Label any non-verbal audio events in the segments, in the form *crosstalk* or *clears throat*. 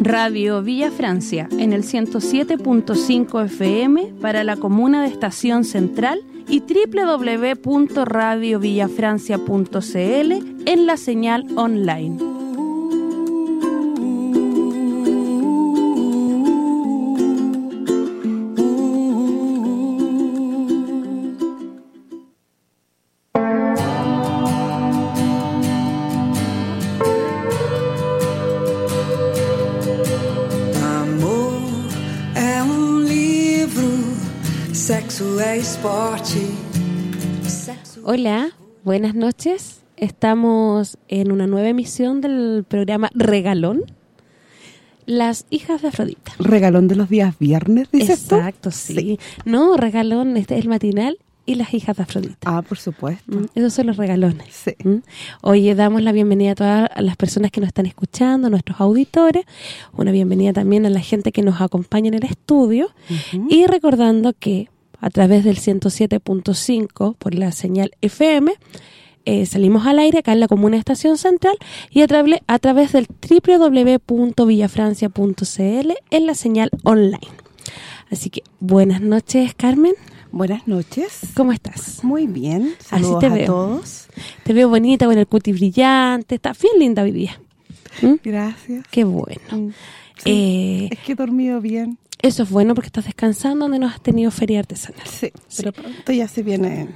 Radio Villa Francia en el 107.5 FM para la comuna de Estación Central y www.radiovillafrancia.cl en la señal online. Hola, buenas noches. Estamos en una nueva emisión del programa Regalón. Las hijas de Afrodita. ¿Regalón de los días viernes, dices Exacto, sí. No, regalón, este es el matinal y las hijas de Afrodita. Ah, por supuesto. Mm, esos son los regalones. Sí. Mm. Oye, damos la bienvenida a todas las personas que nos están escuchando, nuestros auditores. Una bienvenida también a la gente que nos acompaña en el estudio. Y recordando que a través del 107.5 por la señal FM. Eh, salimos al aire acá en la Comuna Estación Central y a, a través del www.villafrancia.cl en la señal online. Así que buenas noches, Carmen. Buenas noches. ¿Cómo estás? Muy bien. Saludos a todos. Te veo bonita con el cutis brillante. Está bien linda hoy día. ¿Mm? Gracias. Qué bueno. Mm, eh, es que he dormido bien. Eso es bueno porque estás descansando donde no has tenido feria artesanal. Sí, pero pronto ya se viene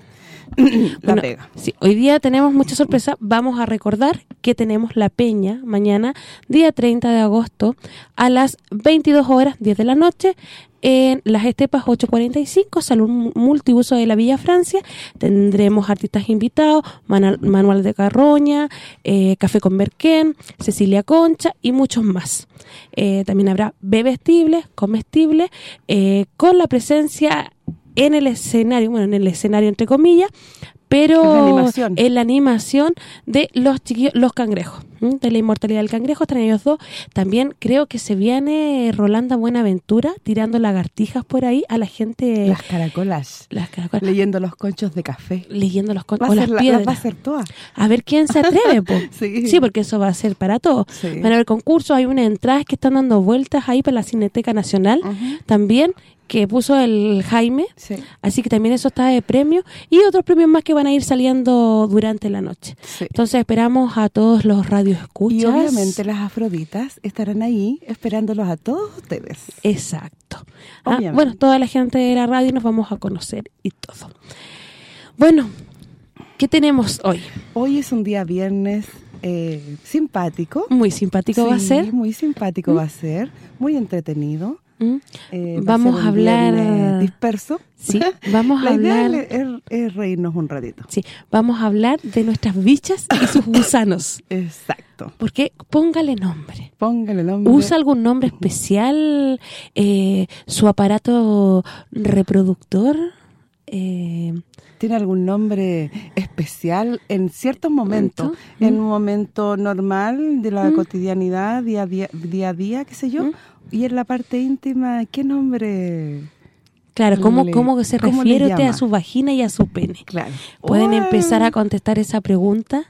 *clears throat* la pega. Sí, hoy día tenemos mucha sorpresa. Vamos a recordar que tenemos la peña mañana, día 30 de agosto, a las 22 horas, 10 de la noche, en las Estepas 845, Salón Multiuso de la Villa Francia. Tendremos artistas invitados, Manuel de Carroña, eh, Café con Berquén, Cecilia Concha y muchos más. Eh, también habrá bebestibles, comestibles, eh, con la presencia en el escenario, bueno, en el escenario entre comillas, pero en la animación de los chiquillos, los cangrejos, de la inmortalidad del cangrejo, están ellos dos. También creo que se viene Rolanda Buenaventura tirando lagartijas por ahí a la gente... Las caracolas. Las caracolas. Leyendo los conchos de café. Leyendo los conchos, o las piedras. va a ser todas. A ver quién se atreve, po. *laughs* sí. sí. porque eso va a ser para todos. Van a haber concursos, hay unas entradas que están dando vueltas ahí para la Cineteca Nacional también que puso el Jaime, así que también eso está de premio, y otros premios más que van a ir saliendo durante la noche. Entonces esperamos a todos los radios escuchas. Y obviamente las afroditas estarán ahí esperándolos a todos ustedes. Exacto. Ah, bueno, toda la gente de la radio nos vamos a conocer y todo. Bueno, ¿qué tenemos hoy? Hoy es un día viernes eh, simpático. Muy simpático va a ser. muy simpático va a ser, muy entretenido. ¿Mm? Eh, vamos a, hablar disperso. Sí, vamos a hablar es, reírnos un ratito. Sí, vamos a hablar de nuestras bichas y sus *laughs* gusanos. Exacto. Porque póngale nombre. Póngale nombre. ¿Usa algún nombre especial eh, su aparato reproductor? Eh, ¿Tiene algún nombre especial en ciertos momentos? En un momento normal de la ¿Mm? cotidianidad, día a día, día, a día qué sé yo, ¿Mm? Y en la parte íntima, ¿qué nombre...? Claro, ¿cómo, cómo se refiere usted a su vagina y a su pene? Claro. ¿Pueden empezar a contestar esa pregunta?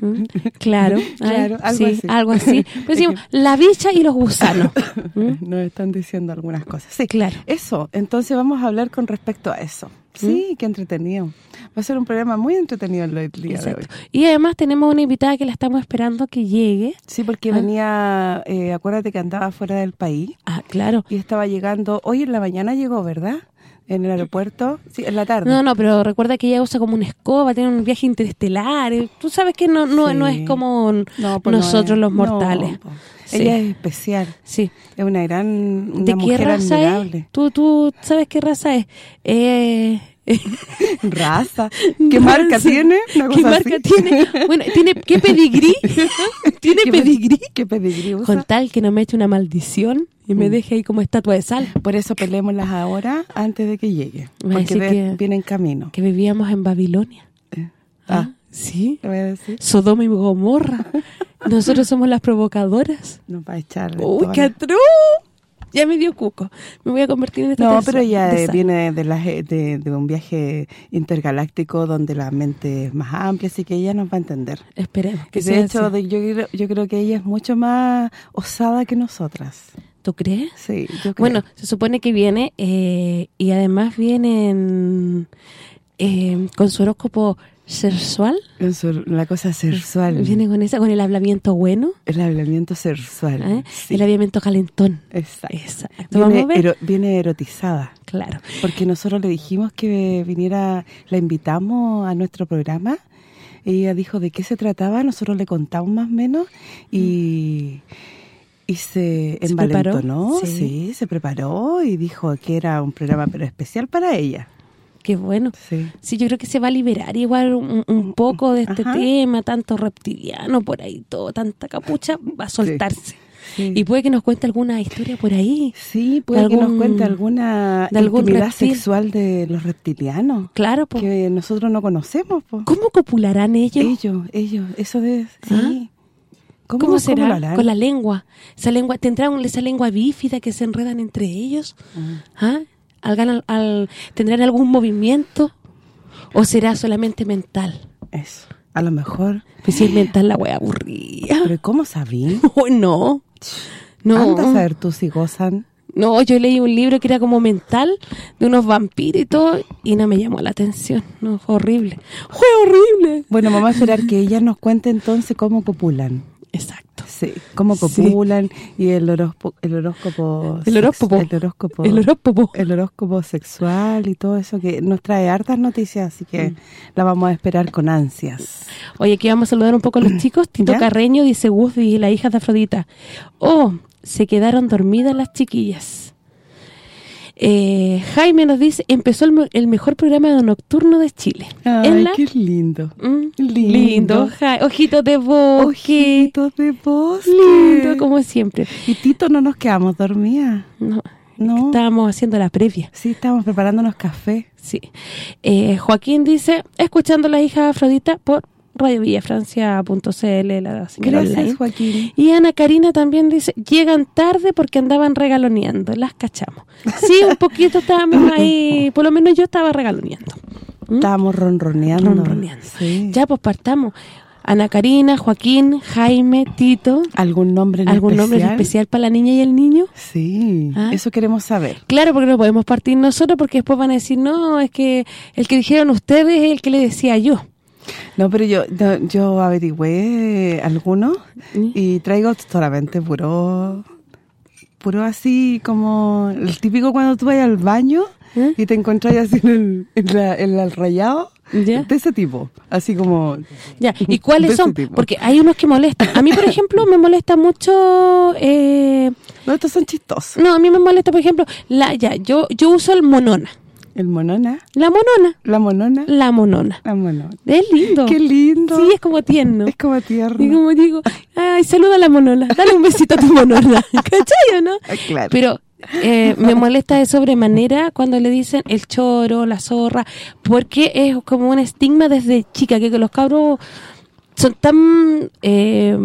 ¿Mm? ¿Mm? *laughs* Claro, *laughs* claro algo sí, así. algo así. *laughs* Pues decimos, la bicha y los gusanos. ¿Mm? Nos están diciendo algunas cosas. Sí, claro. Eso, entonces vamos a hablar con respecto a eso. Sí, qué entretenido. Va a ser un programa muy entretenido el día de hoy. Y además tenemos una invitada que la estamos esperando que llegue. Sí, porque ah. venía, eh, acuérdate que andaba fuera del país. Ah, claro. Y estaba llegando, hoy en la mañana llegó, ¿verdad? En el aeropuerto, sí, en la tarde. No, no, pero recuerda que ella usa como una escoba, tiene un viaje interestelar. Eh, tú sabes que no no, no es como pues nosotros los mortales. Ella es especial. Sí. Es una gran una ¿De qué raza Es? ¿Tú, ¿Tú sabes qué raza es? Eh... *laughs* raza. *laughs* ¿Qué marca tiene? ¿Qué marca tiene? *laughs* Bueno, tiene ¿qué pedigrí? ¿Tiene pedigrí? ¿Qué pedigrí usa? Con tal que no me eche una maldición y me mm. deje ahí como estatua de sal. Por eso peleémoslas ahora antes de que llegue. Porque viene en camino. Que vivíamos en Babilonia. Eh. Ah. ah. ¿Sí? Sodoma y Gomorra. Nosotros somos las provocadoras. Nos va a echar ¡Uy, qué atroz! Ya me dio cuco. Me voy a convertir en esta No, persona pero ella de eh, sal. viene de, la, de, de un viaje intergaláctico donde la mente es más amplia, así que ella nos va a entender. Esperemos que de sea hecho, así. de- yo, creo- yo creo que ella es mucho más osada que nosotras. ¿Tú crees? Sí, yo creo. Bueno, se supone que viene eh, y además viene en, eh, con su horóscopo sexual. La cosa sexual. Viene con esa con el hablamiento bueno, El hablamiento sexual. ¿eh? sí. el hablamiento calentón. Exacto. Viene, ero- viene erotizada. Claro. Porque nosotros le dijimos que viniera, la invitamos a nuestro programa. Ella dijo de qué se trataba, nosotros le contamos más o menos y, y se, ¿Se envalentonó, preparó? sí. Sí. se preparó y dijo que era un programa pero especial para ella. Qué bueno. Sí. Sí, yo creo que se va a liberar igual un, un poco de este Ajá. tema, tanto reptiliano por ahí, todo, tanta capucha, va a soltarse. Sí. Y puede que nos cuente alguna historia por ahí. Sí, puede que nos cuente alguna de algún intimidad reptil. sexual de los reptilianos Claro, pues. que nosotros no conocemos. po. ¿Cómo copularán ellos? Ellos, ellos, eso de... Sí. ¿Ah? ¿Cómo, ¿Cómo, cómo será? Con la lengua. Esa lengua ¿Tendrán esa lengua bífida que se enredan entre ellos? ¿Ah? ¿Algan- al- al- ¿Tendrán algún movimiento? ¿O será solamente mental? Eso. A lo mejor. Pues si es mental la wea aburrida. Pero ¿cómo sabí? *laughs* Oh, no. No. Anda a saber tú si gozan. No, yo leí un libro que era como mental, de unos vampiros y todo, y no me llamó la atención. No, fue horrible. ¡Fue horrible! Bueno, vamos a esperar que ella nos cuente entonces cómo copulan. Exacto. Sí, cómo Sí. copulan y el horóscopo el horóscopo El horóscopo. el horóscopo El horóscopo. el horóscopo sexual y todo eso que nos trae hartas noticias, así que la vamos a esperar con ansias. Oye, aquí vamos a saludar un poco a los *coughs* chicos. Tito ¿Ya? Carreño dice Woody, la hija de Afrodita. Oh, se quedaron dormidas las chiquillas. Eh, Jaime nos dice, empezó el, mejor programa de nocturno de Chile. Ay, la- qué lindo. Mm, lindo. lindo. Ojitos de bosque. Ojitos de bosque. Lindo, como siempre. Y Tito no nos quedamos dormidas. No, No. Estábamos haciendo la previa. Sí, estábamos preparándonos café. Sí. Eh, Joaquín dice, escuchando la hija de Afrodita por radiovillafrancia.cl, la Gracias, online. Joaquín. Y Ana Karina también dice, llegan tarde porque andaban regaloneando, las cachamos. Sí, un poquito estábamos *coughs* ahí, por lo menos yo estaba regaloneando. ¿Mm? Estábamos ronroneando. Ronroneando. Sí. Ya, pues partamos. Ana Karina, Joaquín, Jaime, Tito, ¿Algún nombre en ¿algún especial? nombre en especial para la niña y el niño? Sí, ¿Ah? eso queremos saber. Claro, porque no podemos partir nosotros porque después van a decir, no, es que el que dijeron ustedes es el que le decía yo. No, pero yo yo, yo averigüé algunos y traigo solamente puro puro así como el típico cuando tú vas al baño ¿Eh? y te encontrás así en el, en la- en el rayado Ya. de ese tipo, así como Ya, ¿y cuáles son? tipo. Porque hay unos que molestan. A mí, por ejemplo, me molesta mucho... Eh, No, estos son chistosos. no, a mí me molesta, por ejemplo, la ya yo yo uso el monona. El monona, La monona. la monona, La monona. la monona. Es lindo. Qué lindo. Sí, es como tierno. Es como Y tierno. como digo, ay, saluda a la monona. Dale un besito a tu monona. *laughs* ¿Cachai o no? Ah, claro. Pero eh, me molesta de sobremanera cuando le dicen el choro, la zorra, porque es como un estigma desde chica, que, que los cabros son tan eh,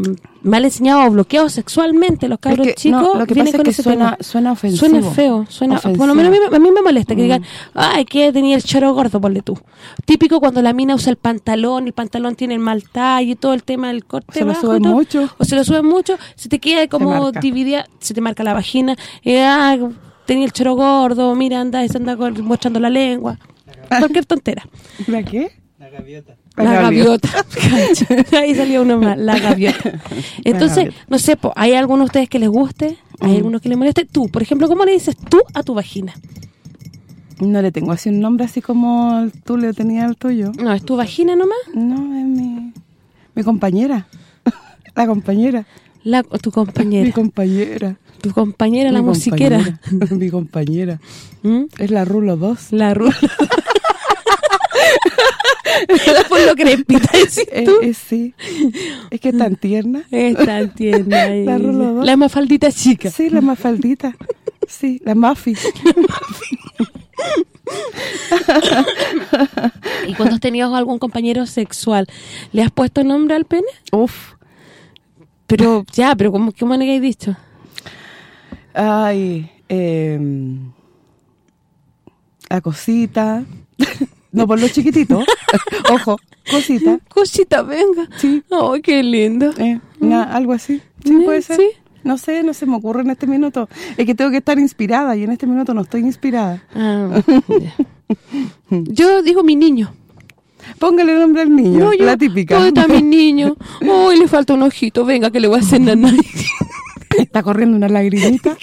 mal enseñados o bloqueados sexualmente, los cabros Es que, chicos no, lo que vienen pasa es con que ese suena, tema. suena ofensivo. Suena feo, suena, lo menos a mí, me- a mí me molesta que digan, ay, que tenía el choro gordo, ponle tú. Típico cuando la mina usa el pantalón, el pantalón tiene el mal talle y todo el tema del corte Se lo bajo suben todo, mucho. O se lo suben mucho, se te queda como marca. dividida, se te marca la vagina, y, ah, tenía el choro gordo, mira, anda, se anda con- mostrando la lengua. *laughs* Cualquier tontera. ¿La qué? La, La gaviota. *laughs* Ahí salió uno más, la gaviota. Entonces, gaviota. no sé, po, ¿hay alguno de ustedes que les guste? ¿Hay Mm. alguno que les moleste? Tú, por ejemplo, ¿cómo le dices tú a tu vagina? No le tengo así un nombre así como tú le tenías al tuyo. No, ¿es tu vagina nomás? No, es mi, mi compañera. *laughs* La compañera. La, tu Mi compañera. compañera. Tu compañera, la musiquera. compañera. Mi compañera. *laughs* ¿Mm? Es la Rulo 2. La rula. *laughs* Lo crepita, decís Es, tú. es- sí. Es que es tan tierna. Es tan tierna *laughs* La. Rulo. La mafaldita chica. Sí, la más faldita. Sí, la Mafi. *laughs* ¿Y cuando has tenido algún compañero sexual, le has puesto nombre al pene? Uf. Pero ya, pero ¿cómo, cómo le habéis dicho? Ay, eh, la cosita. No por los chiquititos. *laughs* Ojo, cosita. Cosita, venga. Sí. Ay, qué lindo. Eh, una- algo así. Sí, Eh, puede ser. sí. No sé, no se me ocurre en este minuto. Es que tengo que estar inspirada y en este minuto no estoy inspirada. Ah. *laughs* Yo digo mi niño. Póngale nombre al niño, No, yo, la típica. ¿Dónde está mi *laughs* niño? Ay, le falta un ojito. Venga, que le voy a hacer nanay. Está corriendo una lagrimita.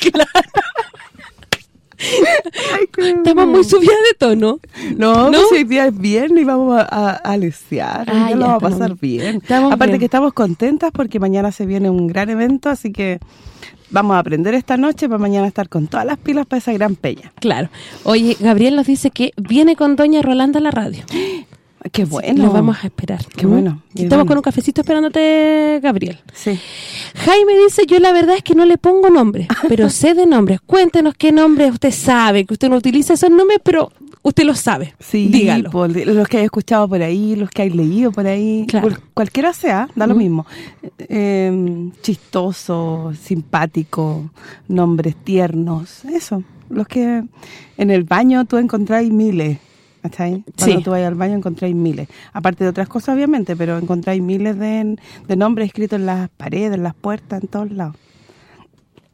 Ay, Estamos muy subidas de tono. No, ¿No? pues hoy día es viernes y vamos a, a, a lesear, Ah, ya lo vamos a pasar bien. estamos Aparte bien. que estamos contentas porque mañana se viene un gran evento, así que vamos a aprender esta noche para mañana estar con todas las pilas para esa gran peña. Claro. Oye, Gabriel nos dice que viene con doña Rolanda a la radio. *gasps* Qué bueno. Lo vamos a esperar. Qué ¿Mm? bueno, Estamos con un cafecito esperándote, Gabriel. Sí. Jaime dice, yo la verdad es que no le pongo nombre, pero *laughs* sé de nombres. Cuéntenos qué nombres usted sabe, que usted no utiliza esos nombres, pero usted los sabe. Sí, Dígalo. por los que hay escuchado por ahí, los que hay leído por ahí, Claro. cual- cualquiera sea, da lo mismo. Eh, chistoso, simpático, nombres tiernos, eso. Los que en el baño tú encontráis miles, ¿cachai? Cuando Sí. tú vayas al baño encontráis miles. Aparte de otras cosas, obviamente, pero encontráis miles de, de nombres escritos en las paredes, en las puertas, en todos lados.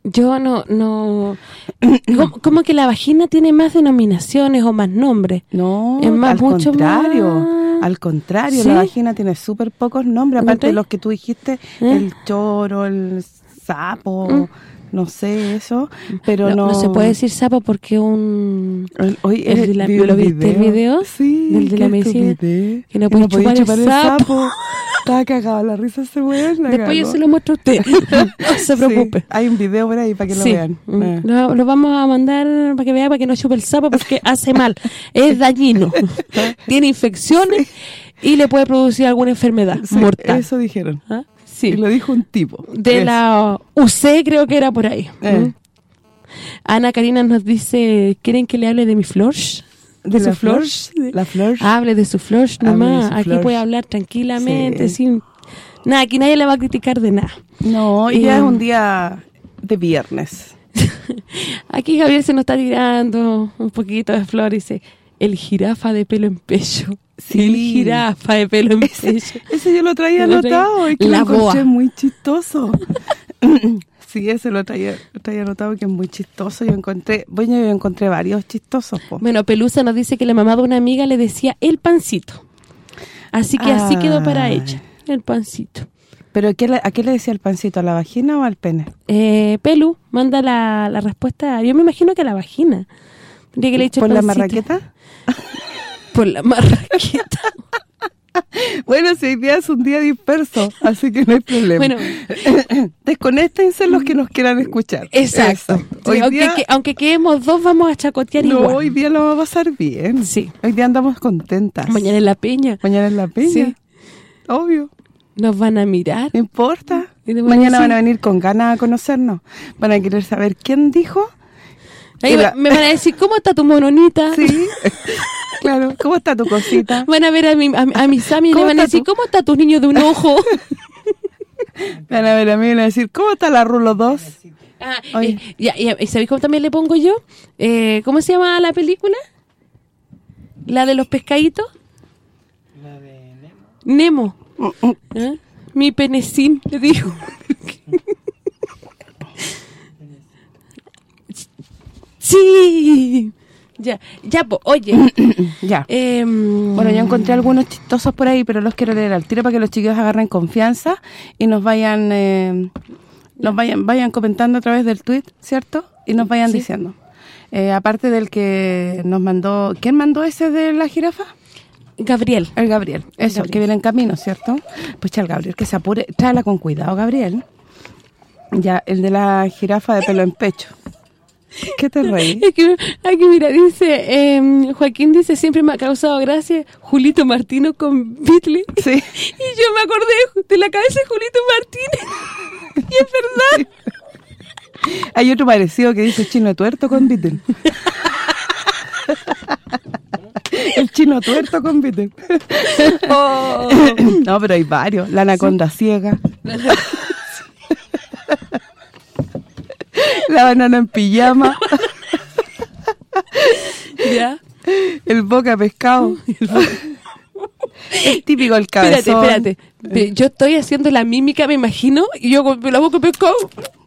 Yo no... no *clears throat* como, como que la vagina tiene más denominaciones o más nombres. No, Es más, al mucho contrario, más. al contrario, ¿Sí? la vagina tiene súper pocos nombres, aparte de los que tú dijiste, ¿Eh? el choro, el sapo, no sé, eso, pero no, no... no se puede decir sapo porque un... El- Hoy el de la- ¿lo viste el video? Sí, Del de la medicina, que no Que podía chupar el sapo. Estaba cagado la risa weón. la Después yo se lo muestro a usted. *laughs* no se preocupe. Sí, hay un video por ahí para que lo Sí. vean. Mm. Eh. Lo, lo vamos a mandar para que vea, para que no chupe el sapo, porque *laughs* hace mal. Es dañino. *laughs* Tiene infecciones y le puede producir alguna enfermedad mortal. Eso dijeron. ¿Ah? Y Sí. lo dijo un tipo. De la UC creo que era por ahí. Eh. ¿Mm? Ana Karina nos dice, ¿quieren que le hable de mi flor? ¿De su flor? La flor. Hable de su flor nomás. su Aquí flor. puede hablar tranquilamente, Sí. sin... Nada, aquí nadie le va a criticar de nada. No, hoy Eh, es un día de viernes. *laughs* Aquí Javier se nos está tirando un poquito de flor y dice, el jirafa de pelo en pecho. Sí. El jirafa de pelo en Ese, pecho. ese yo lo traía anotado, es que la lo boa. muy chistoso. *laughs* sí, ese lo traía, lo traía anotado que es muy chistoso. Yo encontré, bueno, yo encontré varios chistosos, po. Bueno, Pelusa nos dice que la mamá de una amiga le decía el pancito. Así que así quedó para ella, el pancito. ¿Pero ¿qué le- a qué le decía el pancito? ¿A la vagina o al pene? Eh, Pelu, manda la, la respuesta. Yo me imagino que a la vagina. Que le he dicho ¿Por la marraqueta? Por la marraqueta. *laughs* Bueno, si hoy día es un día disperso, así que no hay problema. bueno, *laughs* Desconéctense los que nos quieran escuchar. exacto. Hoy aunque, día, que- aunque quedemos dos, vamos a chacotear no, igual. hoy día lo vamos a pasar bien. Sí. Hoy día andamos contentas. Mañana en la peña. Mañana en la peña. Sí. Obvio. Nos van a mirar. No importa. Mañana van a venir con ganas a conocernos. Van a querer saber quién dijo. Ahí la- me van a decir, *laughs* ¿cómo está tu mononita? Sí. *laughs* claro. ¿Cómo está tu cosita? Van a ver a mi, a, a mi Sammy y le ¿Cómo van a decir? ¿cómo está tu niño de un ojo? *laughs* Van a ver a mí y van a decir, ¿cómo está la Rulo 2? Ah, Oye. eh, ya, ya, ¿y sabéis cómo también le pongo yo? Eh, ¿Cómo se llama la película? ¿La de los pescaditos? La de Nemo. Nemo. ¿Ah? Mi penecín, le digo. Sí. Ya, ya, po, oye. *clears throat* ya. em, Bueno, yo encontré algunos chistosos por ahí, pero los quiero leer al tiro para que los chiquillos agarren confianza y nos vayan eh, nos vayan vayan comentando a través del tweet, ¿cierto? Y nos vayan Sí. diciendo. Eh, aparte del que nos mandó... ¿Quién mandó ese de la jirafa? Gabriel. El Gabriel. Eso, Gabriel. que viene en camino, ¿cierto? Pues ya el Gabriel, que se apure. Tráela con cuidado, Gabriel. Ya, el de la jirafa de pelo en pecho. ¿Qué te reí? *laughs* Es que, aquí mira, dice, em, Joaquín dice, siempre me ha causado gracia Julito Martino con Beatle. Sí. *laughs* Y yo me acordé de la cabeza de Julito Martínez. *laughs* y es verdad. Hay otro parecido que dice chino tuerto con Beatle. El chino tuerto con Beatle. Oh. No, pero hay varios. La anaconda ciega. La banana en pijama. ¿Ya? El boca pescado. Es típico el Espérate, cabezón. espérate. Pe- Yo estoy haciendo la mímica, me imagino, y yo con la boca pescado.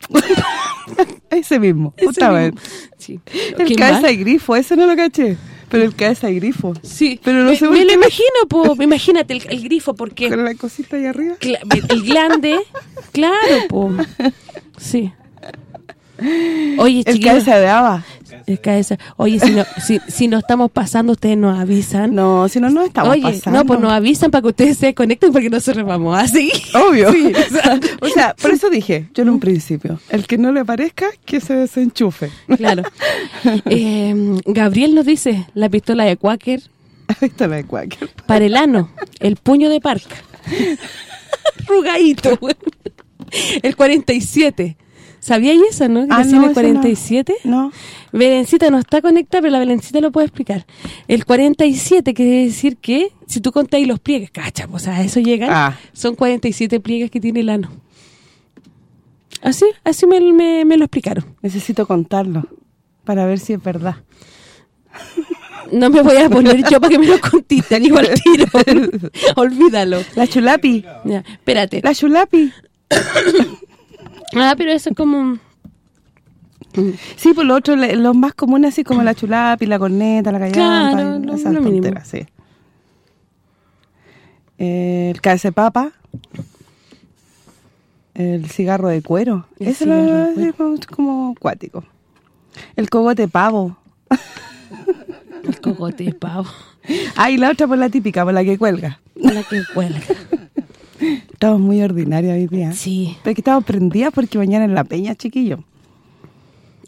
*laughs* Ese mismo, justamente. Sí. El cabeza mal. y grifo, ese no lo caché. Pero el cabeza y grifo. Sí, Pero no me, sé me lo imagino, po. Imagínate el, el grifo, porque Con la cosita ahí arriba. el glande, claro, po. Sí. Oye, El cabeza de haba. el cabeza. Oye, si no, si, si no estamos pasando, ustedes nos avisan. No, si no, no estamos Oye, pasando. no, pues nos avisan para que ustedes se conecten porque nosotros vamos así. Obvio. Sí, o sea, *laughs* o sea, por eso dije, yo en un principio, el que no le parezca, que se desenchufe. Claro. *laughs* Eh, Gabriel nos dice, la pistola de Quaker la de Quaker. para el ano, el puño de parca. *laughs* Rugadito. güey. El 47. ¿Sabíais eso, no? Que Ah, no, el eso 47. No. Belencita no está conectada, pero la Belencita lo puede explicar. El 47 quiere decir que si tú contáis los pliegues, cacha, pues a eso llegan, Ah. son 47 pliegues que tiene el ano. Así, así me, me, me lo explicaron. Necesito contarlo para ver si es verdad. No me voy a poner yo para que me lo contisten, igual tiro. *laughs* Olvídalo. La chulapi. Ya, espérate. La chulapi. *coughs* Ah, pero eso es como... Sí, por lo otro, los más comunes así como la chulapi, la corneta, la callampa, Claro, esas tonteras, sí. El cabeza de papa. El cigarro de cuero. El Ese lo cigarro de así como, como cuático. El cogote pavo. *laughs* El cogote pavo. Ah, y la otra por la típica, por la que cuelga. La que cuelga. Estamos muy ordinarios hoy día. Sí. Pero que estamos prendidas porque mañana en la peña, chiquillo.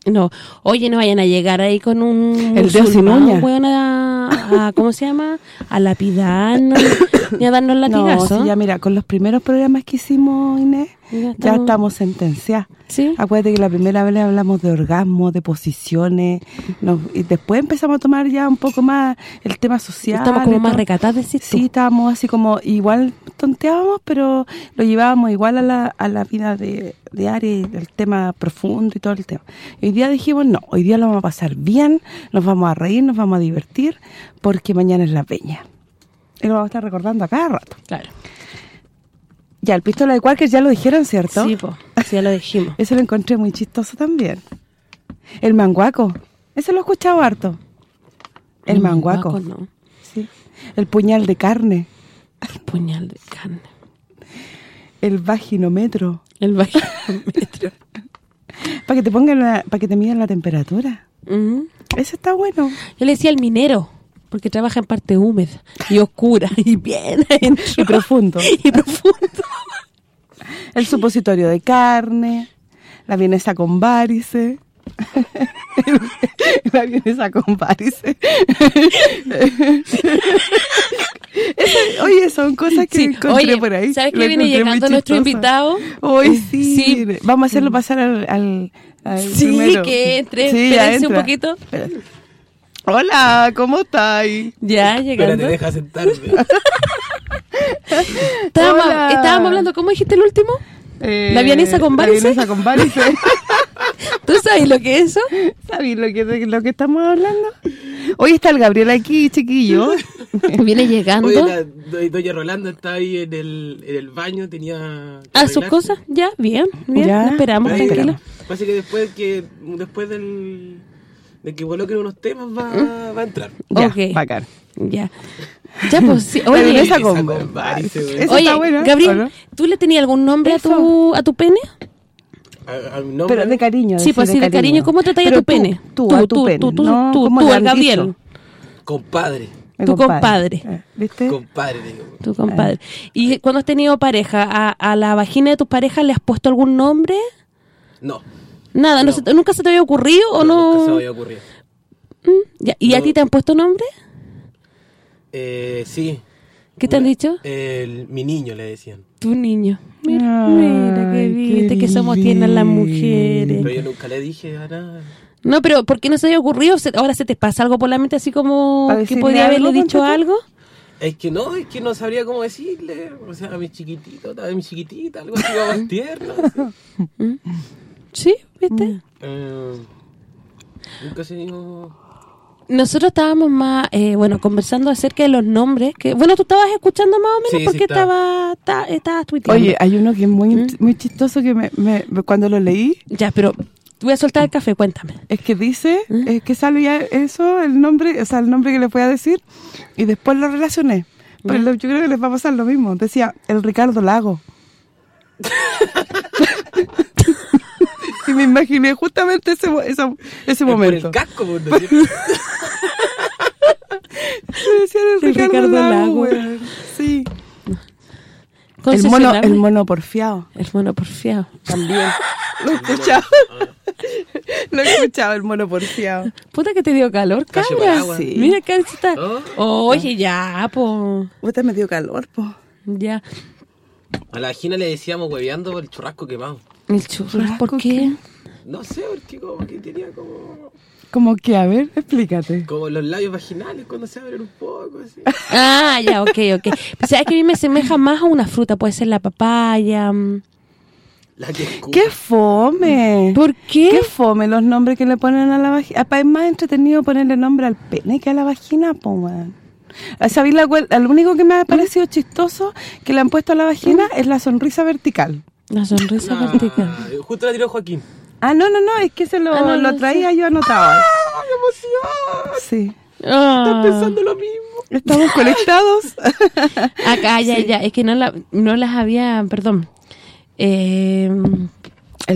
No, oye, no vayan a llegar ahí con un... El dedo sin uña. a, a- ¿Cómo se llama? A lapidarnos *coughs* y a darnos No, ya mira, con los primeros programas que hicimos, Inés, Ya ya estamos- estamos sentenciadas. ¿Sí? Acuérdate que la primera vez le hablamos de orgasmo, de posiciones, y después empezamos a tomar ya un poco más el tema social. Estamos como más recatadas, decís. Sí, estábamos así como, igual tonteábamos, pero lo llevábamos igual a la, a la vida de, de Ari, el tema profundo y todo el tema. Y hoy día dijimos, no, hoy día lo vamos a pasar bien, nos vamos a reír, nos vamos a divertir, porque mañana es la peña. Y lo vamos a estar recordando a cada rato. Claro. Ya, el pistola de Quaker ya lo dijeron, ¿cierto? Sí, pues, sí, ya lo dijimos. *laughs* Ese lo encontré muy chistoso también. El manguaco. Ese lo he escuchado harto. El manguaco. no. Sí. El puñal de carne. El puñal de carne. El vaginómetro. El bajímetro. *laughs* Para que te pongan la- para que te midan la temperatura. Ujú. Ese está bueno. Yo le decía al minero, porque trabaja en parte húmeda y oscura y bien adentro. Y profundo. *laughs* y profundo. El supositorio de carne. La vienesa con varice. *laughs* la vienesa con varice. Oye, son cosas que Sí, encontré oye, por ahí. ¿sabes que viene llegando nuestro invitado? Hoy sí. Sí. Vamos a hacerlo pasar al, al, al Sí, primero. que entre. Sí, Espérense un poquito. Espérate. Hola, ¿cómo estáis? Ya, Espérate, llegando. deja sentarme. *laughs* *laughs* Estábamos, estábamos hablando, ¿cómo dijiste el último? Eh, ¿La vienesa con varice? La vienesa con varice. *laughs* ¿Tú sabes lo que es eso? ¿Sabes lo que, de lo que estamos hablando? Hoy está el Gabriel aquí, chiquillo. *laughs* Viene llegando Oye, la do- doña Rolanda está ahí en el, en el baño, tenía... a sus arreglarse. cosas. Ya, bien, bien. Ya. la esperamos, Ahí, tranquilo. Parece que después que después del de que coloquen unos temas va, va a entrar. Ya, Ok. bacán. Ya. Ya, pues sí. Oye, Esa con oye está buena, ¿o Gabriel, no? ¿tú le tenías algún nombre a tu, a tu pene? A- a mi nombre, Pero de cariño. Sí, pues sí, de cariño. ¿Cómo tratáis a tu pene? Tú, Tú, a tu tú, pene. tú, tú, no, tú, al Gabriel. dicho. compadre. Mi Tu compadre. Eh, ¿Viste? Compadre, digo. Tu compadre. ¿Y cuando has tenido pareja, a, a la vagina de tus parejas le has puesto algún nombre? No. Nada, no No. se te- ¿nunca se te había ocurrido o no? Nunca se me había ocurrido. Ya, ¿Y a No. ti te han puesto nombre? Eh, sí. ¿Qué te han dicho? El, mi niño le decían. Tu niño. Mira, Ay, mira, qué viste que somos tiernas las Pero mujeres. yo nunca le dije a nada. No, pero ¿por qué no se había ocurrido? Se- Ahora se te pasa algo por la mente así como ¿Para que podría algo, haberle dicho algo. Es que no, es que no sabría cómo decirle. O sea, a mi chiquitito, a mi chiquitita, algo así más tierno. así. *laughs* Sí, ¿viste? Mm. Eh, nunca se dio... Nosotros estábamos más, eh, bueno, conversando acerca de los nombres. que Bueno, tú estabas escuchando más o menos Sí, sí, porque estaba. estaba, tuiteando. Oye, hay uno que es muy ¿Mm? muy chistoso que me, me- cuando lo leí, Ya, pero voy a soltar el café, cuéntame. es que dice, ¿Mm? es que sale ya eso, el nombre, o sea, el nombre que le voy a decir, y después lo relacioné. Pero lo- yo creo que les va a pasar lo mismo. Decía, el Ricardo Lago. *laughs* y me imaginé justamente ese, esa- ese Por momento. el casco, por *laughs* decir. Me decían el, El Ricardo, Ricardo Lago, Lago. Sí. El mono, el mono porfiado. El mono porfiado. También. Lo *laughs* he escuchado. Lo he escuchado, el mono porfiado. Puta que te dio calor, cabra. Sí. Mira, cabecita. Oh. Oye, ya, po. Usted me dio calor, po. Ya. A la vagina le decíamos hueveando por el churrasco quemado. El churras, ¿Churrasco ¿por qué? No sé, porque como que tenía como... Como que, a ver, explícate. Como los labios vaginales cuando se abren un poco, así. *laughs* Ah, ya, ok, ok. Pues, ¿Sabes que a mí me asemeja más a una fruta? Puede ser la papaya. mm. La que. ¡Qué fome! ¿Por qué? ¿Qué fome los nombres que le ponen a la vagina? Es más entretenido ponerle nombre al pene que a la vagina, po, man. ¿Sabéis la cual- Lo único que me ha parecido chistoso que le han puesto a la vagina es la sonrisa vertical. La sonrisa Ah, vertical. Justo la tiró Joaquín. Ah, no, no, no, es que se lo, Ah, no, lo traía yo anotado. ¡Ah, qué emoción! Sí. Ah. Estás pensando lo mismo. Estamos conectados. Acá, ya, ya. Es que no, la, no las había... Perdón. Eh,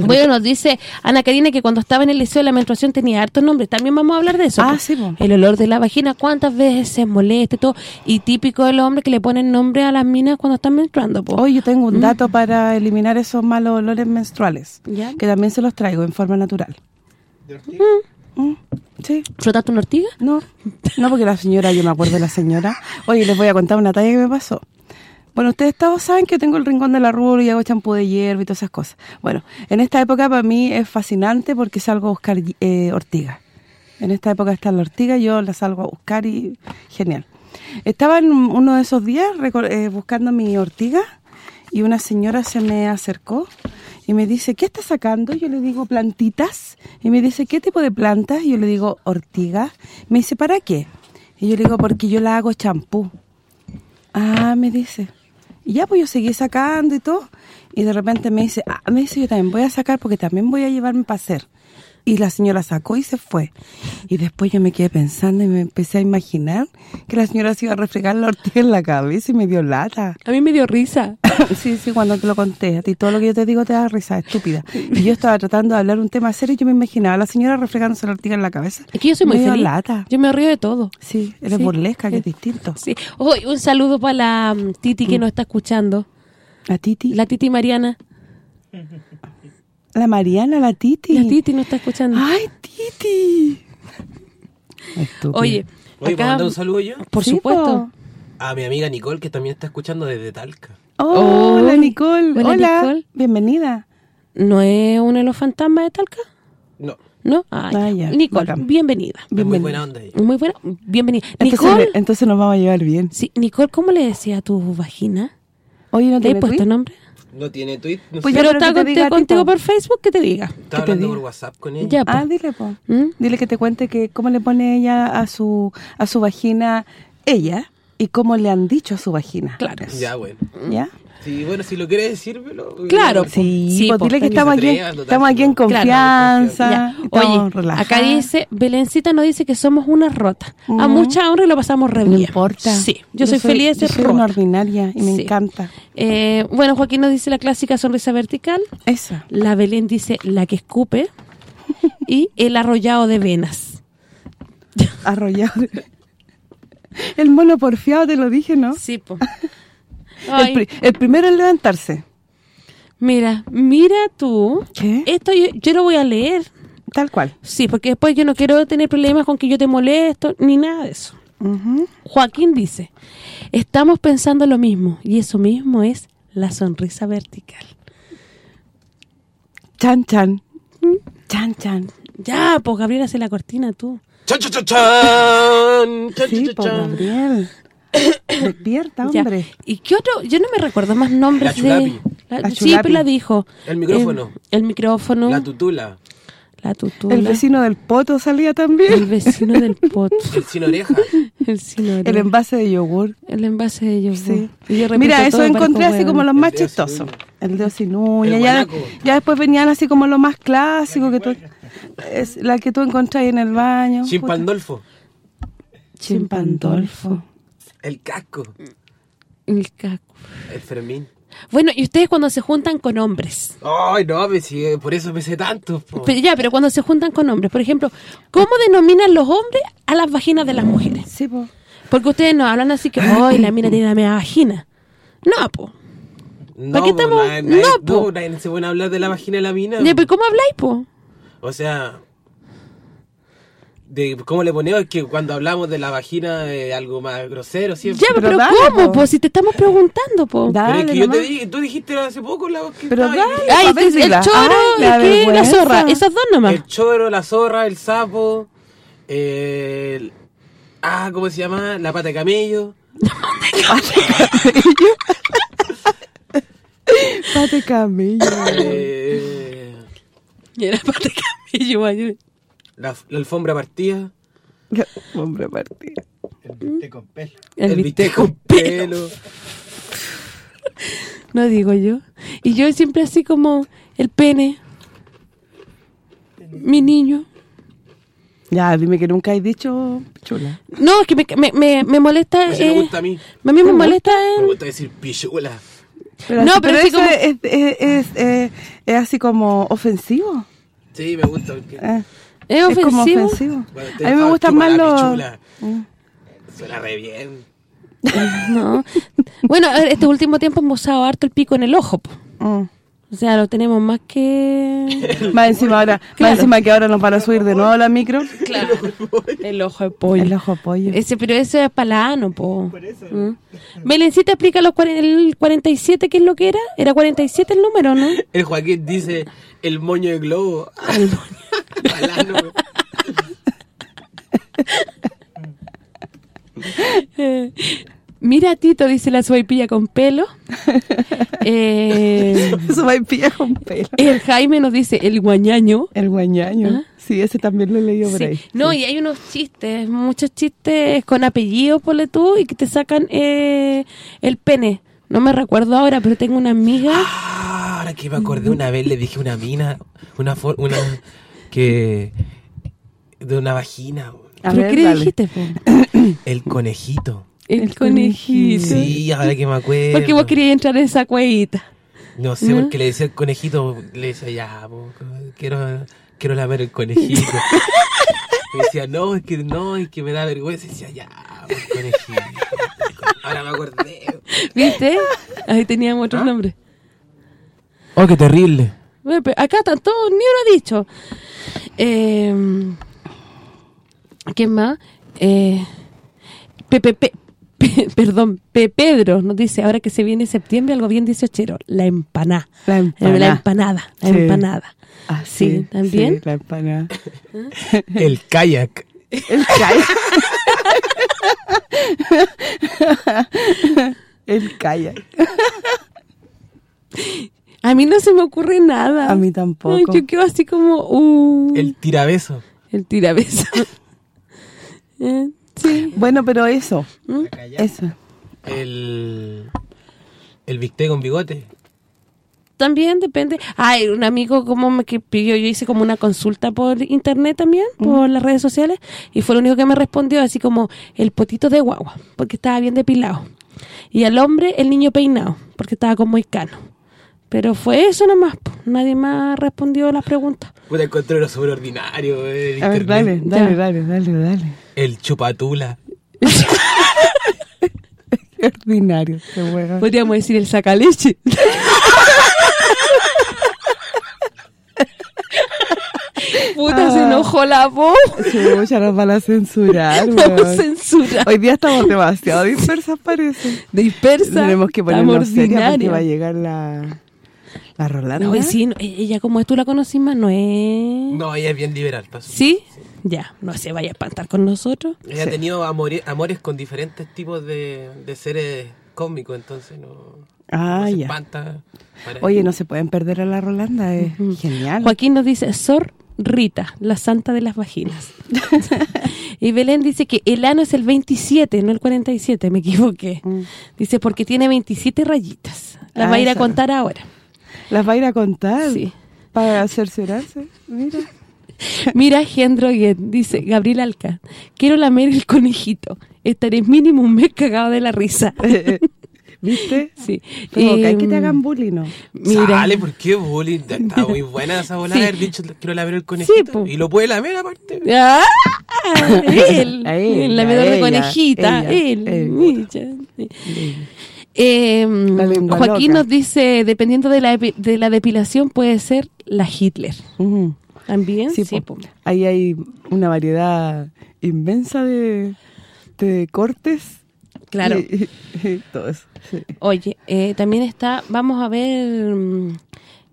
bueno, nos dice Ana Karina que cuando estaba en el liceo la menstruación tenía hartos nombres. También vamos a hablar de eso. Ah, sí, po. El olor de la vagina, cuántas veces se molesta y todo. Y típico de los hombres que le ponen nombre a las minas cuando están menstruando, po. Hoy yo tengo un dato para eliminar esos malos olores menstruales. ¿Ya? Que también se los traigo en forma natural. Mm, Sí. ¿Frotaste una ortiga? No, no porque la señora, yo me acuerdo de la señora. Oye, les voy a contar una talla que me pasó. Bueno, ustedes todos saben que yo tengo el rincón de la rubia y hago champú de hierba y todas esas cosas. Bueno, en esta época para mí es fascinante porque salgo a buscar eh, ortiga. En esta época está la ortiga, yo la salgo a buscar y genial. Estaba en un- uno de esos días eh, buscando mi ortiga y una señora se me acercó y me dice, ¿qué estás sacando? Yo le digo, plantitas. Y me dice, ¿qué tipo de plantas? Yo le digo, ortiga. Me dice, ¿para qué? Y yo le digo, porque yo la hago champú. Ah, me dice. Y ya pues yo seguí sacando y todo. Y de repente me dice, ah, me dice, yo también voy a sacar porque también voy a llevarme para hacer. Y la señora sacó y se fue. Y después yo me quedé pensando y me empecé a imaginar que la señora se iba a refregar la ortiga en la cabeza y me dio lata. A mí me dio risa. *coughs* sí, sí, cuando te lo conté. A ti todo lo que yo te digo te da risa, estúpida. Y yo estaba tratando de hablar un tema serio y yo me imaginaba a la señora refregándose la ortiga en la cabeza. Es que yo soy muy Me dio feliz. lata. Yo me río de todo. Sí, eres Sí. burlesca, que es distinto. Sí. Hoy un saludo para la mm, Titi que nos está escuchando. La Titi. La Titi Mariana. *laughs* La Mariana, la Titi. La Titi nos está escuchando. ¡Ay, Titi! Oye, Oye, ¿puedo acá, mandar un saludo yo? por Sí, supuesto. A mi amiga Nicole, que también está escuchando desde Talca. Oh, hola, Hoy. Nicole. Hola, Hola, Nicole. bienvenida. ¿No es uno de los fantasmas de Talca? No, ¿No? Ah, Ah, ya. ya, Nicole, bacán. bienvenida. es muy Bienvenida. buena onda ella. Muy buena, bienvenida. Entonces, Nicole, le- entonces nos vamos a llevar bien. sí, Nicole, ¿cómo le decía a tu vagina? Oye, ¿no ¿Le has tiene puesto tweet? nombre? No tiene tweet, no Pues sé. ya, Pero pero está te contigo, diga por Facebook, que te diga. Te hablando diga. por WhatsApp con ella. Ya. Ah, dile, po. ¿Mm? Dile que te cuente que cómo le pone ella a su a su vagina ella y cómo le han dicho a su vagina. Claro. Ya, bueno. ¿Ya? Sí, bueno, si lo quieres decírmelo. Claro, Sí, Sí, pues dile que estamos aquí, estamos aquí en claro. confianza, estamos Oye, relajadas. acá dice, Belencita nos dice que somos una rota. A mucha honra y lo pasamos re No importa. Sí, yo, soy, feliz de ser soy una ordinaria y me Sí. encanta. Eh, bueno, Joaquín nos dice la clásica sonrisa vertical. Esa. La Belén dice la que escupe. *laughs* y el arrollado de venas. Arrollado. El mono porfiado, te lo dije, ¿no? Sí, po. *laughs* El, Ay, pri- el primero en levantarse. mira, mira tú. ¿Qué? Esto yo, yo lo voy a leer. Tal cual. Sí, porque después yo no quiero tener problemas con que yo te molesto, ni nada de eso. Joaquín dice, estamos pensando lo mismo, y eso mismo es la sonrisa vertical. Chan, chan. Mm. Chan, chan. Ya, pues Gabriela, hace la cortina tú. ¡Chan, chan, chan, chan! ¡Chan, Sí, chan! Gabriel. Despierta, *coughs* Ya. hombre. ¿Y qué otro? Yo no me recuerdo más nombres La Chulapi. de... La- La sí, chulapi. pero la dijo. El micrófono. Eh, el micrófono. La tutula. la tutula. El vecino del poto salía El también. vecino del pot. *laughs* El sin oreja. *laughs* El sinónimo. El envase de yogur. El envase de yogur. Sí. Y Mira, eso encontré así como los más El sin chistosos. El dedo sin uña. El Ya, ya después venían así como lo más clásico que tú... Es la que tú encontrás en el baño. Chimpandolfo. Chimpandolfo. El casco. El caco. El Fermín. Bueno, y ustedes cuando se juntan con hombres. Ay, no, pues sí, por eso me sé tanto. po. Pero ya, pero cuando se juntan con hombres, por ejemplo, ¿cómo denominan los hombres a las vaginas de las mujeres? Sí, po. Porque ustedes no hablan así que, ¡ay, la mina tiene la media vagina! No, po. No, qué estamos? No, po. no, se puede hablar de la vagina de la mina. Ya, pero ¿cómo habláis, po? O sea, de cómo le ponemos es que cuando hablamos de la vagina es algo más grosero siempre. Ya, Pero pero, dale, ¿cómo, po. po? Si te estamos preguntando, po. Da- Pero es Dale que yo te dije, tú dijiste hace poco la que Pero dale. Ay, ver, el dila. choro, Ay, la ¿qué? la zorra, esas dos nomás. El choro, la zorra, el sapo, el... Ah, ¿cómo se llama? La pata de camello. *laughs* Pate camello. eh, Y era parte de camello. La, la alfombra partida. Hombre partido. El bistec con pelo. El, El, bistec con pelo. *laughs* No digo yo. Y yo siempre así como el pene. Mi niño. Ya, dime que nunca has dicho chula. No, es que me, me, me, me molesta... Me eh, gusta a mí. a mí me molesta... Me en- gusta decir pichula. Pero No, así- pero así eso como- es, es, es, es- es así como ofensivo. Sí, me gusta. Porque... Eh, ¿Es Es como ofensivo? A mí me gustan más los... Mm. Suena re bien. *laughs* No. Bueno, a ver, este último tiempo hemos usado harto el pico en el ojo. po. Mm. O sea, lo tenemos más que... *laughs* Más encima ahora, Claro. más encima que ahora nos van a subir de nuevo la micro. Claro. *laughs* el ojo de pollo. El ojo pollo. Ese, pero ese es palano, po. ¿Mm? Belencita explica los el 47, ¿qué es lo que era? Era 47 el número, ¿no? *laughs* El Joaquín dice el moño de globo. Palano. Eh, Mira, Tito, dice la sopaipilla con pelo. *laughs* Eh, Eso va a pillar con pelo. el Jaime nos dice el guañaño. El guañaño. ¿Ah? Sí, ese también lo he leído por ahí. No, y hay unos chistes, muchos chistes con apellido, ponle tú, y que te sacan eh, el pene. No me recuerdo ahora, pero tengo una amiga. Ah, ahora que me acordé una vez le dije una mina, una for- una que de una vagina, A ¿Pero ver, qué le dale. dijiste, po? el conejito. El, El conejito. conejito. Sí, ahora que me acuerdo. Porque vos querías entrar en esa cuevita. No sé, ¿No? porque le decía el conejito, le decía, ya, po, quiero, quiero lamer el conejito. *laughs* me decía, no, es que no, es que me da vergüenza. Y decía, ya, po, el conejito. Ahora me acordé. ¿Viste? Ahí teníamos otro ¿Ah? nombre. Oh, qué terrible. Acá están todos, ni uno ha dicho. Eh, ¿Quién más? Eh, Pepe, Pe- *laughs* perdón, Pe Pedro nos dice, ahora que se viene septiembre, algo bien dieciochero, la empanada. La Eh, empanada. La empanada, la Sí. empanada. Ah, Sí, ¿también? sí, la empanada. *laughs* El kayak. El kayak. *laughs* El kayak. A mí no se me ocurre nada. A mí tampoco. Ay, yo quedo así como, uh, El tirabeso. el tirabeso. Eh, sí. Bueno, pero eso. ¿Mm? Eso. El. El bistec con bigote. También depende. Ay, un amigo como me que pidió, yo hice como una consulta por internet también, por las redes sociales, y fue el único que me respondió así como el potito de guagua, porque estaba bien depilado. Y al hombre el niño peinado, porque estaba con moicano. Pero fue eso nomás, nadie más respondió las preguntas. Puta, encontré uno súper ordinario eh, A ver, dale, dale, Ya. dale, dale, dale. El chupatula. Qué *laughs* ordinario, qué. Podríamos decir el sacaleche. *laughs* Puta, se Ah. enojó la voz. Chucha, nos van a censurar, *laughs* Vamos weón. censura. Hoy día estamos demasiado dispersas, parece. Dispersa. Tenemos que ponernos serias porque va a llegar la, la Rolanda. No, sí, no, ella como es, tú la conocí más, no es... No, ella es bien liberal. ¿Sí? Ya, no se vaya a espantar con nosotros. Ella Sí. ha tenido amore- amores con diferentes tipos de, de seres cósmicos, entonces no... Ah, no se ya. Oye, no se pueden perder a la Rolanda, es genial. Joaquín nos dice, Sor Rita, la santa de las vaginas. *laughs* y Belén dice que el ano es el 27, no el 47, me equivoqué. Mm. Dice, porque tiene 27 rayitas. Las Ah, va a ir a contar ahora. Las va a ir a contar Sí. para cerciorarse. Mira. *laughs* Mira, Gendro Guet, dice Gabriel Alca, quiero lamer el conejito. Estaré mínimo un mes cagado de la risa. *laughs* ¿Viste? Sí. Provoca, hay que Em, te hagan bullying, ¿no? Mira. Sale, ¿por qué bullying? Está *laughs* muy buena esa bola Sí. dicho quiero lamer el conejito. po. y lo puede lamer aparte. ¡Ah! Él, A el lamedor de conejita, ella, él. ella. Eh, lengua Joaquín loca. nos dice, dependiendo de la, de la depilación, puede ser la Hitler. ¿También? Sí, po. ahí hay una variedad inmensa de, de cortes. Claro. Y, y- y todo eso. sí. Oye, eh, también está, vamos a ver, mm,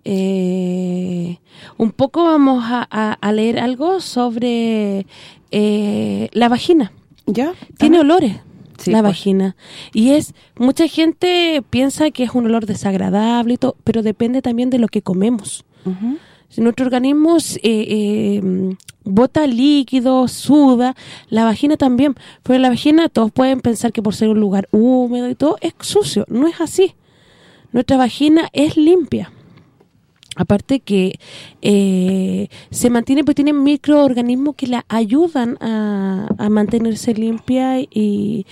eh, un poco vamos a, a- a leer algo sobre eh, la vagina. ¿Ya? Tiene Ah, olores Sí, la pues. vagina. Y es, mucha gente piensa que es un olor desagradable y todo, pero depende también de lo que comemos. ujú. Si nuestro organismo eh, eh, bota líquido, suda, la vagina también. Pero la vagina todos pueden pensar que por ser un lugar húmedo y todo es sucio. No es así. Nuestra vagina es limpia. Aparte que eh, se mantiene, pues tiene microorganismos que la ayudan a, a mantenerse limpia y,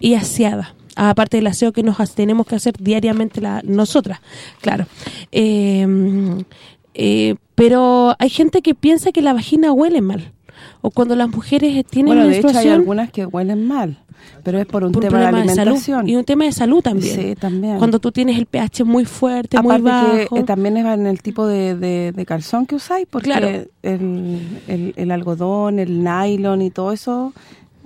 y aseada. Aparte del aseo que nos tenemos que hacer diariamente la, nosotras, claro. Eh, eh, pero hay gente que piensa que la vagina huele mal. O cuando las mujeres tienen Bueno, de hecho hay menstruación, algunas que huelen mal, pero es por un por un tema de de salud. alimentación. Y un tema de salud también. Sí, también. Cuando tú tienes el pH muy fuerte, muy bajo. que eh, también es en el tipo de, de, de calzón que usáis, porque Claro. el, el, el algodón, el nylon y todo eso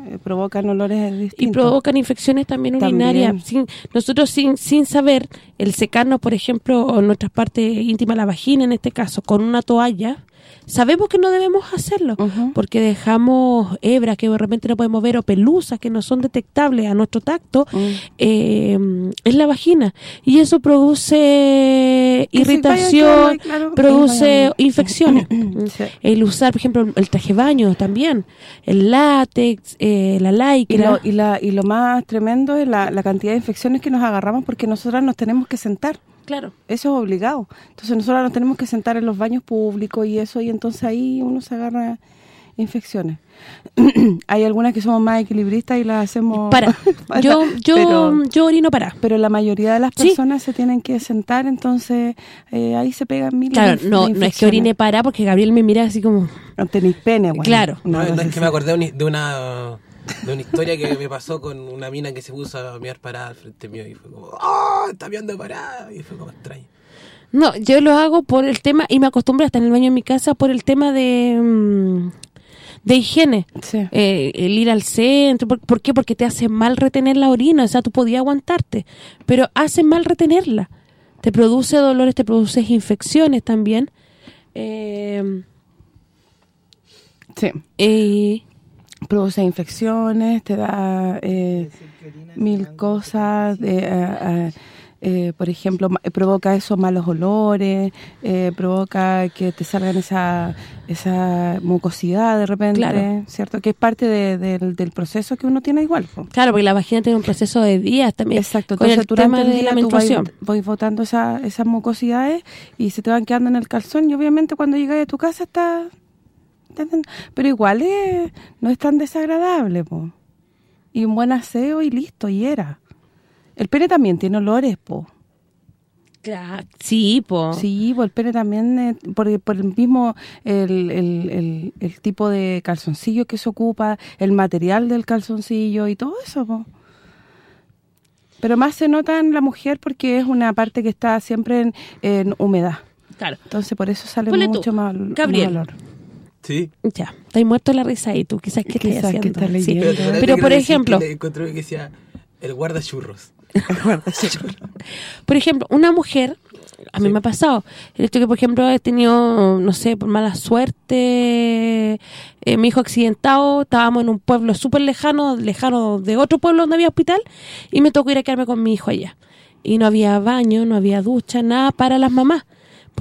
eh, provocan olores distintos. y provocan infecciones también También. urinarias. Sin, nosotros sin sin saber, el secarnos, por ejemplo, o nuestras partes íntimas, la vagina en este caso, con una toalla, sabemos que no debemos hacerlo, porque dejamos hebras que de repente no podemos ver o pelusas que no son detectables a nuestro tacto Mm. eh, en la vagina. Y eso produce Que irritación, claro, produce infecciones. *clears throat* Sí. El usar, por ejemplo, el traje baño también, el látex, eh, la Y lycra. lo, y, la, y lo más tremendo es la, la cantidad de infecciones que nos agarramos porque nosotras nos tenemos que sentar. Claro. Eso es obligado. Entonces nosotros nos tenemos que sentar en los baños públicos y eso, y entonces ahí uno se agarra infecciones. *clears throat* Hay algunas que somos más equilibristas y las hacemos... Para. *laughs* Yo yo pero, yo orino para. pero la mayoría de las Sí. personas se tienen que sentar, entonces eh, ahí se pegan miles Claro, de, no de no es que orine para porque Gabriel me mira así como No tenéis pene, bueno. Claro. No, no, es que me acordé de una, de una historia que me pasó con una mina que se puso a mirar parada al frente mío y fue como, ¡ah! está viendo parada! Y fue como extraño. No, yo lo hago por el tema y me acostumbro hasta en el baño de mi casa por el tema de mm, de higiene. Sí. Eh, el ir al centro, ¿por, por qué? Porque te hace mal retener la orina, o sea, tú podías aguantarte, pero hace mal retenerla. Te produce dolores, te produce infecciones también. Eh, Sí. eh, produce infecciones, te da eh, mil cosas, eh, eh, eh, por ejemplo, provoca esos malos olores, eh, provoca que te salgan esa esa mucosidad de repente, Claro. ¿cierto? Que es parte de- del, del proceso que uno tiene igual. claro, porque la vagina tiene un proceso de días también. Exacto, con entonces el durante tema el de la tú menstruación. voy botando esa, esas mucosidades y se te van quedando en el calzón y obviamente cuando llegas a tu casa está... Pero igual es, no es tan desagradable, po. Y un buen aseo y listo, y era. El pene también tiene olores, po. Claro, sí, po. Sí, el pene también, eh, por, por el mismo, el, el, el, el tipo de calzoncillo que se ocupa, el material del calzoncillo y todo eso, po. Pero más se nota en la mujer porque es una parte que está siempre en, en humedad. Claro. Entonces por eso sale Ponle tú, mucho más, Gabriel. más olor. Sí. Ya, estáis muerto la risa ahí tú, quizás qué estás Quizás que haciendo. estás Sí. leyendo. Pero que por ejemplo, que encontré que decía *laughs* el guardachurros. por ejemplo, una mujer, a mí Sí. me ha pasado, el hecho que, por ejemplo, he tenido, no sé, por mala suerte, eh, mi hijo accidentado, estábamos en un pueblo súper lejano, lejano de otro pueblo donde había hospital, y me tocó ir a quedarme con mi hijo allá. y no había baño, no había ducha, nada para las mamás.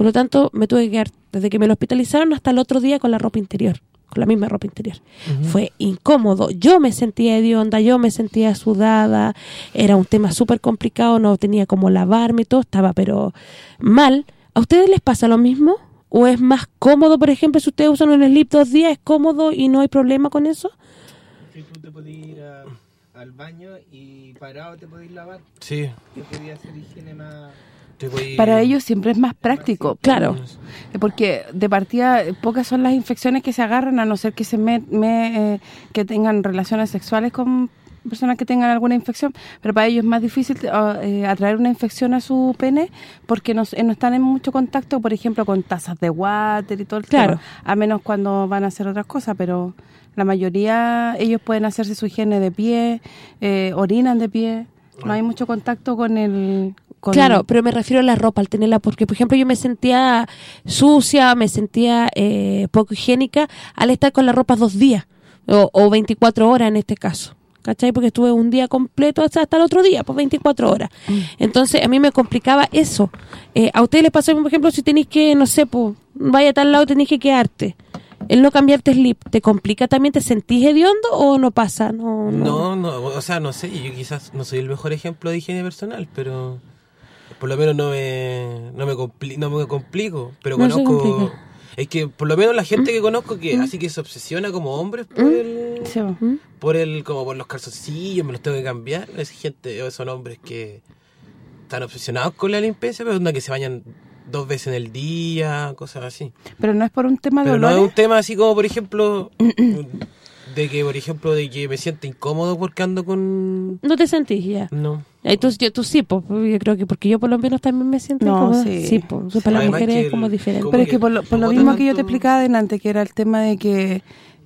Por lo tanto, me tuve que quedar desde que me lo hospitalizaron hasta el otro día con la ropa interior, con la misma ropa interior. Fue incómodo. Yo me sentía hedionda, yo me sentía sudada, era un tema súper complicado, no tenía como lavarme y todo, estaba pero mal. ¿A ustedes les pasa lo mismo? ¿O es más cómodo, por ejemplo, si ustedes usan un slip dos días, es cómodo y no hay problema con eso? Si tú te podías ir a- al baño y parado te podías lavar, Sí. que podía hacer higiene más... te voy- Para ellos siempre es más práctico. Claro. Porque de partida eh, pocas son las infecciones que se agarran a no ser que se me, me, eh, que tengan relaciones sexuales con personas que tengan alguna infección, pero para ellos es más difícil uh, eh, atraer una infección a su pene porque no, no están en mucho contacto, por ejemplo, con tazas de water y todo el Claro. tema, a menos cuando van a hacer otras cosas, pero la mayoría ellos pueden hacerse su higiene de pie, eh, orinan de pie, no hay mucho contacto con el... con- Claro, pero me refiero a la ropa, al tenerla, porque por ejemplo yo me sentía sucia, me sentía eh, poco higiénica al estar con la ropa dos días, o, o 24 horas en este caso. ¿Cachai? Porque estuve un día completo hasta, hasta el otro día, pues 24 horas. Entonces, a mí me complicaba eso. Eh, a ustedes les pasó, por ejemplo, si tenéis que, no sé, pues, vaya a tal lado tenéis que quedarte. El no cambiarte slip, ¿te complica también? ¿Te sentís hediondo o no pasa? No, No, no, o sea, no sé, yo quizás no soy el mejor ejemplo de higiene personal, pero por lo menos no me no me, compli- no me complico, pero No conozco es que por lo menos la gente que conozco que así que se obsesiona como hombres por el Sí, bo. por el como por los calzoncillos, me los tengo que cambiar, es gente, son hombres que están obsesionados con la limpieza, pero onda que se bañan dos veces en el día, cosas así. pero no es por un tema de Pero no es un tema así como, por ejemplo, *clears throat* de que, por ejemplo, de que me siento incómodo porque ando con... No te sentís ya. No. Entonces yo, tú sí, pues, yo creo que porque yo por lo menos también me siento No, incómoda. sí. Sí, pues, para las mujeres es como diferente. como Pero es que que por lo, por lo mismo que yo te explicaba adelante, que era el tema de que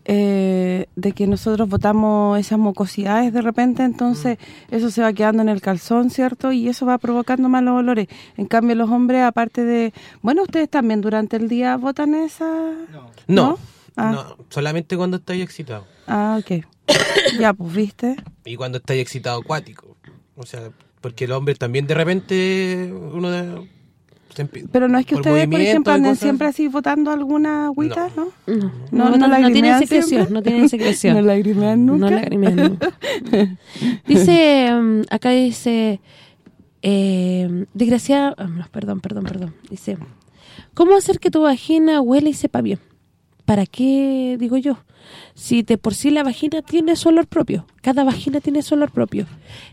eh, de que nosotros botamos esas mucosidades de repente, entonces Mm. eso se va quedando en el calzón, ¿cierto? Y eso va provocando malos olores. En cambio, los hombres, aparte de... Bueno, ustedes también durante el día botan esa... No. No, ¿No? Ah. no, solamente cuando estoy excitado. Ah, ok. *coughs* ya, pues, ¿viste? Y cuando estoy excitado acuático. O sea, porque el hombre también de repente uno de... Pero no es que por ustedes, por ejemplo, anden siempre así. botando alguna agüita, ¿no? No, No, no, no no, lagrimean tienen secreción, siempre. no tienen *laughs* secreción. ¿No lagrimean nunca? No lagrimean nunca. *laughs* dice, mm, acá dice, eh, desgraciada, ah, no, perdón, perdón, perdón, dice, ¿cómo hacer que tu vagina huele y sepa bien? ¿Para qué, digo yo? Si de por sí la vagina tiene su olor propio, cada vagina tiene su olor propio.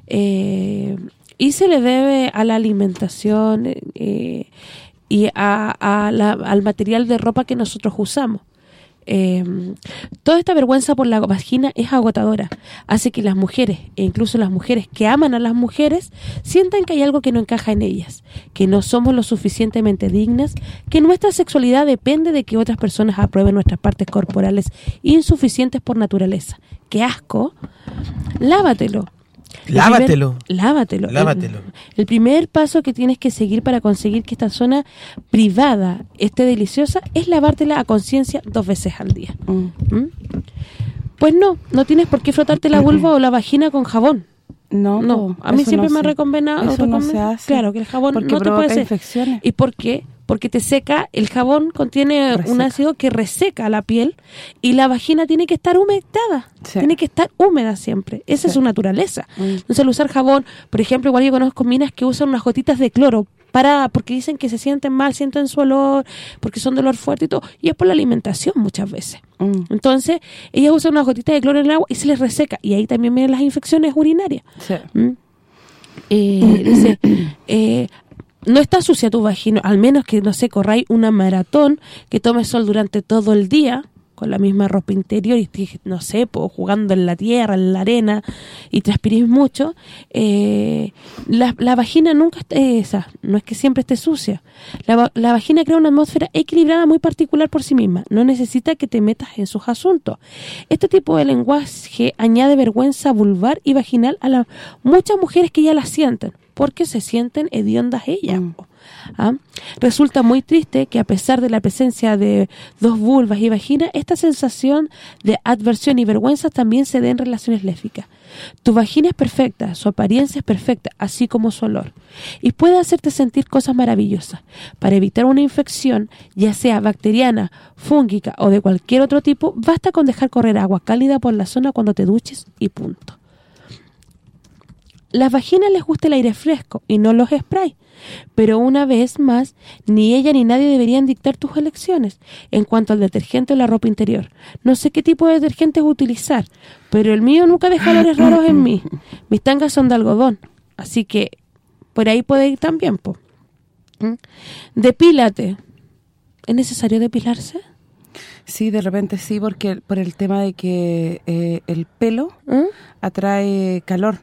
Eh, y se le debe a la alimentación eh, y a, a la- al material de ropa que nosotros usamos. Eh, toda esta vergüenza por la vagina es agotadora. Hace que las mujeres, e incluso las mujeres que aman a las mujeres, sientan que hay algo que no encaja en ellas, que no somos lo suficientemente dignas, que nuestra sexualidad depende de que otras personas aprueben nuestras partes corporales insuficientes por naturaleza. ¡Qué asco! Lávatelo. El Lávatelo. primer- lávatelo. El- Lávatelo. El, primer paso que tienes que seguir para conseguir que esta zona privada esté deliciosa es lavártela a conciencia dos veces al día. Mm. ¿Mm? Pues no, no tienes por qué frotarte la vulva o la vagina con jabón. No, No, a mí siempre no me ha recomendado Eso no se hace. Claro, que el jabón porque no te puede infecciones. ¿Y por qué? Porque te seca, el jabón contiene un ácido que reseca la piel y la vagina tiene que estar humectada. Sí. Tiene que estar húmeda siempre. Esa es su naturaleza. Mm. Entonces, al usar jabón, por ejemplo, igual yo conozco minas que usan unas gotitas de cloro para porque dicen que se sienten mal, sienten su olor, porque son dolor fuerte y todo. Y es por la alimentación muchas veces. Mm, Entonces, ellas usan unas gotitas de cloro en el agua y se les reseca. Y ahí también vienen las infecciones urinarias. sí. ¿Mm? Eh, dice, *clears throat* eh, no está sucia tu vagina, al menos que, no sé, corráis una maratón, que tomes sol durante todo el día, con la misma ropa interior y estés, no sé, jugando en la tierra, en la arena, y transpirís mucho, eh, la, la vagina nunca está esa, no es que siempre esté sucia. La, la vagina crea una atmósfera equilibrada muy particular por sí misma, no necesita que te metas en sus asuntos. Este tipo de lenguaje añade vergüenza vulvar y vaginal a las muchas mujeres que ya la sienten, porque se sienten hediondas ellas. Mm. ¿ah? Resulta muy triste que a pesar de la presencia de dos vulvas y vagina, esta sensación de adversión y vergüenza también se dé en relaciones lésbicas. Tu vagina es perfecta, su apariencia es perfecta, así como su olor. Y puede hacerte sentir cosas maravillosas. Para evitar una infección, ya sea bacteriana, fúngica o de cualquier otro tipo, basta con dejar correr agua cálida por la zona cuando te duches y punto. Las vaginas les gusta el aire fresco y no los sprays. Pero una vez más, ni ella ni nadie deberían dictar tus elecciones en cuanto al detergente o la ropa interior. No sé qué tipo de detergentes utilizar, pero el mío nunca deja olores raros en mí. *coughs* Mis tangas son de algodón, así que por ahí puede ir también, po. ¿Mm? Depílate. ¿Es necesario depilarse? Sí, de repente sí, porque por el tema de que eh, el pelo ¿Mm? atrae calor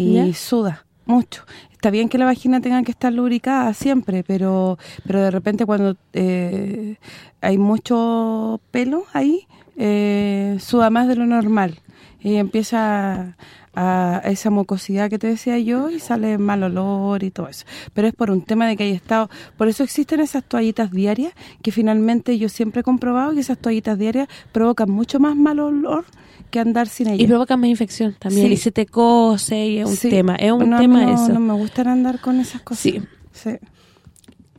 y ¿Ya? suda mucho. Está bien que la vagina tenga que estar lubricada siempre, pero pero de repente cuando eh, hay mucho pelo ahí, eh, suda más de lo normal. Y empieza a, a esa mucosidad que te decía yo y sale mal olor y todo eso. Pero es por un tema de que hay estado... Por eso existen esas toallitas diarias que finalmente yo siempre he comprobado que esas toallitas diarias provocan mucho más mal olor que andar sin ellas. Y provoca más infección también. Sí. Y se te cose y es un Sí. tema. Es un No, tema no, eso. No me gustan andar con esas cosas. Sí. Sí.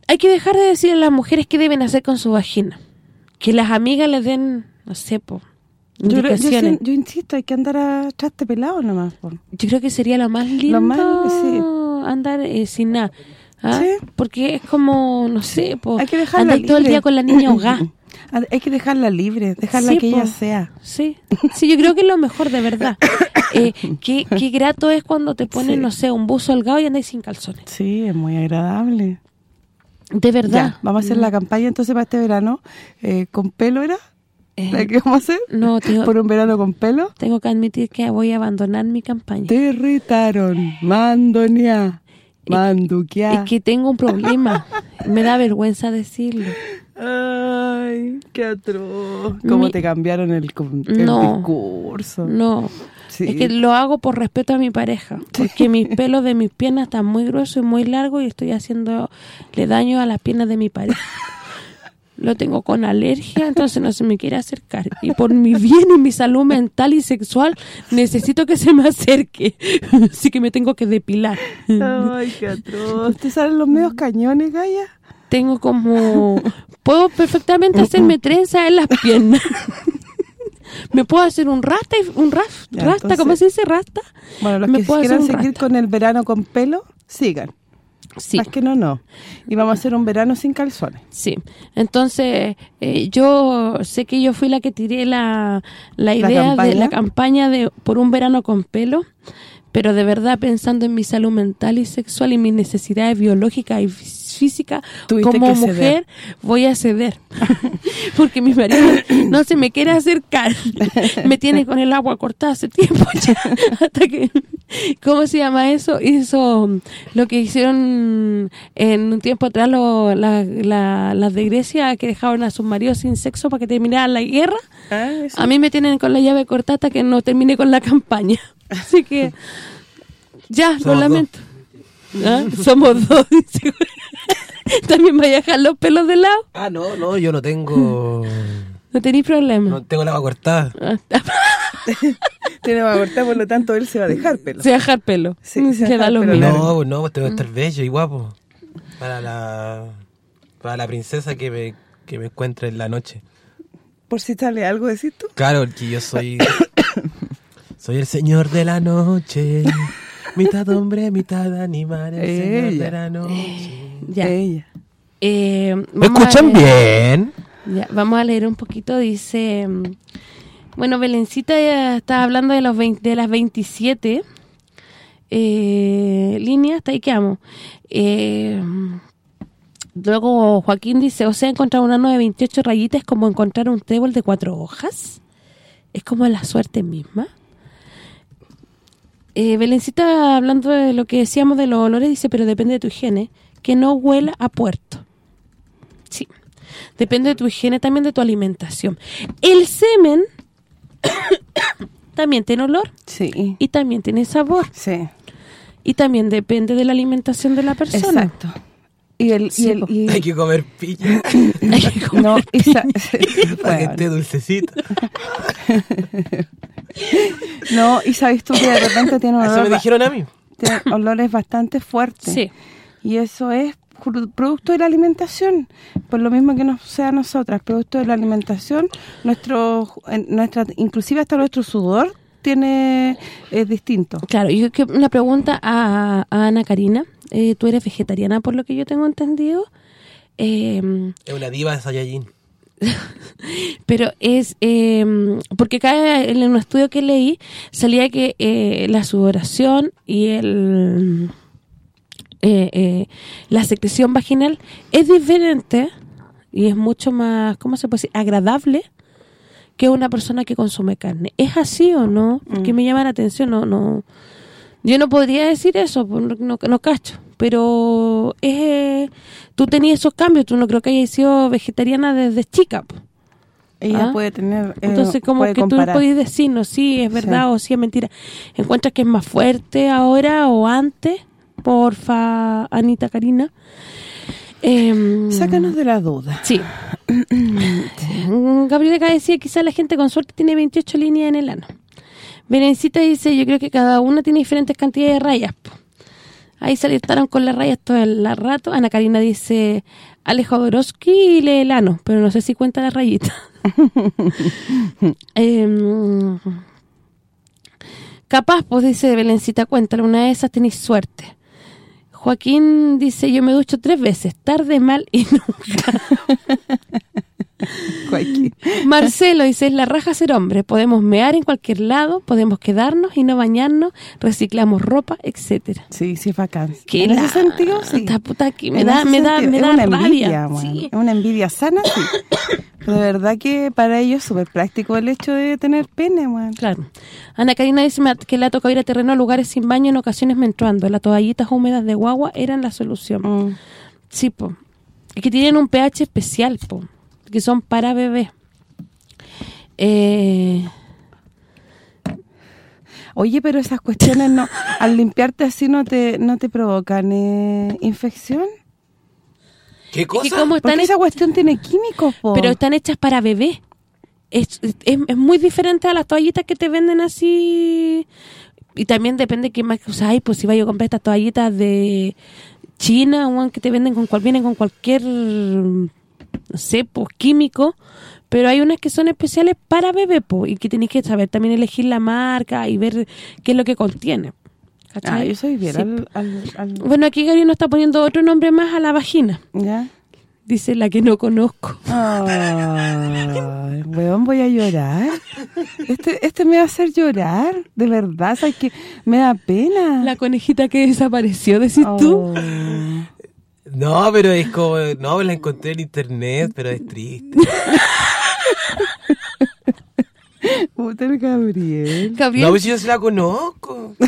Hay que dejar de decir a las mujeres qué deben hacer con su vagina. Que las amigas les den, no sé, po, Yo, creo- yo, indicaciones. yo insisto, hay que andar a traste pelado nomás. po. Yo creo que sería lo más lindo más, andar eh, sin nada. ¿ah? Porque es como, no sé, po, Hay que dejarla andar todo el día con la niña ahogada. *clears throat* Hay que dejarla libre, dejarla Sí, que po. ella sea. Sí, sí, yo creo que es lo mejor de verdad. *coughs* Eh, qué, qué grato es cuando te ponen, Sí. no sé, un buzo holgado y andáis sin calzones. Sí, es muy agradable. De verdad. Ya, vamos a hacer la campaña entonces para este verano. Eh, ¿Con pelo era? Eh, ¿La que vamos a hacer? no, tengo, ¿Por un verano con pelo? tengo que admitir que voy a abandonar mi campaña. Te irritaron. Mandonia. Manduquia. Es que tengo un problema. Me da vergüenza decirlo. Ay, qué atroz. ¿Cómo Mi- te cambiaron el, el No. discurso? No, Sí. es que lo hago por respeto a mi pareja. Porque mis pelos de mis piernas están muy gruesos y muy largos y estoy haciéndole daño a las piernas de mi pareja. Lo tengo con alergia, entonces no se me quiere acercar. Y por mi bien y mi salud mental y sexual, necesito que se me acerque. *laughs* Así que me tengo que depilar. Ay, qué atroz. ¿Te salen los medios cañones, Gaya? Tengo como... Puedo perfectamente hacerme trenza en las piernas. *laughs* Me puedo hacer un rasta, y- un Ya, rasta, ¿cómo se dice rasta? Bueno, los Me que puedo hacer quieran seguir rasta. con el verano con pelo, sigan. Sí. Más que no, no. Y vamos a hacer un verano sin calzones. Sí, entonces eh, yo sé que yo fui la que tiré la, la idea de la campaña de por un verano con pelo, pero de verdad pensando en mi salud mental y sexual y mis necesidades biológicas y fí- físicas Tuviste como mujer, voy a ceder. *laughs* Porque mi marido no se me quiere acercar. *laughs* me tiene con el agua cortada hace tiempo ya, *laughs* hasta que ¿cómo se llama eso? Hizo lo que hicieron en un tiempo atrás lo- la- la- las de Grecia que dejaron a sus maridos sin sexo para que terminaran la guerra. A mí me tienen con la llave cortada hasta que no termine con la campaña. Así que ya, lo lamento. ¿Ah? Somos dos. *laughs* También vaya a dejar los pelos de lado. Ah, no, no, yo no tengo... *laughs* No tenéis problema. No tengo la agua cortada. *laughs* Tiene va a cortar, por lo tanto él se va a dejar pelo. Se va a dejar pelo. Sí, Mm, se va a que da dejar lo pelo mismo. No, pues no, pues tengo que estar bello y guapo. Para la para la princesa que me, que me encuentre en la noche. Por si sale algo, decís tú. Claro, que yo soy *coughs* soy el señor de la noche. Mitad hombre, mitad animal, el señor Ella. de la noche. Ya. Ella. Eh, ¿Me escuchan leer- bien? Ya, vamos a leer un poquito. Dice... Bueno, Belencita ya está hablando de los 20 de las 27 eh, líneas. Hasta ahí quedamos. Eh, luego Joaquín dice, o sea, encontrar una nueva de 28 rayitas es como encontrar un trébol de cuatro hojas. Es como la suerte misma. Eh, Belencita, hablando de lo que decíamos de los olores, dice, pero depende de tu higiene, que no huela a puerto. Sí. Depende de tu higiene, también de tu alimentación. El semen *coughs* también tiene olor Sí. y también tiene sabor. Sí. Y también depende de la alimentación de la persona. Exacto. Y el, Sí, y el, po. y- Hay que comer piña *laughs* no, y sa- *laughs* para que Bueno, esté dulcecito. *laughs* no, y sabes tú que de repente tiene un Eso olor me ba- dijeron a mí. tiene olores bastante fuertes. Sí. Y eso es producto de la alimentación, por lo mismo que nos sea a nosotras, producto de la alimentación, nuestro nuestra inclusive hasta nuestro sudor tiene es distinto. Claro, y que una pregunta a, a Ana Karina. Eh, ¿Tú eres vegetariana por lo que yo tengo entendido? Eh, Es una diva de Saiyajin. *laughs* pero es... eh, porque acá en un estudio que leí salía que eh, la sudoración y el eh, eh, la secreción vaginal es diferente y es mucho más, ¿cómo se puede decir? Agradable que una persona que consume carne. ¿Es así o no? Porque Mm. me llama la atención, no no yo no podría decir eso, pues, no, no, no cacho, pero es eh, tú tenías esos cambios, tú no creo que hayas sido vegetariana desde chica. Ella Ah. puede tener eh, Entonces, como puede que tú comparar. podés decirnos si es verdad Sí. o si es mentira. ¿Encuentras que es más fuerte ahora o antes? Porfa, Anita Karina. Em, Sácanos de la duda. Sí. *clears throat* Gabriela acá decía, quizás la gente con suerte tiene 28 líneas en el ano. Berencita dice, yo creo que cada una tiene diferentes cantidades de rayas. po. Ahí saltaron con las rayas todo el rato. Ana Karina dice, Alejo Dorosky y lee el ano, pero no sé si cuenta las rayitas. *laughs* Em, capaz, pues dice Belencita, cuéntale, una de esas tenéis suerte. Joaquín dice, yo me ducho tres veces, tarde, mal y *laughs* nunca. *laughs* Cualquier- Marcelo dice, es la raja ser hombre, podemos mear en cualquier lado, podemos quedarnos y no bañarnos, reciclamos ropa, etcétera. Sí, sí es bacán. Que en la- ese sentido, sí. esta puta que me da, me da, me da rabia. envidia, sí. Es una envidia sana, sí. *coughs* De verdad que para ellos es súper práctico el hecho de tener pene, weón. Claro. Ana Karina dice que le ha tocado ir a terreno a lugares sin baño en ocasiones menstruando. Las toallitas húmedas de guagua eran la solución. Mm. Sí, po. Es que tienen un pH especial, po. Que son para bebés. Eh, Oye, pero esas cuestiones no *laughs* al limpiarte así no te no te provocan eh, infección. ¿Qué es cosa? que como están Porque esa cuestión tiene químicos, po. pero están hechas para bebé. Es, es, es muy diferente a las toallitas que te venden así. Y también depende qué más usáis. Pues si vais a comprar estas toallitas de China, weón, que te venden con cual vienen con cualquier, no sé, pues químico. Pero hay unas que son especiales para bebé, po, y que tenéis que saber también elegir la marca y ver qué es lo que contiene. Ah, yo soy bien Sí. al, al, al- Bueno, aquí Gary nos está poniendo otro nombre más a la vagina. ¿Ya? Dice la que no conozco. Ay, weón, voy a llorar. Este este me va a hacer llorar, de verdad, sabes que me da pena. La conejita que desapareció, decís tú. Oh. No, pero es como... No, la encontré en internet, pero es triste. Puta el Gabriel. Gabriel, No, pues yo sí la conozco. *laughs*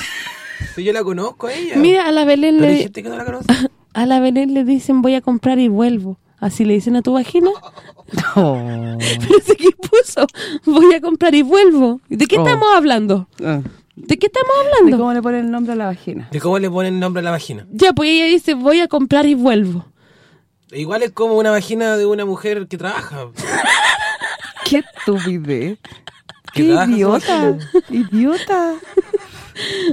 Sí, yo la conozco a ella. mira, a la Belén le que no la *laughs* a la Belén le dicen voy a comprar y vuelvo. Así le dicen a tu vagina. *laughs* Oh. *laughs* Pero ese que puso, voy a comprar y vuelvo. ¿De qué Oh. estamos hablando? Ah. ¿De qué estamos ¿De hablando? cómo le ponen el nombre a la vagina? De cómo le ponen nombre a la vagina. Ya, pues ella dice voy a comprar y vuelvo. Igual es como una vagina de una mujer que trabaja. ¡Qué estupidez! ¡Qué idiota! ¡Idiota!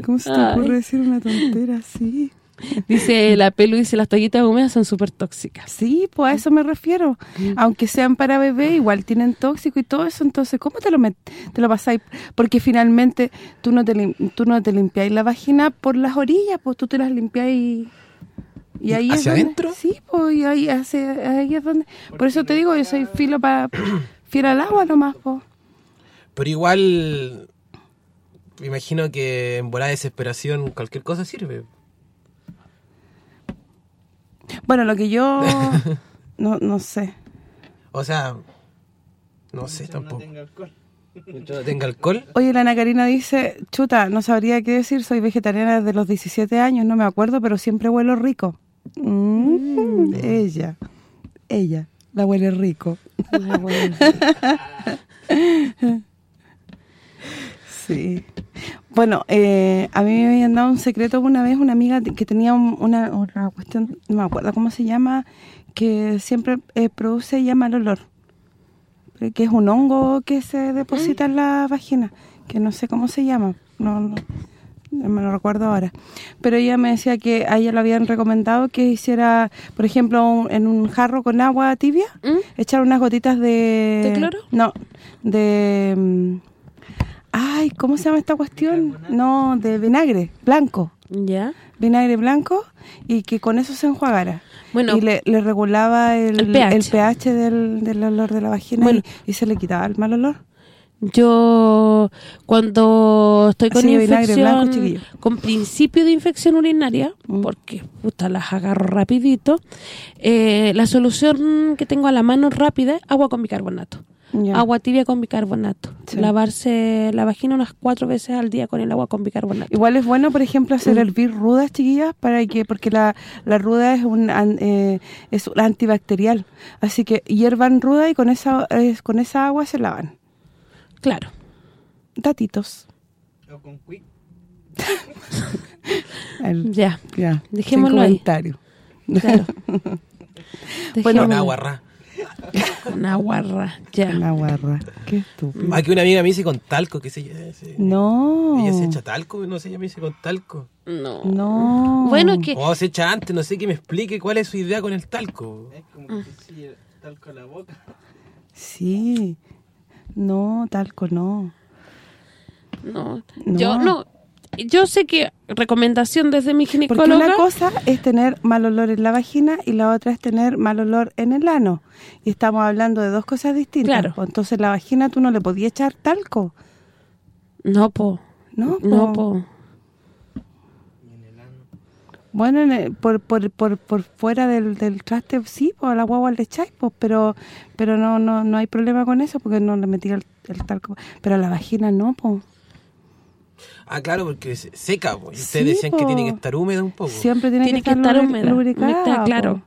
¿Cómo se te Ay. ocurre decir una tontera así? Dice la pelu, dice las toallitas húmedas son súper tóxicas. Sí, pues a eso me refiero. Aunque sean para bebé, igual tienen tóxico y todo eso, entonces ¿cómo te lo te lo pasáis? Porque finalmente tú no te tú no te limpiáis la vagina por las orillas, pues tú te las limpiáis y ahí es ¿Hacia donde- adentro? Sí, pues y ahí, hacia- ahí es donde Por eso te digo, yo soy filo para fiel al agua nomás, pues. Pero igual... Me imagino que en volada de desesperación cualquier cosa sirve. Bueno, lo que yo *laughs* no no sé. O sea... No sé no tampoco. tenga alcohol. Mientras no tenga alcohol. Oye, la Ana Karina dice, chuta, no sabría qué decir, soy vegetariana desde los 17 años, no me acuerdo, pero siempre huelo rico. Mm, Ella, ella, la huele rico. *laughs* Sí. Bueno, eh, a mí me habían dado un secreto una vez una amiga que tenía un- una, una cuestión, no me acuerdo cómo se llama, que siempre eh, produce y llama el olor. Eh, Que es un hongo que se deposita en la vagina, que no sé cómo se llama, no, no, no me lo recuerdo ahora. Pero ella me decía que a ella le habían recomendado que hiciera, por ejemplo, un- en un jarro con agua tibia, ¿Mm? echar unas gotitas de... ¿De cloro? No, de... Ay, ¿cómo se llama esta cuestión? No, de vinagre blanco. ¿Ya? Vinagre blanco y que con eso se enjuagara. Bueno, y le, le regulaba el, El pH. el pH del, del olor de la vagina Bueno. y, y se le quitaba el mal olor. yo cuando estoy con infección, blanco, chiquillo. con principio de infección urinaria, Mm. porque puta las agarro rapidito, eh, la solución que tengo a la mano rápida es agua con bicarbonato. Agua tibia con bicarbonato. Sí. Lavarse la vagina unas cuatro veces al día con el agua con bicarbonato. Igual es bueno, por ejemplo, hacer Mm. hervir rudas, chiquillas, para que porque la, la ruda es un an- eh, es un antibacterial. Así que hiervan ruda y con esa eh, con esa agua se lavan. Claro. Datitos. O con quick. El- *laughs* Ya. ya, Dejémoslo sin ahí. comentario. Claro. *laughs* Bueno, agua ra. Con agua ra, ya. Una guarra. Qué estúpido. Aquí una amiga me dice con talco, que se ella, se- No. ella se echa talco, no sé, ella me dice con talco. No. No. Bueno, que O se echa antes, no sé, que me explique cuál es su idea con el talco. Es como que sí, talco a la boca. Sí. No, talco no. no. No. Yo no yo sé que recomendación desde mi Porque ginecóloga una cosa es tener mal olor en la vagina y la otra es tener mal olor en el ano. Y estamos hablando de dos cosas distintas. Claro. Pues Entonces la vagina tú no le podías echar talco, no po. ¿no? No Po-. Bueno, en el- por, por, por, por fuera del, del traste sí, pues a la guagua le echáis, pues, pero pero no no no hay problema con eso porque no le metí el, el talco. Pero a la vagina no, pues. Ah, claro, porque se- seca, po. ustedes Sí, decían que tiene que estar húmeda un poco. Siempre tiene, Tiene que que estar, estar lubricada, claro.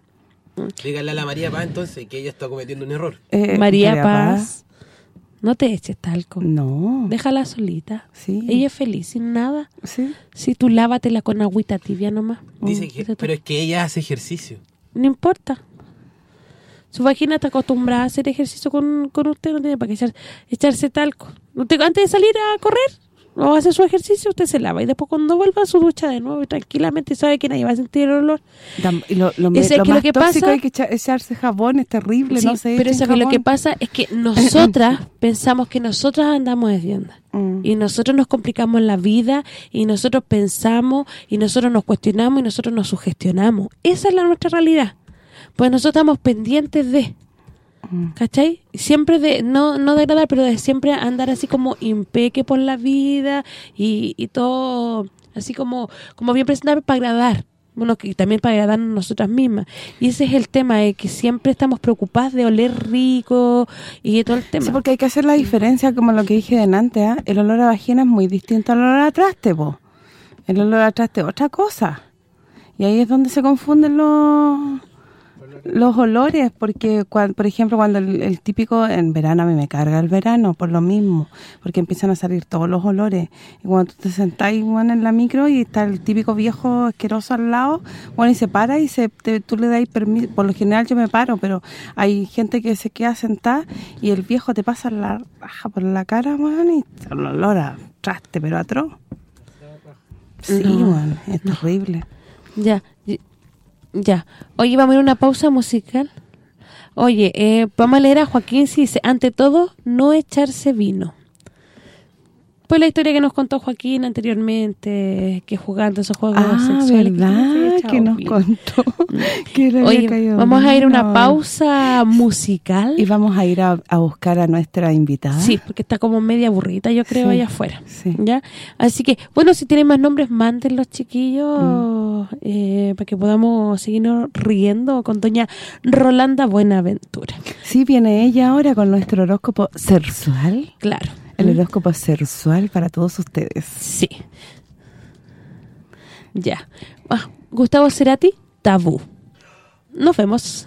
Díganle a la María Paz entonces que ella está cometiendo un error. Eh, María Paz, no te eches talco. No. Déjala solita. Sí. Ella es feliz sin nada. Sí. Si tú lávatela con agüita tibia nomás. Dice que, pero es que ella hace ejercicio. No importa. Su vagina está acostumbrada a hacer ejercicio con, con usted, no tiene para qué echar- echarse talco. Antes de salir a correr o hacer su ejercicio, usted se lava y después cuando vuelva a su ducha de nuevo y tranquilamente sabe que nadie va a sentir el olor. Y lo, lo, Ese lo que lo más que pasa- hay que echa- echarse jabón, es terrible, Sí, no se pero echen ¿sabe lo que pasa? Es que *laughs* nosotras pensamos que nosotras andamos hediondas. Mm. Y nosotros nos complicamos la vida y nosotros pensamos y nosotros nos cuestionamos y nosotros nos sugestionamos. Esa es la nuestra realidad. Pues nosotros estamos pendientes de. ¿Cachai? Siempre de, no no de agradar, pero de siempre andar así como impeque por la vida y, y todo así como como bien presentable para agradar. Bueno, que también para agradarnos nosotras mismas. Y ese es el tema, de que siempre estamos preocupadas de oler rico y todo el tema. Sí, porque hay que hacer la diferencia, como lo que dije delante, ¿ah? El olor a vagina es muy distinto al olor a traste, po. El olor a traste es otra cosa. Y ahí es donde se confunden los los olores, porque, cuan- por ejemplo, cuando el, el típico, en verano a mí me carga el verano, por lo mismo, porque empiezan a salir todos los olores. Y cuando tú te sentás bueno, en la micro y está el típico viejo asqueroso al lado, bueno, y se para y se te- tú le das permiso, por lo general yo me paro, pero hay gente que se queda sentada y el viejo te pasa la raja por la cara, bueno, y olor a traste, pero atroz. Sí, No, bueno, es terrible. Ya, ya. Oye, vamos a ir a una pausa musical. Oye, eh, vamos a leer a Joaquín si dice, ante todo, no echarse vino. Pues la historia que nos contó Joaquín anteriormente, que jugando esos juegos Ah, sexuales. ¿verdad? Que nos contó *laughs* que le Oye, caído vamos a ir a una pausa musical. Y vamos a ir a, a buscar a nuestra invitada. Sí, porque está como media aburrida, yo creo, Sí, allá afuera. sí. ¿Ya? Así que, bueno, si tienen más nombres, mándenlos, chiquillos, Mm. eh, para que podamos seguirnos riendo con doña Rolanda Buenaventura. Sí, viene ella ahora con nuestro horóscopo sexual. Claro. El horóscopo sexual para todos ustedes. Sí. Ya. Ah, Gustavo Cerati, tabú. Nos vemos.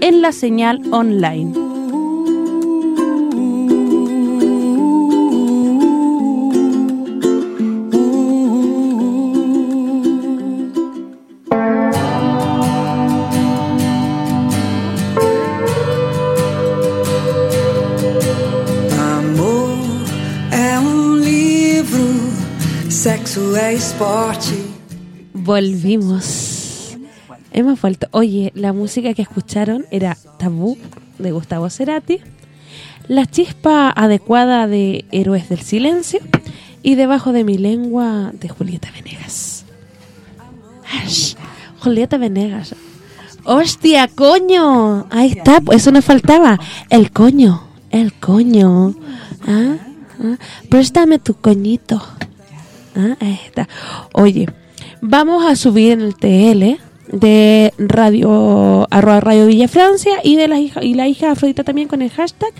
en la señal online. Amor é um livro, sexo é esporte. Volvimos. Hemos vuelto. Oye, la música que escucharon era Tabú de Gustavo Cerati, La chispa adecuada de Héroes del Silencio y Debajo de mi lengua de Julieta Venegas. Julieta Venegas. ¡Hostia, coño! Ahí está, eso nos faltaba. El coño, el coño. Ah, ah, Préstame tu coñito. Ah, ahí está. Oye, vamos a subir en el TL de radio arroba radio Villa Francia y de la hija y la hija Afrodita también con el hashtag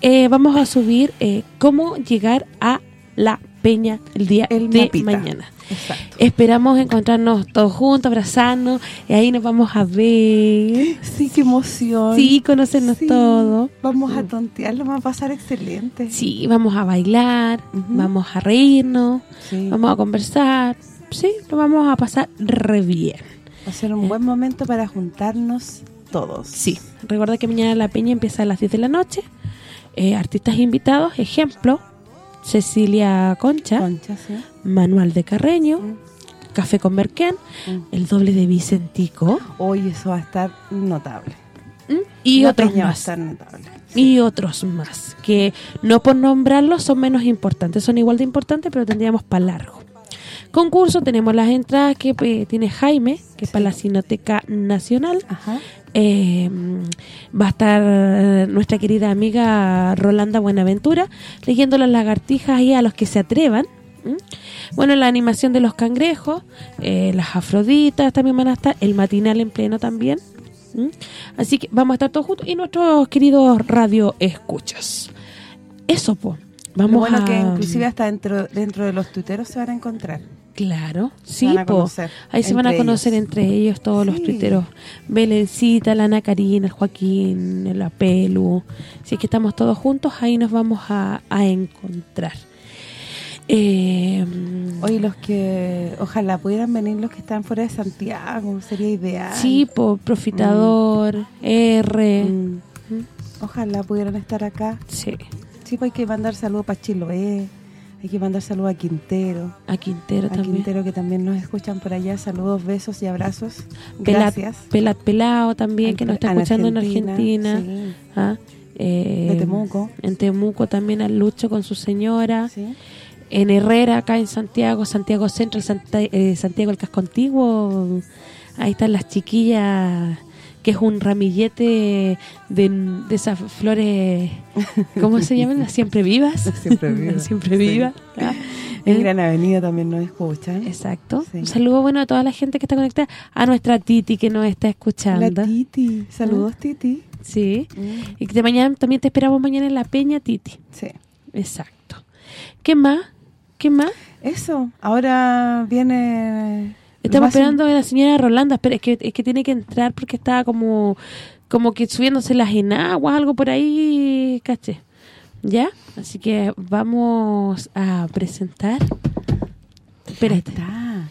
eh, vamos a subir eh, cómo llegar a la peña el día El de mapita. mañana Exacto. esperamos encontrarnos todos juntos abrazarnos y ahí nos vamos a ver Sí, qué emoción. sí conocernos Sí. todos Vamos a tontear, lo vamos a pasar excelente. sí vamos a bailar vamos a reírnos Sí. vamos a conversar sí lo vamos a pasar re bien Va a ser un buen momento para juntarnos todos. Sí, recuerda que mañana la peña empieza a las 10 de la noche. Eh, artistas invitados, ejemplo, Cecilia Concha, Concha, sí. Manuel de Carreño, Mm. Café con Merquén, Mm. el doble de Vicentico Hoy eso va a estar notable. y La otros más. notable. Y otros más, que no por nombrarlos son menos importantes, son igual de importantes, pero tendríamos para largo. Concurso, tenemos las entradas que eh, tiene Jaime, que es para la Cineteca Nacional. Ajá. Eh, va a estar eh, nuestra querida amiga Rolanda Buenaventura leyendo las lagartijas ahí a los que se atrevan. Bueno, la animación de los cangrejos, eh, las afroditas también van a estar, el matinal en pleno también. ¿m? Así que vamos a estar todos juntos y nuestros queridos radio escuchas. Eso, po. Vamos Lo bueno a... que inclusive hasta dentro dentro de los tuiteros se van a encontrar. Claro, sí, van a conocer Ahí se van a entre conocer ellos. entre ellos todos los tuiteros. Belencita, la Ana Karina, el Joaquín, el Apelu. Si es que estamos todos juntos, ahí nos vamos a, a encontrar. Eh, Hoy los que ojalá pudieran venir los que están fuera de Santiago, sería ideal. sí, po, Profitador, R. Mm. Ojalá pudieran estar acá. Sí. Sí, pues hay que mandar saludos para Chiloé, Hay que mandar saludos a Quintero. A Quintero a también. Quintero que también nos escuchan por allá. Saludos, besos y abrazos. Pelat, Gracias. Pelat Pelao también, que nos está escuchando en Argentina. sí. Ah, eh, De Temuco. En Temuco también al Lucho con su señora. Sí. En Herrera, acá en Santiago, Santiago Central, Santa- eh, Santiago el Casco Antiguo. Ahí están las chiquillas, que es un ramillete de, de esas flores, ¿cómo se llaman? Las siempre vivas. Las siempre *laughs* vivas, Las siempre sí. vivas. ah. En Eh, Gran Avenida también nos escuchan. Exacto. Sí. Un saludo bueno a toda la gente que está conectada, a nuestra Titi que nos está escuchando. La Titi. Saludos, Titi. Sí. Mm. Y que de mañana también te esperamos mañana en la Peña, Titi. Sí. Exacto. ¿Qué más? ¿Qué más? Eso. Ahora viene... Estamos esperando a la señora Rolanda, pero es que, es que tiene que entrar porque estaba como como que subiéndose las enaguas, algo por ahí, caché. ¿Ya? Así que vamos a presentar. Ahí Espérate, está.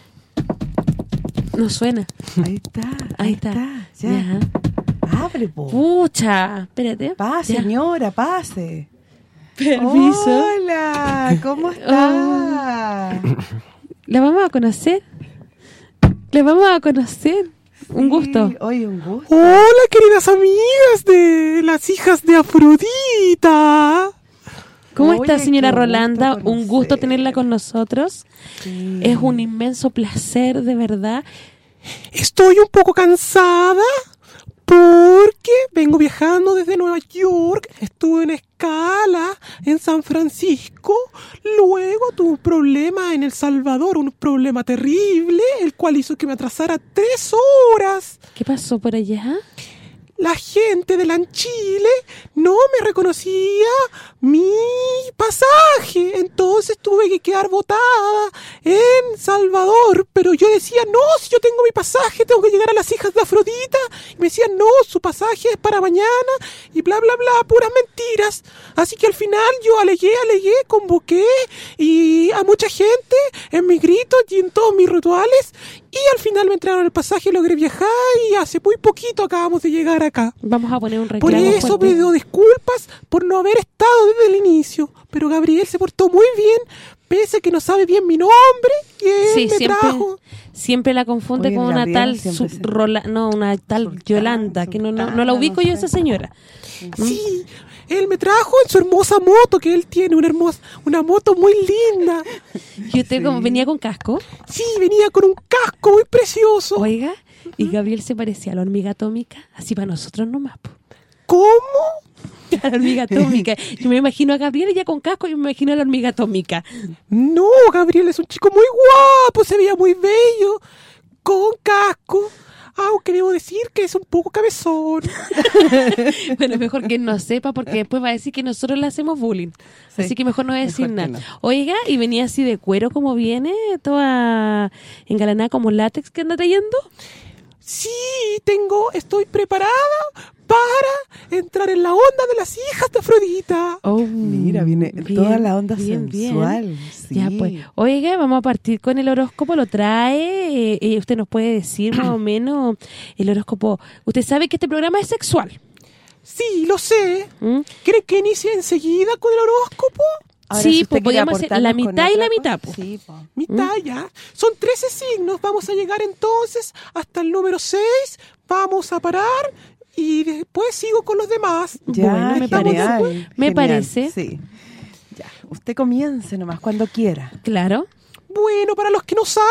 no suena. Ahí está. Ahí está. Ya. Ya. Abre, po. Pucha, espérate. Pase, Ya. señora, pase. Permiso. Hola, ¿cómo está? ¿La vamos a conocer? ¿La vamos a conocer? Un gusto. Un. Hola, queridas amigas de las hijas de Afrodita. ¿Cómo Oye, está, señora gusto Rolanda? Un gusto tenerla con nosotros. Sí. Es un inmenso placer, de verdad. Estoy un poco cansada porque vengo viajando desde Nueva York. Estuve en escala en San Francisco. Luego tuve un problema en El Salvador, un problema terrible, el cual hizo que me atrasara tres horas. ¿Qué pasó por allá? La gente de Lanchile no me reconocía mi pasaje, entonces tuve que quedar botada en Salvador, pero yo decía, no, si yo tengo mi pasaje, tengo que llegar a las hijas de Afrodita, y me decían, no, su pasaje es para mañana, y bla, bla, bla, puras mentiras. Así que al final yo alegué, alegué, convoqué y a mucha gente en mis gritos y en todos mis rituales, y al final me entregaron el pasaje, logré viajar, y hace muy poquito acabamos de llegar acá. Vamos a poner un Por reclamo eso fuerte. pido disculpas por no haber estado desde el inicio. Pero Gabriel se portó muy bien, pese a que no sabe bien mi nombre. Y él Sí, me siempre, trajo. siempre la confunde con una tal Rola- no, una tal Sultán, Yolanda, que no, no, no la ubico no yo sé. esa señora. Sí, él me trajo en su hermosa moto, que él tiene una hermosa, una moto muy linda. *laughs* Y usted como venía con casco, Sí, venía con un casco muy precioso. oiga, y Gabriel se parecía a la hormiga atómica, así para nosotros nomás. ¿Cómo? *laughs* La hormiga atómica. Yo me imagino a Gabriel ya con casco y me imagino a la hormiga atómica. No, Gabriel es un chico muy guapo, se veía muy bello, con casco. Aunque debo decir que es un poco cabezón. *laughs* Bueno, mejor que no sepa porque después va a decir que nosotros le hacemos bullying. Sí, Así que mejor no voy a decir nada. no. Oiga, y venía así de cuero como viene, toda engalanada como látex que anda trayendo. Sí, tengo, estoy preparada para entrar en la onda de las hijas de Afrodita. Oh, Mira, viene toda la onda bien, bien. sensual. Ya pues, oiga, vamos a partir con el horóscopo, lo trae, eh, y usted nos puede decir más o *clears throat* menos el horóscopo. Usted sabe que este programa es sexual. Sí, lo sé. ¿m? ¿Quieren que inicie enseguida con el horóscopo? Ahora, Sí, si pues, podríamos hacer la mitad y la cosa, mitad, pues. Sí, po. Mitad ya. Son 13 signos. Vamos a llegar entonces hasta el número 6. Vamos a parar y después sigo con los demás. Ya, Bueno, me parece. Me parece. Sí. Ya, usted comience nomás cuando quiera. Claro. Bueno, para los que no saben,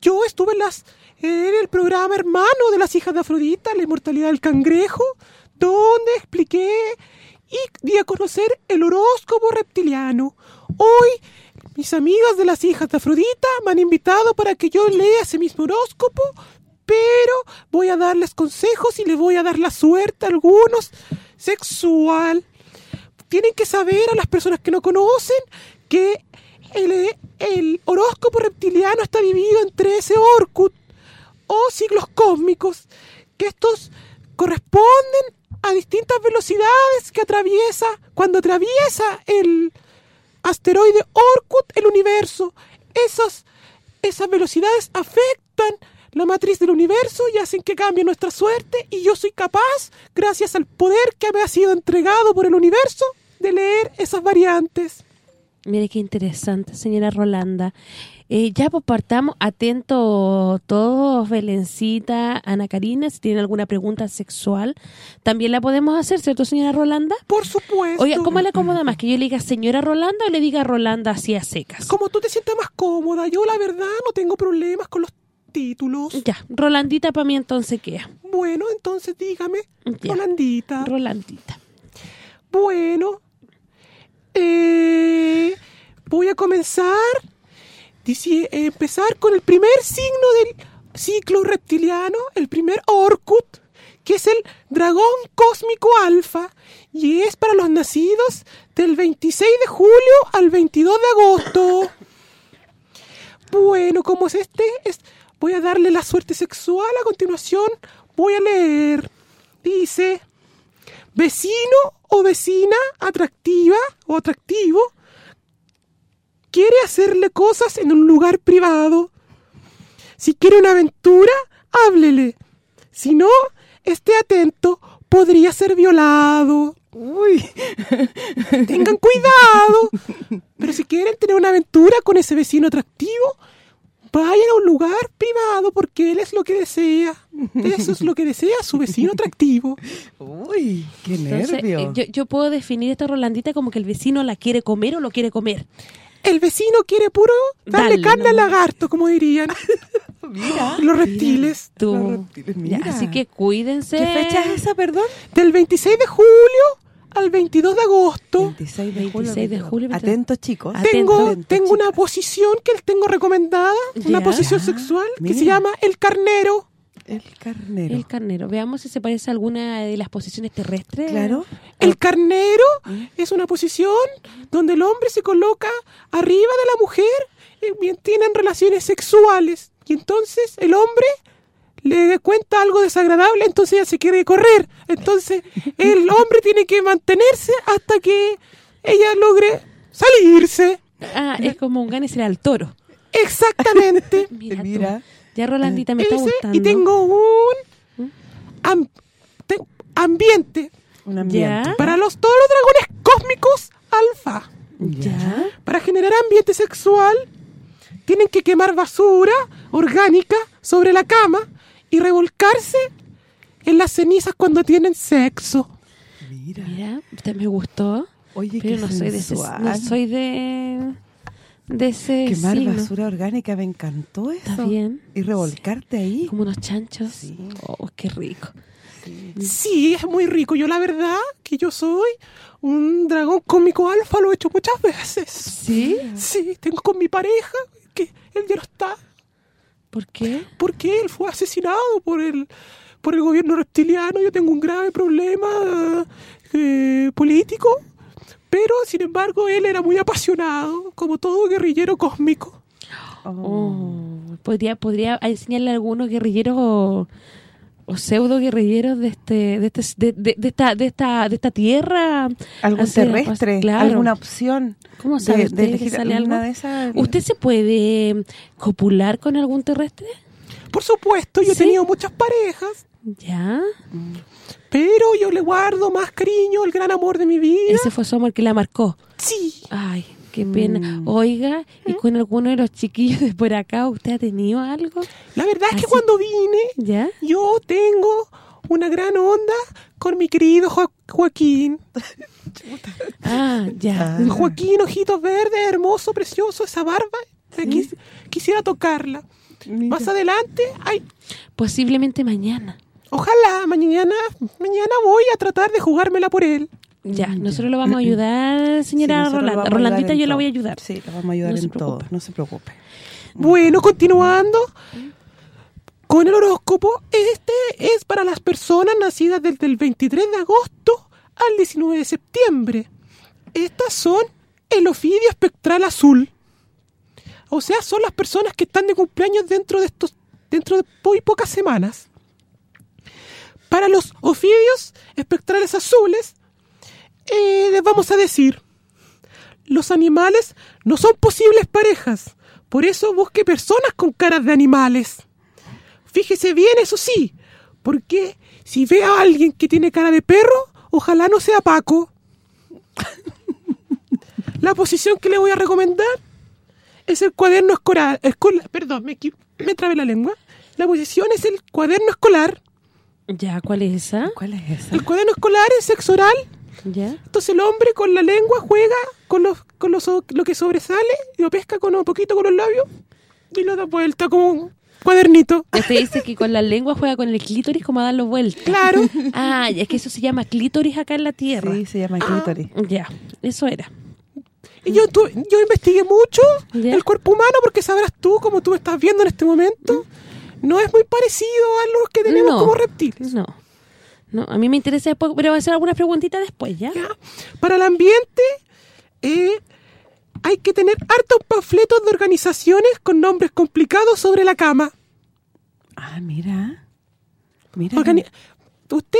yo estuve en, las, en el programa hermano de las hijas de Afrodita, la inmortalidad del cangrejo, donde expliqué y di a conocer el horóscopo reptiliano. Hoy, mis amigas de las hijas de Afrodita me han invitado para que yo lea ese mismo horóscopo, pero voy a darles consejos y les voy a dar la suerte a algunos sexual tienen que saber a las personas que no conocen que el, el horóscopo reptiliano está dividido en 13 Orkut o siglos cósmicos, que estos corresponden a distintas velocidades que atraviesa, cuando atraviesa el asteroide Orkut el universo. Esas, esas velocidades afectan la matriz del universo y hacen que cambie nuestra suerte y yo soy capaz, gracias al poder que me ha sido entregado por el universo, de leer esas variantes. Mire qué interesante, señora Rolanda. Eh, ya pues partamos, atento todos, Belencita, Ana Karina, si tienen alguna pregunta sexual, también la podemos hacer, ¿cierto, señora Rolanda? Por supuesto. Oiga, ¿cómo le acomoda más? ¿Que yo le diga señora Rolanda o le diga Rolanda así a secas? Como tú te sientas más cómoda, yo la verdad no tengo problemas con los títulos. Ya, Rolandita para mí entonces queda. Bueno, entonces dígame, Ya. Rolandita. Rolandita. Bueno, eh, voy a comenzar, eh, empezar con el primer signo del ciclo reptiliano, el primer Orkut, que es el dragón cósmico alfa, y es para los nacidos del 26 de julio al 22 de agosto. Bueno, como es este, es- voy a darle la suerte sexual a continuación. Voy a leer. Dice, vecino o vecina atractiva o atractivo quiere hacerle cosas en un lugar privado. Si quiere una aventura, háblele. Si no, esté atento, podría ser violado. Uy, *laughs* Tengan cuidado. Pero si quieren tener una aventura con ese vecino atractivo, vayan a un lugar privado porque él es lo que desea. Eso es lo que desea su vecino atractivo. uy, qué nervio. eh, yo, yo puedo definir esta Rolandita como que el vecino la quiere comer o lo quiere comer. El vecino quiere puro darle Dale, carne al lagarto, como dirían *laughs* *laughs* Mira, los reptiles. Tú. Los reptiles, Ya, mira. así que cuídense. ¿qué fecha es esa, perdón? Del 26 de julio al 22 de agosto. 26 de julio. 26 de julio, Atentos, chicos. Tengo, tengo una posición que tengo recomendada, una posición sexual que mira. se llama el carnero. El carnero. El carnero. Veamos si se parece a alguna de las posiciones terrestres. Claro. El carnero es una posición donde el hombre se coloca arriba de la mujer y bien tienen relaciones sexuales. Y entonces el hombre le cuenta algo desagradable, entonces ella se quiere correr. Entonces *laughs* el hombre tiene que mantenerse hasta que ella logre salirse. Ah, es como un ganesera al toro. Exactamente. *laughs* Mira. Mira. Ya Rolandita me está gustando. y tengo un am- te- ambiente Un ambiente. Ya. para los todos los dragones cósmicos alfa. Ya. Para generar ambiente sexual, tienen que quemar basura orgánica sobre la cama y revolcarse en las cenizas cuando tienen sexo. Mira. Mira, usted me gustó. Oye, pero qué no soy de no soy de de ese Quemar signo. basura orgánica, me encantó eso. Está bien. Y revolcarte ahí. Como unos chanchos. Sí. Oh, qué rico. Sí, es muy rico. Yo la verdad que yo soy un dragón cómico alfa, lo he hecho muchas veces. ¿Sí? Sí, tengo con mi pareja, que él ya no está, ¿Por qué? porque él fue asesinado por el, por el gobierno reptiliano. Yo tengo un grave problema eh, político, pero sin embargo él era muy apasionado, como todo guerrillero cósmico. Oh, podría podría enseñarle a algunos guerrilleros o, o pseudo guerrilleros de este de, este, de, de- de esta de esta de esta tierra Algún hacer- terrestre, claro. alguna opción. ¿Cómo de- sabe de usted que elegir sale alguna algo? de esas? ¿Usted se puede copular con algún terrestre? Por supuesto, yo he tenido muchas parejas, Ya. Pero yo le guardo más cariño al gran amor de mi vida. Ese fue su amor que la marcó. Sí, Ay, qué pena. Mm. Oiga, ¿y con alguno de los chiquillos de por acá usted ha tenido algo? la verdad es que cuando vine ¿Ya? Yo tengo una gran onda con mi querido Jo- Joaquín. *laughs* Ah, ya. Ah. Joaquín, ojitos verdes, hermoso, precioso, esa barba. eh, quis- quisiera tocarla. Mira. Más adelante, ay, Posiblemente mañana. Ojalá mañana, mañana voy a tratar de jugármela por él. Ya, nosotros lo vamos a ayudar, Sí, señora lo Rolanda. ayudar Rolandita yo la voy a ayudar. Sí, la vamos a ayudar No se en todo, preocupe. no se preocupe. Bueno, continuando con el horóscopo, este es para las personas nacidas desde el 23 de agosto al 19 de septiembre. Estas son el ofidio espectral azul. O sea, son las personas que están de cumpleaños dentro de estos dentro de muy pocas semanas. Para los ofidios espectrales azules, eh, les vamos a decir, los animales no son posibles parejas, por eso busque personas con caras de animales. Fíjese bien, eso sí, porque si ve a alguien que tiene cara de perro, ojalá no sea Paco. *laughs* la posición que le voy a recomendar es el cuaderno escolar. perdón, me, me trabé la lengua. La posición es el cuaderno escolar. Ya, ¿cuál es esa? ¿Cuál es esa? El cuaderno escolar es sexo oral. Ya. Entonces el hombre con la lengua juega con, los, con los, lo que sobresale y lo pesca con un poquito con los labios y lo da vuelta como un cuadernito. Ya te dice que con la lengua juega con el clítoris como a darlo vuelta. Claro. Ah, es que eso se llama clítoris acá en la tierra. Sí, se llama clítoris. Ya, eso era. Y yo, tu- yo investigué mucho Ya. el cuerpo humano porque sabrás tú, como tú me estás viendo en este momento, no es muy parecido a los que tenemos No. como reptiles. No. No, a mí me interesa después, pero voy a hacer algunas preguntitas después, ¿ya? ¿ya? Para el ambiente eh, hay que tener hartos panfletos de organizaciones con nombres complicados sobre la cama. Ah, mira. Mira. Organi- ¿Usted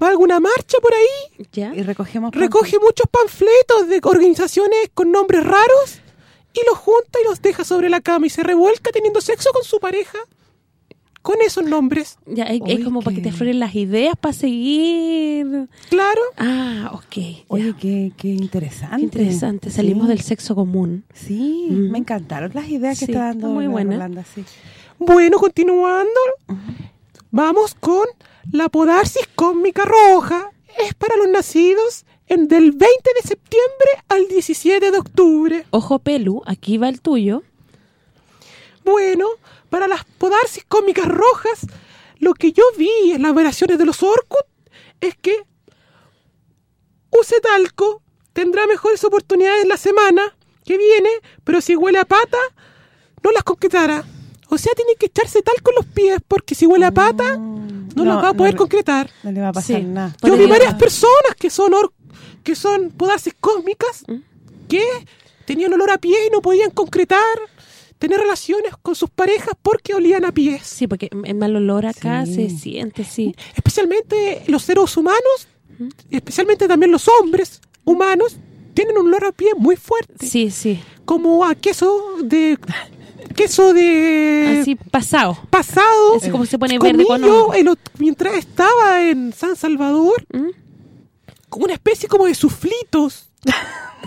va a alguna marcha por ahí? ¿Ya? y recogemos Recoge muchos panfletos de organizaciones con nombres raros y los junta y los deja sobre la cama y se revuelca teniendo sexo con su pareja con esos nombres. Ya, es, como para que te afloren las ideas para seguir. Claro. Ah, ok. ya. Oye, qué, qué interesante. Qué interesante. Salimos Sí. del sexo común. Sí, Mm. me encantaron las ideas que está dando muy buena. Rolanda, sí. Bueno, continuando, vamos con la podarsis cósmica roja. Es para los nacidos en del 20 de septiembre al 17 de octubre. Ojo pelu, aquí va el tuyo. Bueno, para las podarsis cósmicas rojas, lo que yo vi en las operaciones de los Orkut es que use talco, tendrá mejores oportunidades la semana que viene, pero si huele a pata, no las concretará. O sea, tiene que echarse talco en los pies, porque si huele a pata, no, las va a poder Mm. no, concretar. No le va a pasar Sí. nada. Yo vi varias personas que son or- que son podarsis cósmicas ¿Mm? que tenían olor a pie y no podían concretar tener relaciones con sus parejas porque olían a pies. Sí, porque el mal olor acá Sí. se siente, sí. Especialmente los seres humanos, especialmente también los hombres humanos, tienen un olor a pie muy fuerte. Sí, sí. Como a queso de... queso de... Así pasado. pasado. Así como se pone verde con el ot- mientras estaba en San Salvador, ¿Mm? como una especie como de suflitos.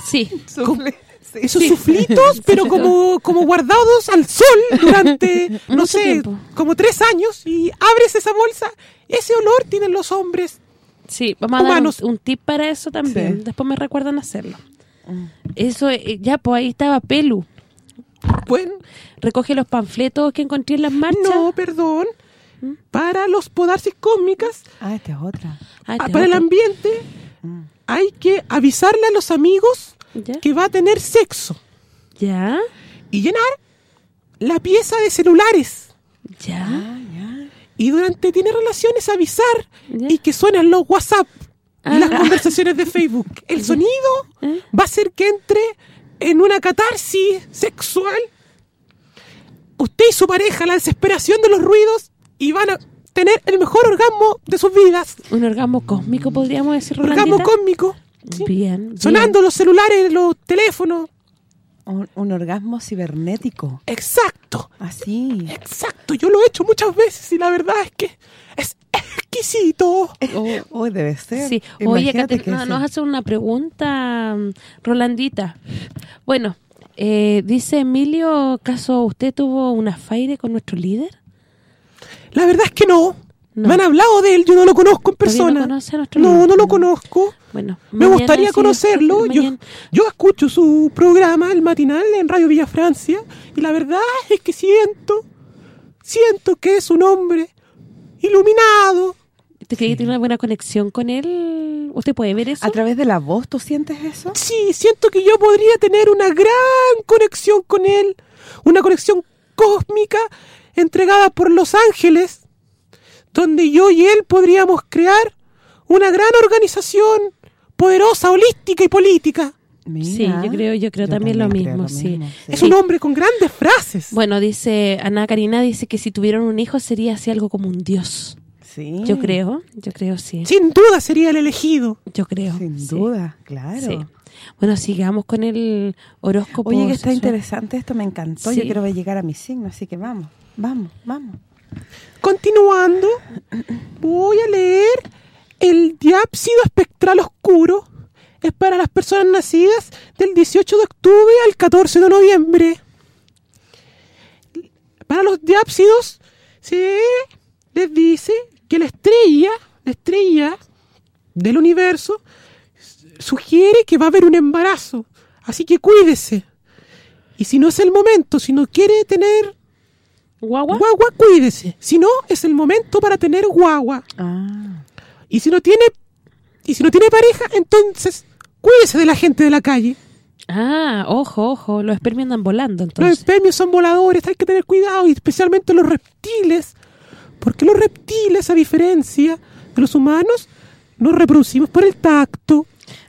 Sí. *laughs* esos suflitos, *laughs* pero como, como guardados al sol durante, *laughs* no Mucho sé, tiempo. como tres años y abres esa bolsa. Ese olor tienen los hombres. Sí, vamos a dar un, Humanos. un tip para eso también. Sí. Después me recuerdan hacerlo. Mm. Eso, eh, ya, pues ahí estaba Pelu. Bueno, Recoge los panfletos que encontré en las marchas. no, perdón. ¿Mm? Para los podarsis cósmicas, Ah, esta es otra. Ah, ah, este para el ambiente, Mm. hay que avisarle a los amigos ¿Ya? que va a tener sexo ¿Ya? y llenar la pieza de celulares. ¿Ya? Ah, ya. Y durante tiene relaciones avisar ¿Ya? y que suenan los WhatsApp y las Ah. conversaciones de Facebook. *laughs* El sonido ¿Eh? va a hacer que entre en una catarsis sexual. Usted y su pareja, la desesperación de los ruidos y van a tener el mejor orgasmo de sus vidas. Un orgasmo cósmico, podríamos decir, Orgasmo cósmico. ¿Sí? Bien, bien. Sonando los celulares, los teléfonos. Un, un orgasmo cibernético. Exacto, Así. exacto. Yo lo he hecho muchas veces y la verdad es que es exquisito. Oh, Oh, debe ser. Sí, oye, Imagínate Cate, que no, sí. nos hace una pregunta, Rolandita. Bueno, eh, dice Emilio, ¿caso usted tuvo un afaire con nuestro líder? La verdad es que no. No. Me han hablado de él, yo no lo conozco en ¿Todavía no persona. conoce a nuestro no, líder? no lo conozco. Bueno, Me gustaría sí, conocerlo. Yo, yo escucho su programa, el matinal, en Radio Villa Francia, y la verdad es que siento, siento que es un hombre iluminado. ¿Usted cree que tiene una buena conexión con él? ¿Usted puede ver eso? ¿A través de la voz tú sientes eso? Sí, siento que yo podría tener una gran conexión con él, una conexión cósmica entregada por los ángeles, donde yo y él podríamos crear una gran organización poderosa, holística y política. Sí, yo creo- yo creo también lo mismo, sí. Es un hombre con grandes frases. Bueno, dice Ana Karina, dice que si tuvieran un hijo sería así algo como un dios. Sí. Yo creo, yo creo sí. Sin duda sería el elegido. Yo creo. Sin sí. duda, claro. Sí. Bueno, sigamos con el horóscopo. Oye, que está sexual. interesante esto, me encantó. Sí. Yo quiero llegar a mi signo, así que vamos, vamos, vamos. Continuando, voy a leer el diápsido espectral oscuro. es para las personas nacidas del 18 de octubre al 14 de noviembre. Para los diápsidos se les dice que la estrella, la estrella del universo sugiere que va a haber un embarazo, así que cuídese. Y si no es el momento, si no quiere tener ¿Guagua? guagua, cuídese. Si no, es el momento para tener guagua. Ah. Y si no tiene y si no tiene pareja, entonces cuídese de la gente de la calle. Ah, ojo, ojo, los espermios andan volando Los entonces. espermios son voladores, hay que tener cuidado, y especialmente los reptiles, porque los reptiles, a diferencia de los humanos, nos reproducimos por el tacto.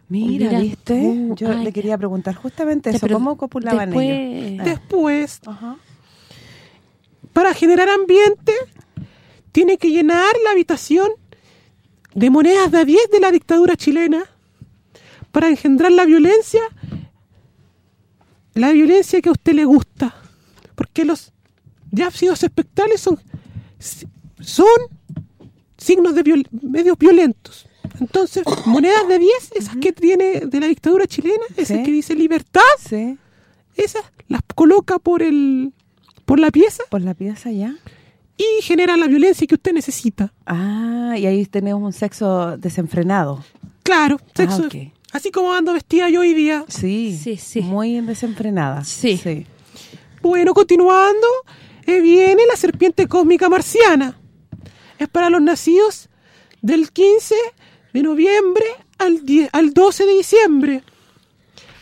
Mira, Mira, ¿viste? uh, Yo ay, le quería preguntar justamente eso, ¿cómo copulaban después- ellos? Ah. Después, Ajá. para generar ambiente, tiene que llenar la habitación de monedas de a 10 de la dictadura chilena para engendrar la violencia, la violencia que a usted le gusta. Porque los diápsidos espectrales son, son signos de viol- medios violentos. Entonces, monedas de 10, esas que tiene de la dictadura chilena, esas Sí. que dice libertad, Sí, esas las coloca por el por la pieza por la pieza ya. Y genera la violencia que usted necesita. Ah, y ahí tenemos un sexo desenfrenado. Claro, sexo. Ah, ok. Así como ando vestida yo hoy día. Sí, Sí, sí. muy desenfrenada. Sí. sí. Bueno, continuando, eh, viene la serpiente cósmica marciana. Es para los nacidos del 15 de noviembre al, 10 al 12 de diciembre.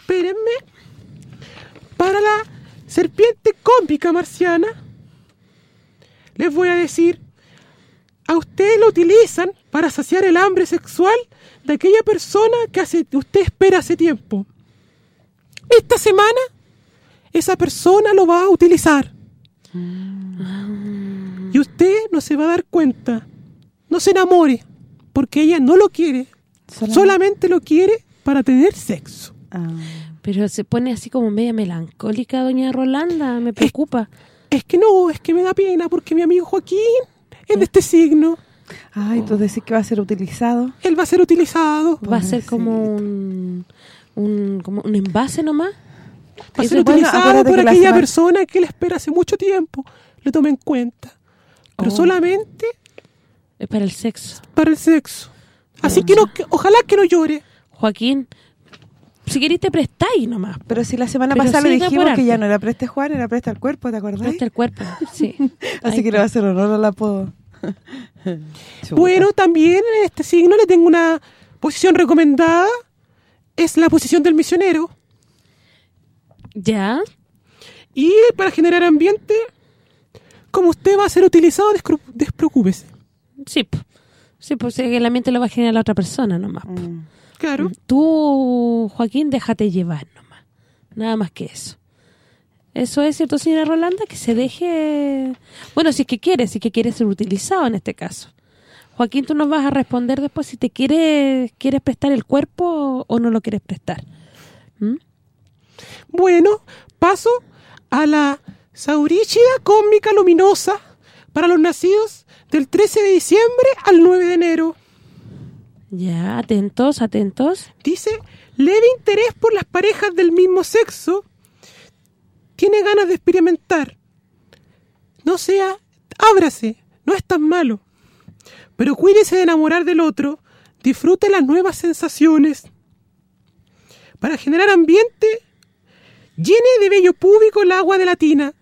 Espérenme. Para la serpiente cósmica marciana, les voy a decir, a usted lo utilizan para saciar el hambre sexual de aquella persona que hace, usted espera hace tiempo. Esta semana esa persona lo va a utilizar. Y usted no se va a dar cuenta. No se enamore, porque ella no lo quiere. Solamente- Solamente lo quiere para tener sexo. Ah. Pero se pone así como media melancólica doña Rolanda, me preocupa. Es que no, es que me da pena porque mi amigo Joaquín es de este signo. Ay, tú decís que va a ser utilizado. Él va a ser utilizado. Va a ser como un, un, como un envase nomás. Va a ser es bueno, utilizado por que la aquella semana- persona que él espera hace mucho tiempo. Lo tome en cuenta. Pero Oh. solamente Es para el sexo. para el sexo. Así que, no, que- ojalá que no llore. Joaquín, si querés te prestáis nomás. Pero si la semana Pero pasada le dijimos que ya no era preste Juan, era presta el cuerpo, ¿te acordás? Presta el cuerpo, sí. *laughs* Así Ay, que le va a hacer honor al apodo. *laughs* Bueno, también en este signo le tengo una posición recomendada. Es la posición del misionero. ¿Ya? Y para generar ambiente, como usted va a ser utilizado, despreocúpese. Sí, sí, pues el ambiente lo va a generar la otra persona nomás. Mm. Claro. Tú, Joaquín, déjate llevar nomás. Nada más que eso. Eso es cierto, señora Rolanda, que se deje... Bueno, si es que quiere, si es que quiere ser utilizado en este caso. Joaquín, tú nos vas a responder después si te quieres quieres prestar el cuerpo o no lo quieres prestar. ¿Mm? Bueno, paso a la sauríchida cósmica luminosa para los nacidos del 13 de diciembre al 9 de enero. Ya, atentos, atentos. Dice, leve interés por las parejas del mismo sexo. Tiene ganas de experimentar. No sea, ábrase, no es tan malo. Pero cuídese de enamorar del otro. Disfrute las nuevas sensaciones. Para generar ambiente, llene de vello púbico el agua de la tina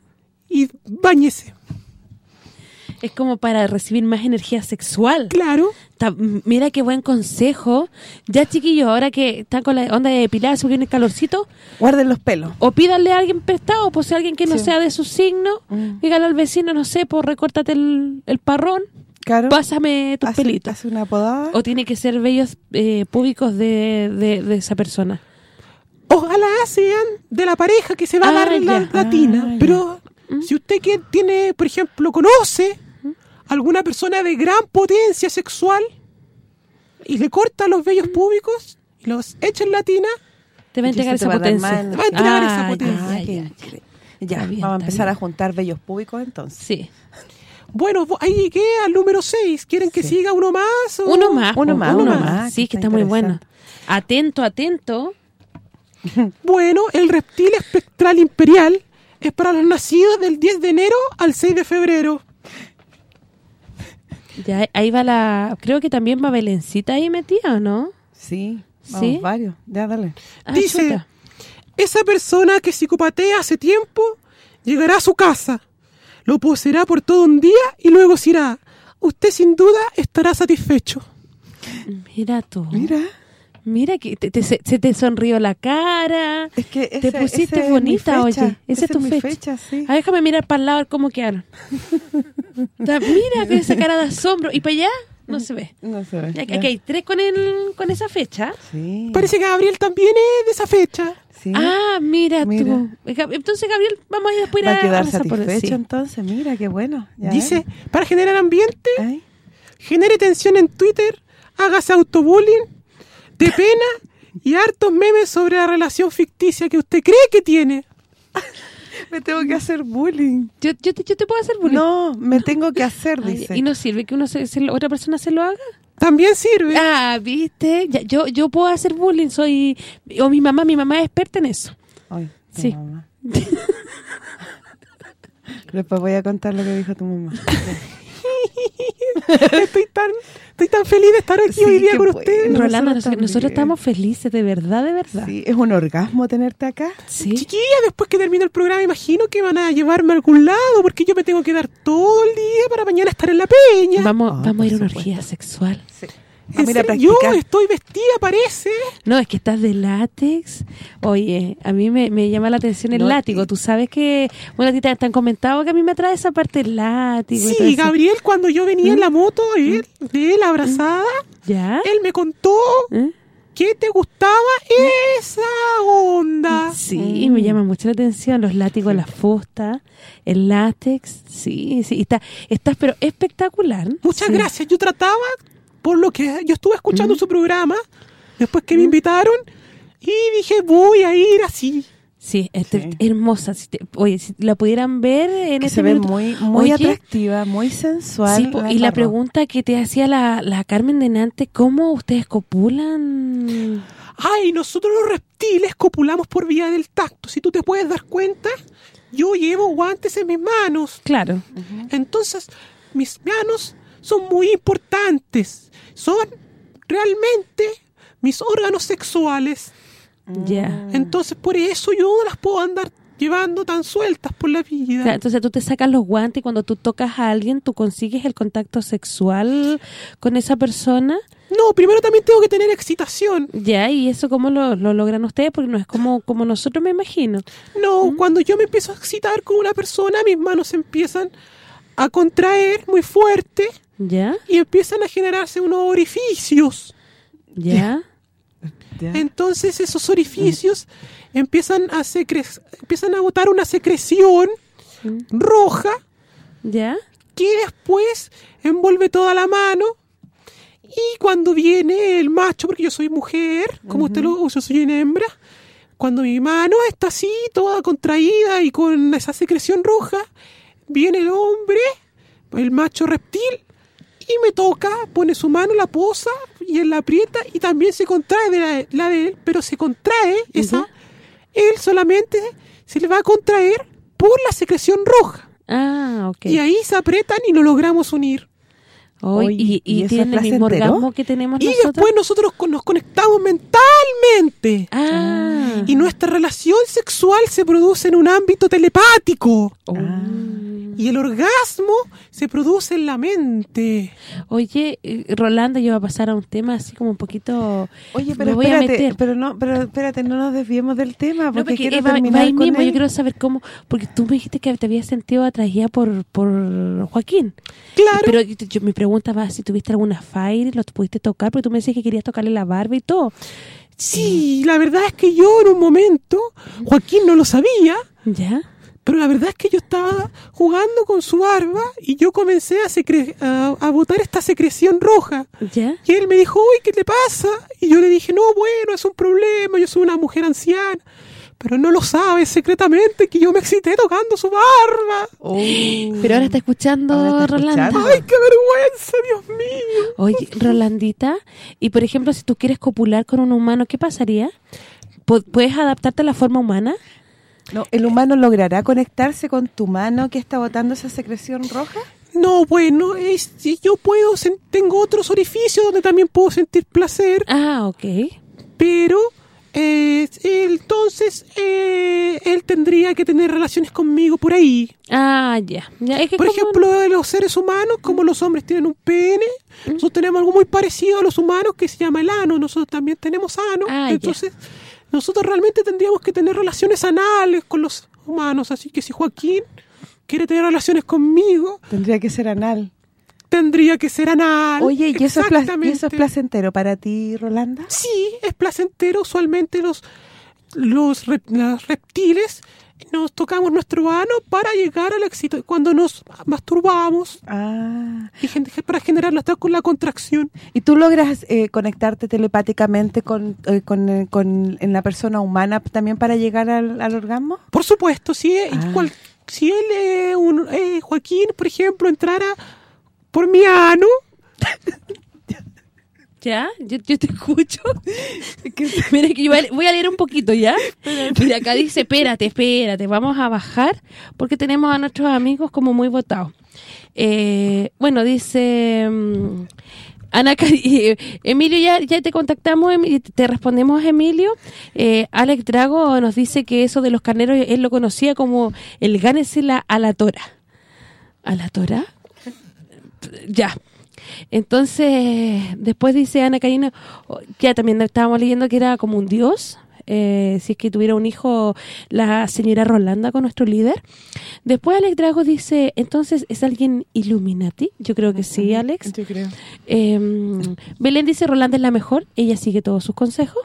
y báñese. Es como para recibir más energía sexual. Claro. Ta- Mira qué buen consejo. Ya, chiquillos, ahora que están con la onda de depilar, subir el calorcito, Guarden los pelos. o pídanle a alguien prestado, pues a alguien que no Sí. sea de su signo, Mm. dígale al vecino, no sé, pues recórtate el, el parrón, Claro. pásame tus hace, pelitos. hace una podada. O tiene que ser vellos eh, públicos de, de, de esa persona. Ojalá sean de la pareja que se va a Ah, dar la, ya. la tina. Ah, ya. Pero si usted que tiene, por ejemplo, conoce alguna persona de gran potencia sexual y le corta los vellos públicos y los echa en la tina, Te va a entregar esa potencia. Te va a entregar esa potencia. ya, bien, vamos a empezar bien. a juntar vellos públicos entonces. Sí. Bueno, ahí llegué al número 6. ¿Quieren que Sí. siga uno más? o- Uno más, Uno más, uno uno más. más, Sí, que está está muy bueno. Atento, atento. *laughs* Bueno, el reptil espectral imperial es para los nacidos del 10 de enero al 6 de febrero. Ya, ahí va la... Creo que también va Belencita ahí metida, ¿o no? Sí, vamos, ¿Sí? varios. Ya, dale. Ah, Dice, chuta. esa persona que psicopatea hace tiempo llegará a su casa, lo poseerá por todo un día y luego se irá. Usted sin duda estará satisfecho. Mira tú. Mira, Mira que te- te- se, se te sonrió la cara. es que Te pusiste es bonita, fecha, oye. Esa es tu mi fecha. sí. A ver, déjame mirar para el lado a ver cómo quedaron. *laughs* Mira que esa cara de asombro. ¿Y para allá? No se ve. No se ve. Aquí hay tres con el con esa fecha. Sí. Parece que Gabriel también es de esa fecha. sí. Ah, mira, Mira. tú. Entonces, Gabriel, vamos a ir después Va a quedar el- satisfecho sí. entonces. Mira, qué bueno. Ya Dice, para generar ambiente. Ay, genere tensión en Twitter, hágase autobullying, de pena y hartos memes sobre la relación ficticia que usted cree que tiene. *laughs* me tengo que hacer bullying. Yo, yo, te, yo te puedo hacer bullying. No, me tengo que hacer, Ay, dice. ¿Y no sirve que uno se, otra persona se lo haga? También sirve. Ah, ¿viste? Ya, yo yo puedo hacer bullying, soy... O mi mamá, mi mamá es experta en eso. Ay, Sí. mamá. Después voy a contar lo que dijo tu mamá. *laughs* *laughs* estoy tan estoy tan feliz de estar aquí Sí, hoy día con bueno. usted. Nosotros Rolando, nosotros, estamos felices, de verdad, de verdad. Sí, es un orgasmo tenerte acá. Sí. Chiquilla, después que termine el programa, imagino que van a llevarme a algún lado, porque yo me tengo que dar todo el día para mañana estar en la peña. Vamos, Ah, vamos a ir a una orgía sexual. En Vamos a ir a serio, yo estoy vestida, parece. No, es que estás de látex. Oye, a mí me, me llama la atención el No, látigo. y- Tú sabes que, bueno, a ti te, han comentado que a mí me atrae esa parte del látigo. y Sí, eso. Gabriel, cuando yo venía ¿Mm? en la moto a él, de él abrazada, ¿Ya? él me contó ¿Eh? que te gustaba esa onda. Sí, me llama mucho la atención los látigos, las fustas, el látex, sí, sí, y está, estás pero espectacular. Muchas Sí. gracias. Yo trataba, por lo que yo estuve escuchando Mm. su programa, después que me invitaron, y dije, voy a ir así. Sí, es Sí. hermosa. Si te- oye, si la pudieran ver en Que este se ve minuto- muy muy Oye, atractiva, muy sensual. Sí, y la pregunta que te hacía la, la Carmen de Nantes, ¿cómo ustedes copulan? Ay, nosotros los reptiles copulamos por vía del tacto. Si tú te puedes dar cuenta, yo llevo guantes en mis manos. Claro. Entonces, mis manos son muy importantes. Son realmente mis órganos sexuales. Ya. Entonces, por eso yo no las puedo andar llevando tan sueltas por la vida. Entonces tú te sacas los guantes y cuando tú tocas a alguien, tú consigues el contacto sexual con esa persona. No, primero también tengo que tener excitación. Ya, y eso cómo lo, lo logran ustedes, porque no es como como nosotros me imagino. No, cuando yo me empiezo a excitar con una persona, mis manos empiezan a contraer muy fuerte ¿Ya? y empiezan a generarse unos orificios. ¿Ya? *laughs* Ya. Entonces esos orificios empiezan a secre empiezan a botar una secreción roja ¿Ya? que después envuelve toda la mano y cuando viene el macho, porque yo soy mujer, como usted lo yo soy una hembra, cuando mi mano está así, toda contraída y con esa secreción roja, viene el hombre, el macho reptil, y me toca, pone su mano, la posa y él la aprieta y también se contrae de la, la de él, pero se contrae esa, él solamente se le va a contraer por la secreción roja. Ah, ok. Y ahí se apretan y nos logramos unir. Hoy, Oye, y, y, ¿y tienen el mismo orgasmo que tenemos Y nosotros. después nosotros nos conectamos mentalmente. Ah. Y nuestra relación sexual se produce en un ámbito telepático. Oh. Y el orgasmo se produce en la mente. Oye, eh, Rolanda, yo voy a pasar a un tema así como un poquito... Oye, me pero voy a espérate, meter. pero no, pero espérate, no nos desviemos del tema No, porque, quiero eh, va terminar ahí con mismo, él. yo quiero saber cómo, porque tú me dijiste que te habías sentido atraída por, por Joaquín. Claro. Pero yo, yo- mi pregunta va, si tuviste alguna fire, lo pudiste tocar, porque tú me decías que querías tocarle la barba y todo. Sí, la verdad es que yo en un momento, Joaquín no lo sabía, ¿Ya? Pero la verdad es que yo estaba jugando con su barba y yo comencé a, secre- a, a botar esta secreción roja. ¿Ya? Y él me dijo, uy, ¿qué te pasa? Y yo le dije, no, bueno, es un problema, yo soy una mujer anciana. pero no lo sabe secretamente que yo me excité tocando su barba. Pero ahora está escuchando Ahora está Rolanda. escuchando. ¡Ay, qué vergüenza, Dios mío! Oye, Rolandita, y por ejemplo, si tú quieres copular con un humano, ¿qué pasaría? ¿Pu- ¿Puedes adaptarte a la forma humana? No, ¿El humano logrará conectarse con tu mano que está botando esa secreción roja? No, bueno, es, si yo puedo, tengo otros orificios donde también puedo sentir placer, Ah, ok. pero eh, entonces eh, él tendría que tener relaciones conmigo por ahí. Ah, ya. ya es que Por ejemplo, los seres humanos, como los hombres tienen un pene, nosotros tenemos algo muy parecido a los humanos que se llama el ano. Nosotros también tenemos ano. Ah, ya. Nosotros realmente tendríamos que tener relaciones anales con los humanos. Así que si Joaquín quiere tener relaciones conmigo, Tendría que ser anal. tendría que ser anal. Oye, ¿y eso, es pla- ¿y Exactamente. eso es placentero para ti, Rolanda? Sí, es placentero. Usualmente los, los, rep- los reptiles nos tocamos nuestro ano para llegar al éxito. Cuando nos masturbamos, Ah. y para generar la, con la contracción. ¿Y tú logras eh, conectarte telepáticamente con, eh, con, eh, con- en la persona humana también para llegar al, al orgasmo? Por supuesto, si, eh, Ah. cual- si él, un, Joaquín, por ejemplo, entrara por mi ano, *laughs* ¿Ya? Yo, yo te *laughs* escucho. *laughs* Mira, que yo voy a- leer un poquito, ¿ya? Mira, acá dice, espérate, espérate, vamos a bajar porque tenemos a nuestros amigos como muy votados. Eh, bueno, dice... mm, Ana Cari- *laughs* eh, Emilio, ya, ya te contactamos, te respondemos, Emilio. Eh, Alex Drago nos dice que eso de los carneros, él lo conocía como el gánese a la tora. ¿A la tora? Ya. Entonces, después dice Ana Karina, oh, ya también estábamos leyendo que era como un dios, eh, si es que tuviera un hijo la señora Rolanda con nuestro líder. Después Alex Drago dice, entonces, ¿es alguien Illuminati? Yo creo que sí, Alex. Yo creo. Eh, Belén dice, Rolanda es la mejor, ella sigue todos sus consejos.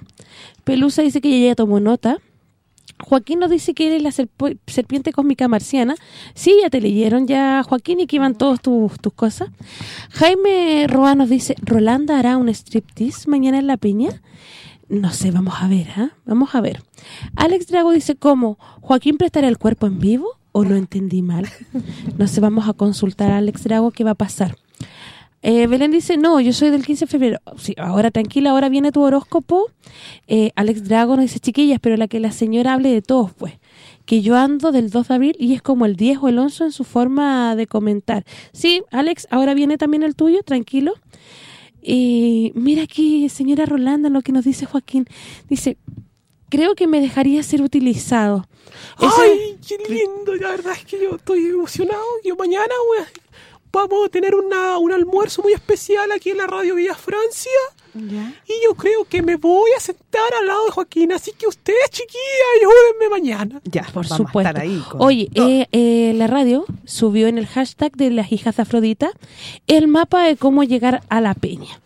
Pelusa dice que ella ya tomó nota. Joaquín nos dice que eres la serp- serpiente cósmica marciana. Sí, ya te leyeron ya, Joaquín, y que iban todos tus, tus cosas. Jaime Roa nos dice, ¿Rolanda hará un striptease mañana en La Peña? No sé, vamos a ver, ¿ah? Vamos a ver. Alex Drago dice, ¿cómo? ¿Joaquín prestará el cuerpo en vivo? ¿O lo entendí mal? No sé, vamos a consultar a Alex Drago qué va a pasar. Eh, Belén dice, no, yo soy del 15 de febrero. Sí, ahora tranquila, ahora viene tu horóscopo. Eh, Alex Drago nos dice, chiquillas, pero la que la señora hable de todos, pues. Que yo ando del 2 de abril y es como el 10 o el 11 en su forma de comentar. Sí, Alex, ahora viene también el tuyo, tranquilo. Y mira aquí, señora Rolanda, lo que nos dice Joaquín. Dice, creo que me dejaría ser utilizado. ¡ay, qué lindo! La verdad es que yo estoy emocionado. Yo mañana voy vamos a tener una, un almuerzo muy especial aquí en la Radio Villa Francia. ¿Ya? Y yo creo que me voy a sentar al lado de Joaquín. Así que ustedes, chiquillas, ayúdenme mañana. Ya, Por vamos supuesto. a estar ahí. con- Oye, eh, eh, la radio subió en el hashtag de las hijas de Afrodita el mapa de cómo llegar a la peña.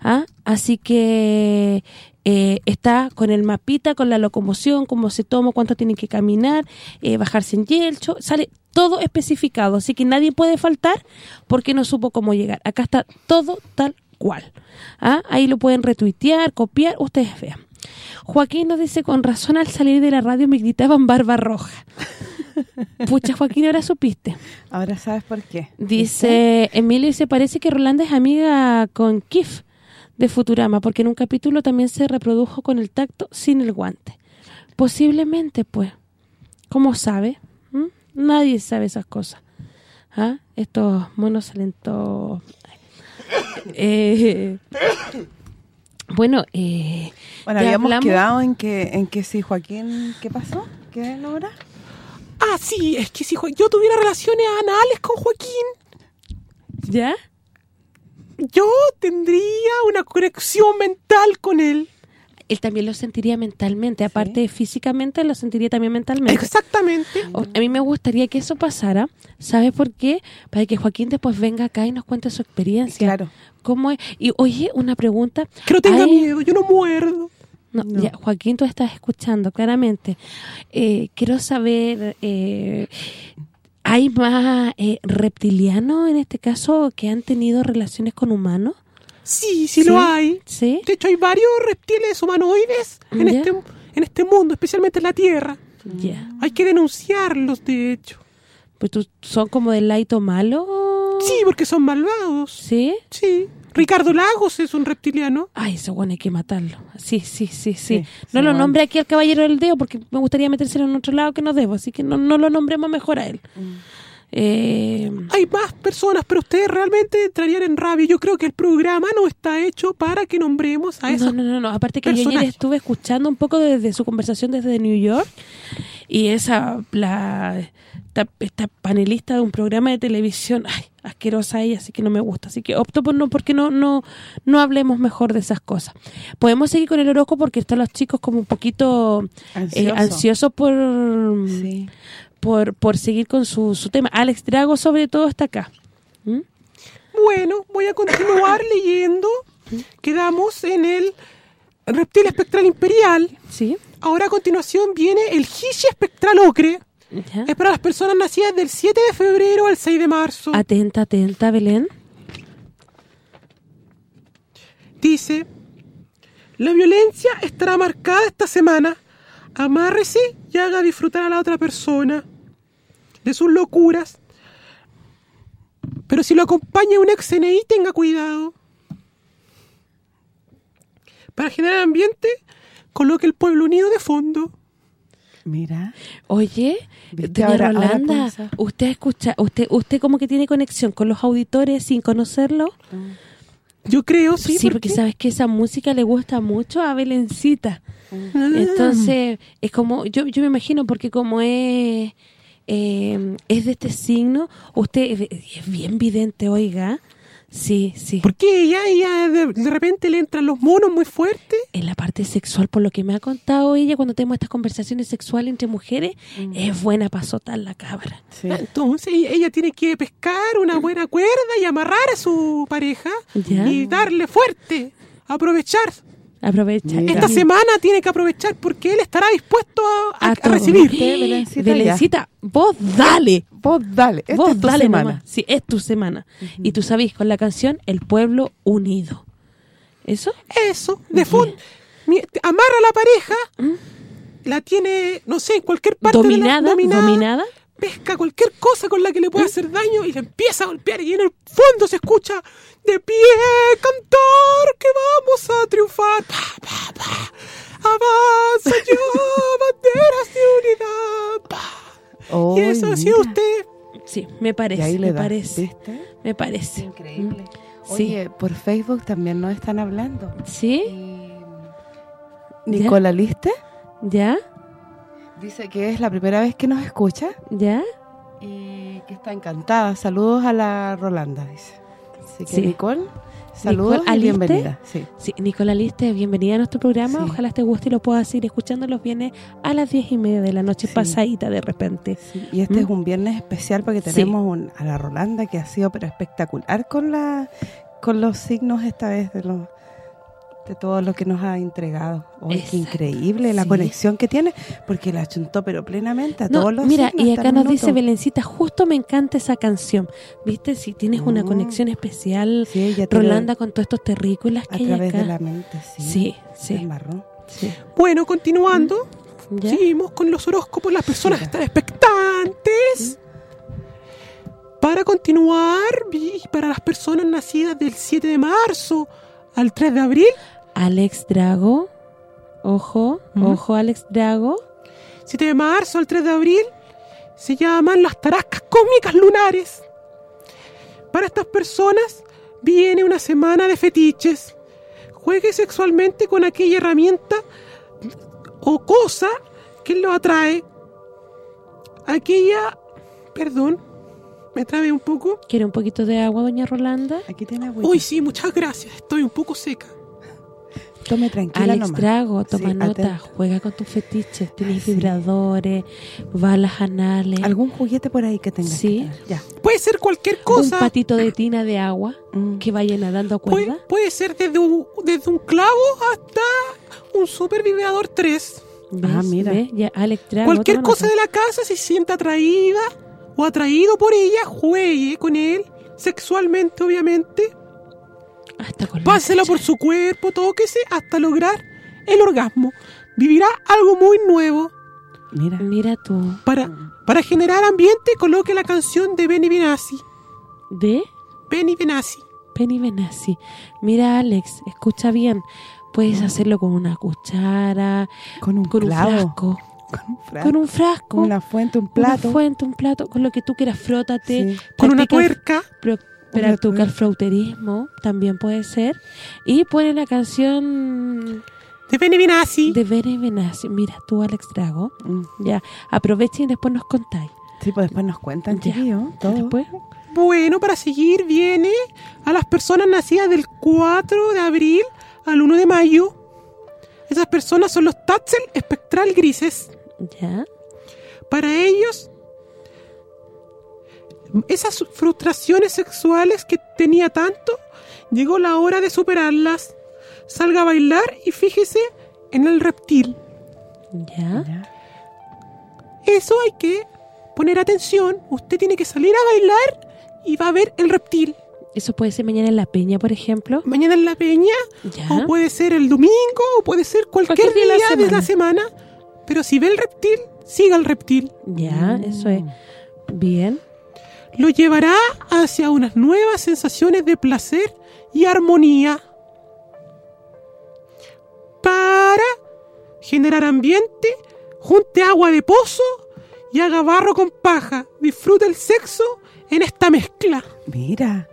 ¿Ah? Así que eh, está con el mapita, con la locomoción, cómo se toma, cuánto tienen que caminar, eh, bajarse en Yelcho, sale todo especificado, así que nadie puede faltar porque no supo cómo llegar. Acá está todo tal cual. ¿Ah? Ahí lo pueden retuitear, copiar, ustedes vean. Joaquín nos dice, con razón al salir de la radio me gritaban barba roja. *laughs* Pucha, Joaquín, ahora supiste. Ahora sabes por qué. Dice, Emilio dice, parece que Rolanda es amiga con Kif de Futurama, porque en un capítulo también se reprodujo con el tacto sin el guante. Posiblemente, pues. ¿Cómo sabe? ¿Mm? Nadie sabe esas cosas. ¿Ah? Estos monos salen todos... Eh, bueno, eh, Bueno, habíamos hablamos- quedado en que en que si Joaquín... ¿Qué pasó? ¿Qué logra? Ah, sí, es que si Jo- yo tuviera relaciones anales con Joaquín, ¿Ya? Yo tendría una conexión mental con él. Él también lo sentiría mentalmente, aparte de físicamente, lo sentiría también mentalmente. Exactamente. A mí me gustaría que eso pasara, ¿sabes por qué? Para que Joaquín después venga acá y nos cuente su experiencia. Claro. ¿Cómo es? Y oye, una pregunta. Que no tenga ¿Hay- miedo, yo no muerdo. No, ya, Joaquín, tú estás escuchando claramente. Eh, quiero saber, eh, ¿hay más eh, reptilianos en este caso que han tenido relaciones con humanos? Sí, sí, lo hay. ¿Sí? De hecho, hay varios reptiles humanoides en este en este mundo, especialmente en la Tierra. Ya. Hay que denunciarlos, de hecho. Pues tú son como del laito malo. Sí, porque son malvados. ¿Sí? Sí. Ricardo Lagos es un reptiliano. Ay, ese bueno hay que matarlo. Sí, sí, sí, sí. Sí, no lo nombre aquí al caballero del dedo porque me gustaría metérselo en otro lado que no debo, así que no, no lo nombremos mejor a él. Eh, Hay más personas, pero ustedes realmente entrarían en rabia. Yo creo que el programa no está hecho para que nombremos a no, esos no, no, no. Aparte que yo ayer estuve escuchando un poco desde su conversación desde New York y esa, la, esta, esta panelista de un programa de televisión, ay, asquerosa ella, así que no me gusta. Así que opto por no, porque no no no hablemos mejor de esas cosas. Podemos seguir con el horóscopo porque están los chicos como un poquito eh, Ansioso. ansiosos por, Sí. Por por seguir con su, su tema. Alex Drago sobre todo está acá. ¿Mm? Bueno, voy a continuar *coughs* leyendo. Quedamos en el reptil espectral imperial. ¿Sí? Ahora a continuación viene el Gishi espectral ocre. ¿Ya? Es para las personas nacidas del 7 de febrero al 6 de marzo. Atenta, atenta, Belén. Dice, la violencia estará marcada esta semana. Amárrese y haga disfrutar a la otra persona de sus locuras. Pero si lo acompaña un ex CNI, tenga cuidado. Para generar ambiente, coloque el pueblo unido de fondo. Mira. Oye, doña Ahora- ahora Rolanda, piensa. usted escucha, usted usted como que tiene conexión con los auditores sin conocerlo. Yo creo, sí. Sí, ¿por porque qué? sabes que esa música le gusta mucho a Belencita. Ah. Entonces, es como, yo, yo me imagino, porque como es eh, es de este signo, usted es, bien vidente, oiga. Sí, sí. Porque ella, ella de, de repente le entran los monos muy fuerte. En la parte sexual, por lo que me ha contado ella, cuando tenemos estas conversaciones sexuales entre mujeres, es buena para azotar la cabra. Sí. Entonces ella, ella tiene que pescar una buena cuerda y amarrar a su pareja Ya. y darle fuerte, aprovechar. Aprovecha. Mira. Esta semana tiene que aprovechar porque él estará dispuesto a, a- A a todo. recibir. ¿Viste, Belencita? Belencita, vos dale. Vos dale. Esta vos es tu dale semana. nomás. Sí, es tu semana. Y tú sabés, con la canción El Pueblo Unido. ¿Eso? Eso, de fondo. Amarra a la pareja, la tiene, no sé, en cualquier parte de la- Dominada, dominada. Pesca cualquier cosa con la que le pueda hacer daño y le empieza a golpear y en el fondo se escucha de pie cantar que vamos a triunfar. Pa, pa, pa. Avanza *laughs* ya, banderas de unidad. Pa. y eso así mira. usted. Sí, me Y parece, ahí le me parece. ¿viste? Me parece. Increíble. Sí. Oye, por Facebook también nos están hablando. ¿Sí? Nicola Liste ¿Ya? Dice que es la primera vez que nos escucha ¿Ya? y que está encantada. Saludos a la Rolanda, dice. Así que Sí. Nicole, saludos Nicole y Aliste. bienvenida. Sí. Sí, Nicola Liste, bienvenida a nuestro programa. Sí. Ojalá te guste y lo puedas seguir escuchando los viernes a las diez y media de la noche, pasadita de repente. Y este ¿Mm? es un viernes especial porque tenemos un- a la Rolanda que ha sido pero espectacular con la con los signos esta vez de los de todo lo que nos ha entregado. Oye, qué increíble la Sí. conexión que tiene, porque la chuntó pero plenamente a No, todos los mira, y acá nos dice. Belencita, justo me encanta esa canción. ¿Viste? Si tienes una Mm. conexión especial, Sí, Rolanda, con todos estos terrícolas que a hay través de la mente, sí. Sí, sí. El marrón. Sí. Bueno, continuando, ¿Ya? seguimos con los horóscopos. Las personas están expectantes. Para continuar, vi- para las personas nacidas del 7 de marzo al 3 de abril, Alex Drago, ojo, ojo Alex Drago. 7 de marzo al 3 de abril, se llaman las tarascas cósmicas lunares. Para estas personas viene una semana de fetiches. Juegue sexualmente con aquella herramienta o cosa que lo atrae. Aquella... Perdón, me trabé un poco. ¿Quiere un poquito de agua, doña Rolanda? Aquí tiene agüita. Uy, sí, muchas gracias. Estoy un poco seca. Tome tranquila Alex nomás. Drago, toma Sí, nota, juega con tus fetiches, tienes Sí. vibradores, balas anales, ¿Algún juguete por ahí que tengas Sí. que? Ya. Puede ser cualquier un cosa. patito de tina de agua Mm. que vaya nadando a cuerda. puede ser desde un, desde un clavo hasta un super vibrador 3. ¿Ves? Ah, mira. ¿Ves? Ya, Alex Drago, Cualquier cosa nota. de la casa, si se siente atraída o atraído por ella, juegue con él, sexualmente obviamente. Hasta con la Pásela por su cuerpo, tóquese hasta lograr el orgasmo. vivirá algo muy nuevo. Mira. Mira tú. Para, para generar ambiente, coloque la canción de Benny Benassi. ¿De? Benny Benassi. Penny Benassi. Mira, Alex, escucha bien. Puedes hacerlo con una cuchara, Con un con clavo. un frasco. Con un frasco. Con un frasco. Con una fuente, un Una plato. fuente, un plato, con lo que tú quieras, frótate. Sí. Con una tuerca. Una Practica el tuerca. flauterismo, también puede ser. Y pone la canción De Benny Benassi. de Bene Benassi. Mira tú, Alex Drago. Mm. Ya, aprovechen y después nos contáis. Sí, pues después nos cuentan, Ya. todo. Después, Bueno, para seguir viene a las personas nacidas del 4 de abril al 1 de mayo. Esas personas son los Tatzel espectral grises. ya. Para ellos, esas frustraciones sexuales que tenía tanto, llegó la hora de superarlas. Salga a bailar y fíjese en el reptil. Ya. Eso hay que poner atención. Usted tiene que salir a bailar y va a ver el reptil. Eso puede ser mañana en la peña, por ejemplo. Mañana en la peña, Ya. o puede ser el domingo, o puede ser cualquier, Cualquier día día, de la de la semana. Pero si ve el reptil, siga el reptil. Ya, eso es. Bien. Lo llevará hacia unas nuevas sensaciones de placer y armonía. Para generar ambiente, junte agua de pozo y haga barro con paja. Disfrute el sexo en esta mezcla. Mira.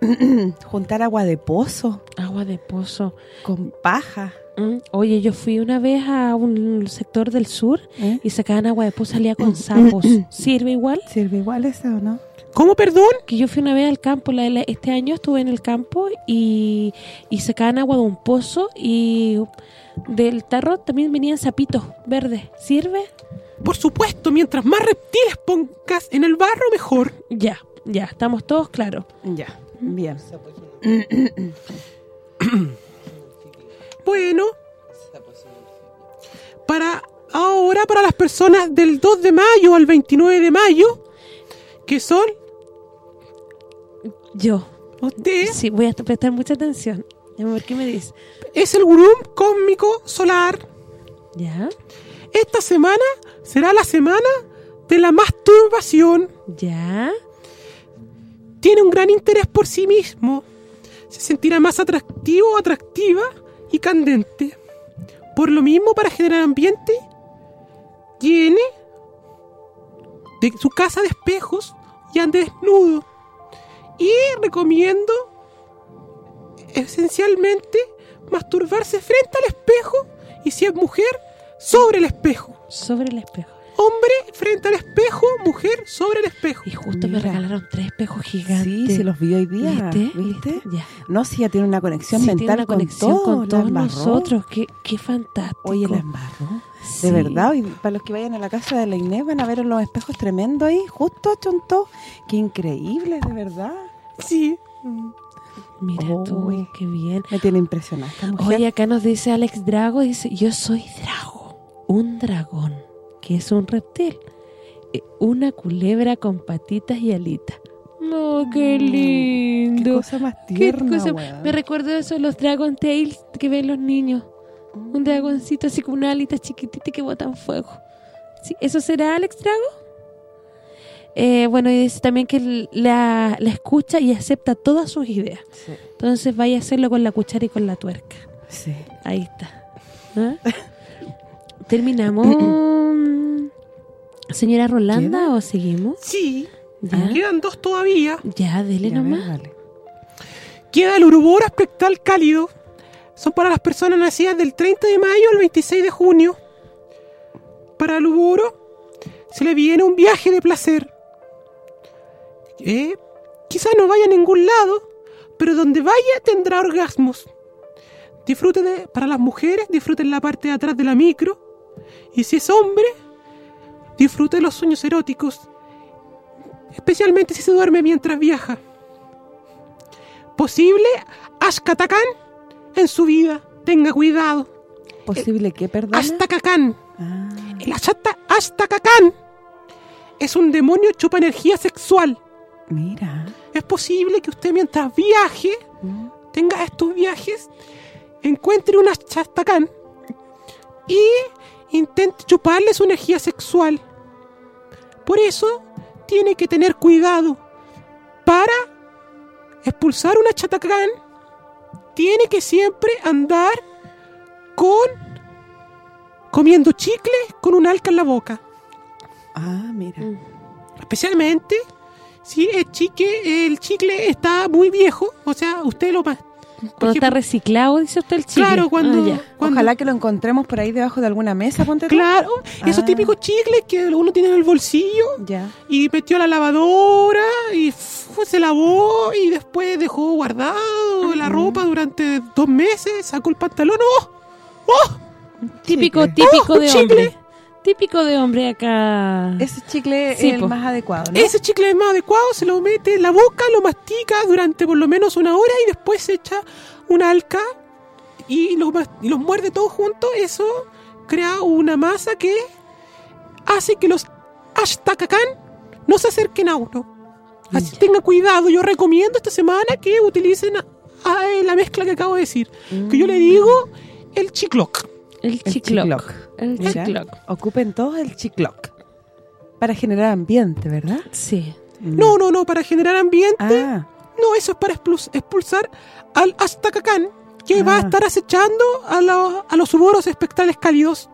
*clears throat* Juntar agua de pozo Agua de pozo. con paja. Mm, Oye, yo fui una vez a un sector del sur ¿Eh? y sacaban agua de pozo, salía con sapos. *clears throat* ¿Sirve igual? ¿Sirve igual eso o no? ¿Cómo, perdón? Que yo fui una vez al campo, la- la- este año estuve en el campo y, y sacaban agua de un pozo y del tarro también venían sapitos verdes. ¿Sirve? Por supuesto, mientras más reptiles pongas en el barro, mejor. Ya, ya, estamos todos claros. Ya, bien. Bueno, para ahora, para las personas del 2 de mayo al 29 de mayo, que son Yo. usted, Sí, voy a prestar mucha atención. A ver qué me dice. es el gurú cósmico solar. Ya, Esta semana será la semana de la masturbación. ya. Tiene un gran interés por sí mismo. Se sentirá más atractivo, atractiva y candente. Por lo mismo, para generar ambiente, llene de su casa de espejos y ande desnudo. Y recomiendo esencialmente masturbarse frente al espejo y si es mujer, sobre el espejo. Sobre el espejo. Hombre frente al espejo, mujer sobre el espejo. Y justo me regalaron tres espejos gigantes. Sí, se los vi hoy día. ¿Viste? ¿Viste? ¿Viste? Ya. No, si ya tiene una conexión Sí, mental tiene una con conexión todo, con todos nosotros. Qué, qué fantástico. Oye, la embarró. Sí. De verdad, y para los que vayan a la casa de la Inés van a ver los espejos tremendos ahí, justo chuntó. Qué increíble, de verdad. Sí. Mira tú, qué bien. Me tiene impresionada esta mujer. Oye, acá nos dice Alex Drago, dice, yo soy Drago, un dragón, que es un reptil, eh, una culebra con patitas y alitas. No, qué Mm, qué lindo. cosa más tierna, cosa-. Me recuerdo eso de los Dragon Tales que ven los niños. Un dragoncito así con una alita chiquitita que botan fuego. Sí, ¿Eso será Alex Drago? Eh, bueno, y dice también que la, la escucha y acepta todas sus ideas. Sí, Entonces vaya a hacerlo con la cuchara y con la tuerca. sí. Ahí está. ¿Ah? *laughs* ¿Terminamos, *clears throat* señora Rolanda, ¿Queda? o seguimos? Sí. ¿Ya? Quedan dos todavía. Ya, dele Ya, nomás. dale. Queda el uruboro espectral cálido. Son para las personas nacidas del 30 de mayo al 26 de junio. Para el uruboro se le viene un viaje de placer. Eh, quizá no vaya a ningún lado, pero donde vaya tendrá orgasmos. Disfrute de, para las mujeres, disfruten la parte de atrás de la micro. Y si es hombre, disfrute de los sueños eróticos. Especialmente si se duerme mientras viaja posible Ashkatakan en su vida. Tenga cuidado. ¿Posible que perdona? Ashtakakán. Ah, El Ashtakakán es un demonio chupa energía sexual. Mira. Es posible que usted mientras viaje, Mm. tenga estos viajes, encuentre un Ashtakakán. y intente chuparle su energía sexual. Por eso tiene que tener cuidado. Para expulsar una chatacán, tiene que siempre andar con comiendo chicle con un alca en la boca. Ah, mira. Especialmente si el chicle, el chicle está muy viejo, o sea, usted lo más Cuando está reciclado, dice usted el chicle. Claro, cuando, Ah, cuando- Ojalá que lo encontremos por ahí debajo de alguna mesa, ponte tú. Claro, esos Ah. típicos chicles que uno tiene en el bolsillo Ya. y metió a la lavadora y se lavó y después dejó guardado la ropa durante dos meses, sacó el pantalón. ¡Oh! ¡Oh! Típico, Chicle. típico ¡Oh, de un chicle! hombre. Típico de hombre acá. Ese chicle Sí, es el po. más adecuado, ¿no? Ese chicle es más adecuado, se lo mete en la boca, lo mastica durante por lo menos una hora y después se echa una alca y, los muerde todos juntos. Eso crea una masa que hace que los Ashtakakán no se acerquen a uno. Así tenga cuidado. Yo recomiendo esta semana que utilicen a- a la mezcla que acabo de decir. Que yo le digo el chicloc. el El chicloc. El Mira, chicloc. Ocupen todos el chicloc. Para generar ambiente, ¿verdad? Sí. No, no, no, para generar ambiente. Ah, No, eso es para expuls- expulsar al Aztacacán, que va a Ah. estar acechando a, los- a los suboros espectrales cálidos.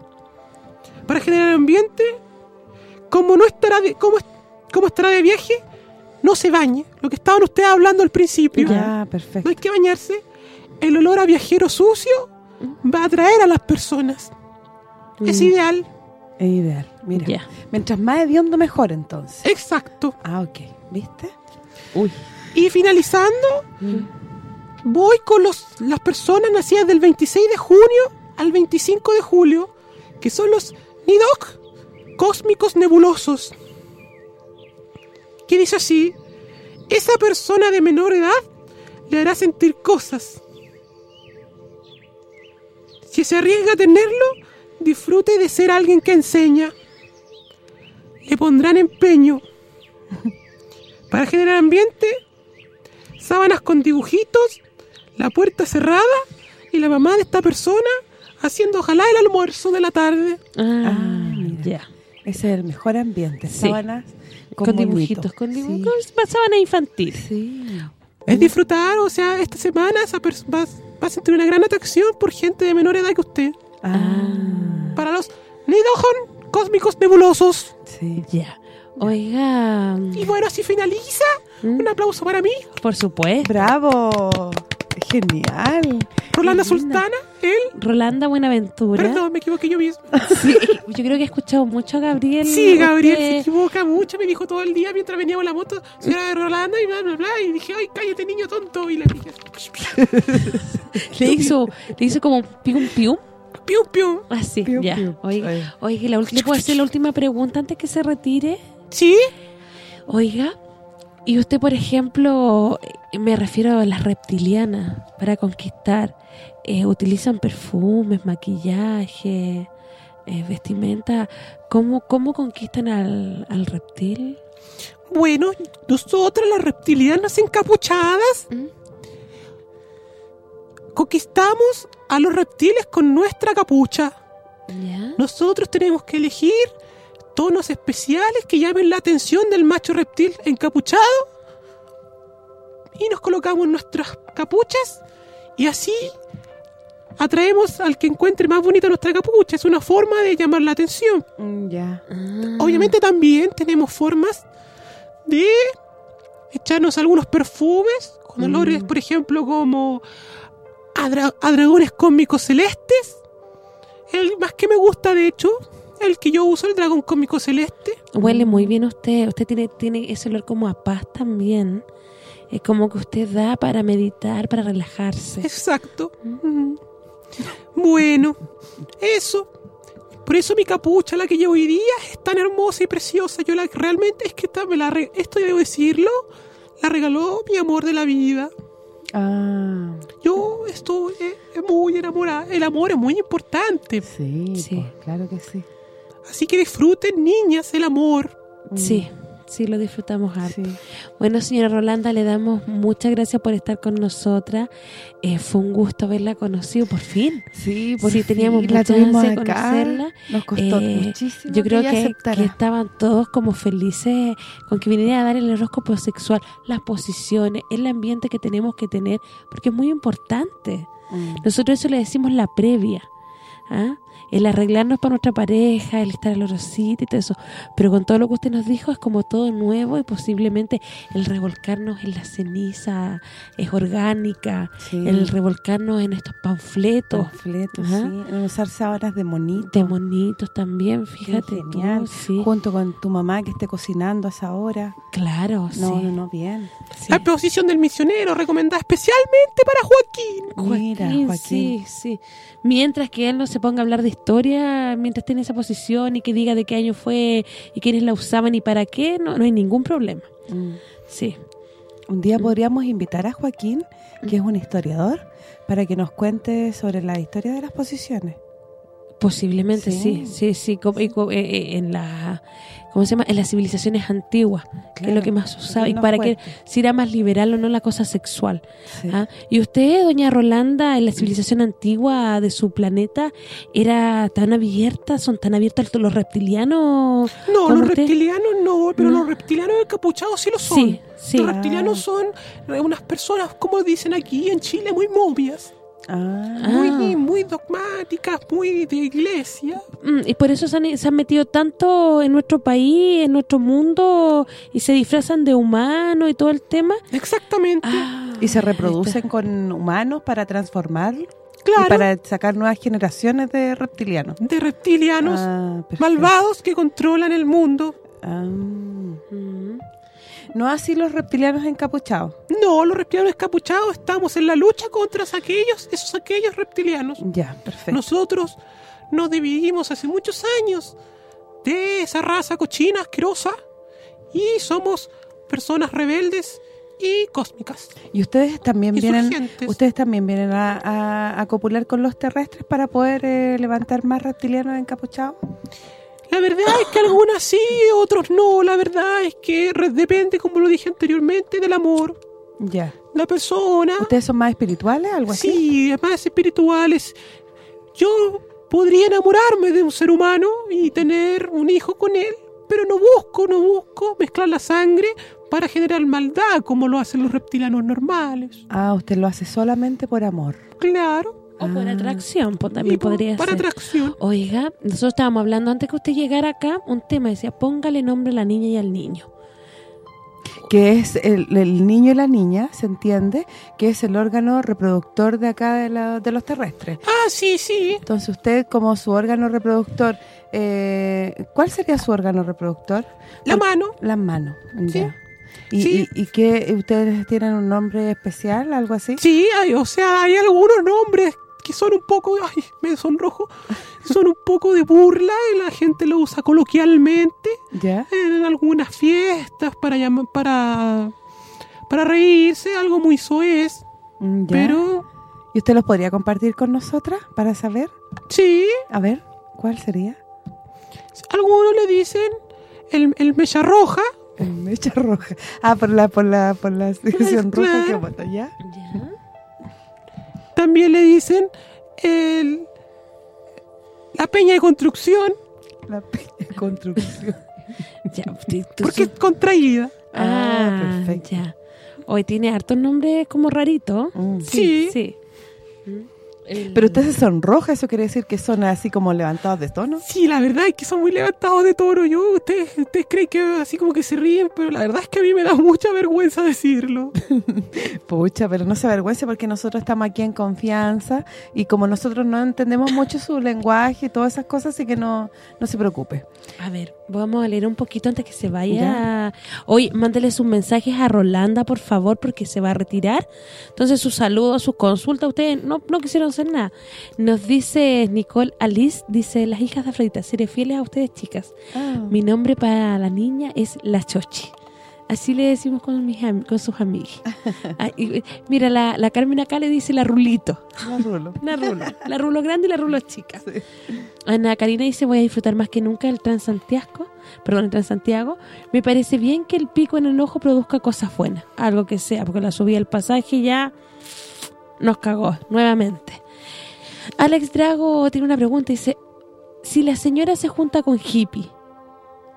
Para generar ambiente, como no estará de, como, es- como estará de viaje, no se bañe. Lo que estaban ustedes hablando al principio. No perfecto. hay que bañarse. El olor a viajero sucio va a atraer a las personas. Es Mm. ideal. Es ideal. Mira, mientras más hediondo, mejor entonces. Exacto. Ah, ok. ¿Viste? Uy. Y finalizando, voy con los, las personas nacidas del 26 de junio al 25 de julio, que son los Nidok cósmicos nebulosos. Que dice así, esa persona de menor edad le hará sentir cosas. Si se arriesga a tenerlo, disfrute de ser alguien que enseña. Le pondrán empeño. Para generar ambiente, sábanas con dibujitos, la puerta cerrada y la mamá de esta persona haciendo ojalá el almuerzo de la tarde. Ah, Ah, ya. Ese es el mejor ambiente. Sí. Sábanas Con, con, dibujitos, con Sí. dibujos. Sí. Sábana infantil. Sí. Es disfrutar, o sea, esta semana esa va, va a sentir una gran atracción por gente de menor edad que usted. Ah, Para los Nidojon cósmicos nebulosos. sí. Ya. Oiga, Y bueno, así finaliza. Mm. Un aplauso para mí. por supuesto. ¡Bravo! Genial. Rolanda Qué. Sultana, él. Rolanda Buenaventura. Perdón, me equivoqué yo mismo. Sí, yo creo que he escuchado mucho a Gabriel. Sí, Gabriel se equivoca mucho. Me dijo todo el día mientras veníamos en la moto, señora de Rolanda y bla, bla, bla. Y dije, ay, cállate, niño tonto. Y le dije, *laughs* le hizo, le hizo como pium pium. Pium, pium. Así, Piu, ya. piu. Oiga, oiga, la ¿le puedo hacer la última pregunta antes que se retire? ¿Sí? Oiga, y usted, por ejemplo, me refiero a las reptilianas para conquistar, eh, utilizan perfumes, maquillaje, eh, vestimenta. ¿Cómo, ¿Cómo conquistan al, al reptil? Bueno, nosotras las reptilianas encapuchadas ¿Mm? Conquistamos a los reptiles con nuestra capucha. Nosotros tenemos que elegir tonos especiales que llamen la atención del macho reptil encapuchado y nos colocamos nuestras capuchas y así atraemos al que encuentre más bonita nuestra capucha. Es una forma de llamar la atención. Mm, Ya. Ah, Obviamente también tenemos formas de echarnos algunos perfumes con olores, por ejemplo, como a, dra- a dragones cósmicos celestes. El más que me gusta, de hecho, el que yo uso, el dragón cósmico celeste. Huele muy bien usted. Usted tiene, tiene ese olor como a paz también. Es como que usted da para meditar, para relajarse. Exacto. Mm. Bueno, eso. Por eso mi capucha, la que llevo hoy día, es tan hermosa y preciosa. Yo la realmente es que esta me la esto debo decirlo, la regaló mi amor de la vida. Ah, Yo estoy eh, muy enamorada. El amor es muy importante. sí, Sí. po, claro que sí. Así que disfruten, niñas, el amor. Sí. Sí, lo disfrutamos harto. Sí. Bueno, señora Rolanda, le damos muchas gracias por estar con nosotras. Eh, fue un gusto haberla conocido por fin. Sí, por sí, teníamos fin la muchas tuvimos acá. conocerla. Nos costó Eh, muchísimo Yo creo que, aceptara. que estaban todos como felices con que viniera a dar el horóscopo sexual, las posiciones, el ambiente que tenemos que tener, porque es muy importante. Mm. Nosotros eso le decimos la previa, ¿ah? El arreglarnos para nuestra pareja, el estar al olorcito y todo eso. Pero con todo lo que usted nos dijo es como todo nuevo y posiblemente el revolcarnos en la ceniza es orgánica, Sí. el revolcarnos en estos panfletos Panfletos, Ajá. sí. En usar sábanas de monito. de monitos también, Qué fíjate tú, genial. sí. Junto con tu mamá que esté cocinando a esa hora. Claro, No, sí. no, no, bien. sí. La posición del misionero recomendada especialmente para Joaquín. Mira, Joaquín, Joaquín. sí, sí. Mientras que él no se ponga a hablar de historia, mientras en esa posición y que diga de qué año fue y quiénes la usaban y para qué, no, no hay ningún problema. Mm. Sí. Un día podríamos invitar a Joaquín, que es un historiador, para que nos cuente sobre la historia de las posiciones. Posiblemente sí, Sí. sí, sí, eh, eh, en la ¿cómo se llama? En las civilizaciones antiguas, que es lo que más usaba y para que si era más liberal o no la cosa sexual. Sí. ¿ah? Y usted, doña Rolanda, en la civilización antigua de su planeta era tan abierta, son tan abiertos los reptilianos. No, ¿Como los usted? reptilianos no, pero No. los reptilianos encapuchados sí lo son. Sí, sí. Los reptilianos son unas personas, como dicen aquí en Chile, muy movias, Ah, muy, muy dogmáticas, muy de iglesia. Mm, y por eso se han, se han metido tanto en nuestro país, en nuestro mundo, y se disfrazan de humano y todo el tema. Exactamente. Ah, y se reproducen está. con humanos para transformar claro, y para sacar nuevas generaciones de reptilianos. de reptilianos Ah, malvados que controlan el mundo. Ah. Mm. No así los reptilianos encapuchados. No, los reptilianos encapuchados estamos en la lucha contra aquellos, esos aquellos reptilianos. Ya, perfecto. Nosotros nos dividimos hace muchos años de esa raza cochina, asquerosa, y somos personas rebeldes y cósmicas. y ustedes también vienen Insurgentes. ustedes también vienen a, a- a copular con los terrestres para poder eh, levantar más reptilianos encapuchados. La verdad es que algunas sí, otros no. La verdad es que depende, como lo dije anteriormente, del amor. Ya. La persona, ¿Ustedes son más espirituales, algo así? sí, además espirituales. Yo podría enamorarme de un ser humano y tener un hijo con él, pero no busco, no busco mezclar la sangre para generar maldad como lo hacen los reptilianos normales. Ah, usted lo hace solamente por amor. Claro. O por Ah. atracción, pues también por- podría ser. atracción. Oiga, nosotros estábamos hablando antes que usted llegara acá, un tema decía, póngale nombre a la niña y al niño. Que es el, el niño y la niña, se entiende, que es el órgano reproductor de acá de, la- de los terrestres. Ah, sí, sí. Entonces usted como su órgano reproductor, eh, ¿cuál sería su órgano reproductor? La mano. Las manos. Sí. ya. ¿Y, Sí. y, y qué, ustedes tienen un nombre especial, algo así? Sí, hay, o sea, hay algunos nombres que son un poco, ay, me sonrojo, son un poco de burla y la gente lo usa coloquialmente ¿Ya? en algunas fiestas para llamar, para para reírse, algo muy soez, Mm, ya. pero ¿Y usted los podría compartir con nosotras para saber? sí, A ver, ¿cuál sería? algunos le dicen el, el mecha roja, El mecha roja. Ah, por la por la por la sección roja que vota, ¿ya? ¿Ya? También le dicen el la peña de construcción, La peña de construcción. *laughs* Ya, tú- porque es contraída. Ah, Ah, perfecto. ya. Hoy tiene hartos nombres como raritos. Mm. Sí. Sí. Mm. El- Pero ustedes son rojas, eso quiere decir que son así como levantados de tono. Sí, la verdad es que son muy levantados de toro. Yo, ustedes, ustedes creen que así como que se ríen, pero la verdad es que a mí me da mucha vergüenza decirlo. *laughs* Pucha, pero no se avergüence porque nosotros estamos aquí en confianza y como nosotros no entendemos mucho su lenguaje y todas esas cosas, así que no, no se preocupe. A ver, vamos a leer un poquito antes que se vaya. Hoy, mándele sus mensajes a Rolanda, por favor, porque se va a retirar. Entonces, sus saludos, sus consultas, ustedes no, no quisieron hacer nada. Nos dice Nicole Alice, dice, las hijas de Afrodita, seré fieles a ustedes, chicas. Mi nombre para la niña es La Chochi. Así le decimos con mis con sus amigos. Ah, y, mira, la, la Carmen acá le dice la Rulito. La rulo. *laughs* La rulo. La rulo grande y la rulo chica. Ana Karina dice, voy a disfrutar más que nunca del Transantiago perdón, en Santiago, me parece bien que el pico en el ojo produzca cosas buenas, algo que sea, porque la subida del pasaje ya nos cagó nuevamente. Alex Drago tiene una pregunta, dice, si la señora se junta con hippie,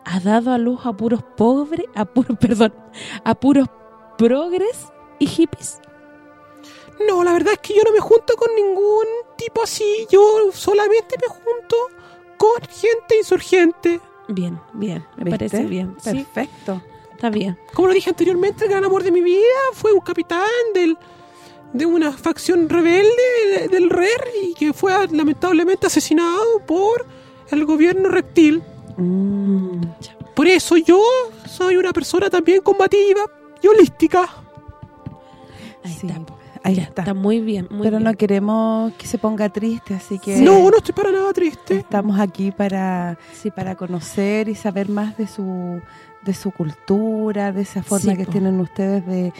¿ha dado a luz a puros pobres, a puros, *laughs* perdón, a puros progres y hippies? No, la verdad es que yo no me junto con ningún tipo así. Yo solamente me junto con gente insurgente. Bien, bien, me ¿Viste? parece bien. Sí, Perfecto. está bien. Como lo dije anteriormente, el gran amor de mi vida fue un capitán del de una facción rebelde de- del RER y que fue lamentablemente asesinado por el gobierno reptil. Mm. Por eso yo soy una persona también combativa y holística. Ahí Sí, está. ahí Ya, está. Está muy bien, muy Pero bien. no queremos que se ponga triste, así que No, no estoy para nada triste. estamos aquí para, Sí, para conocer y saber más de su de su cultura, de esa forma Sí, que po. tienen ustedes de,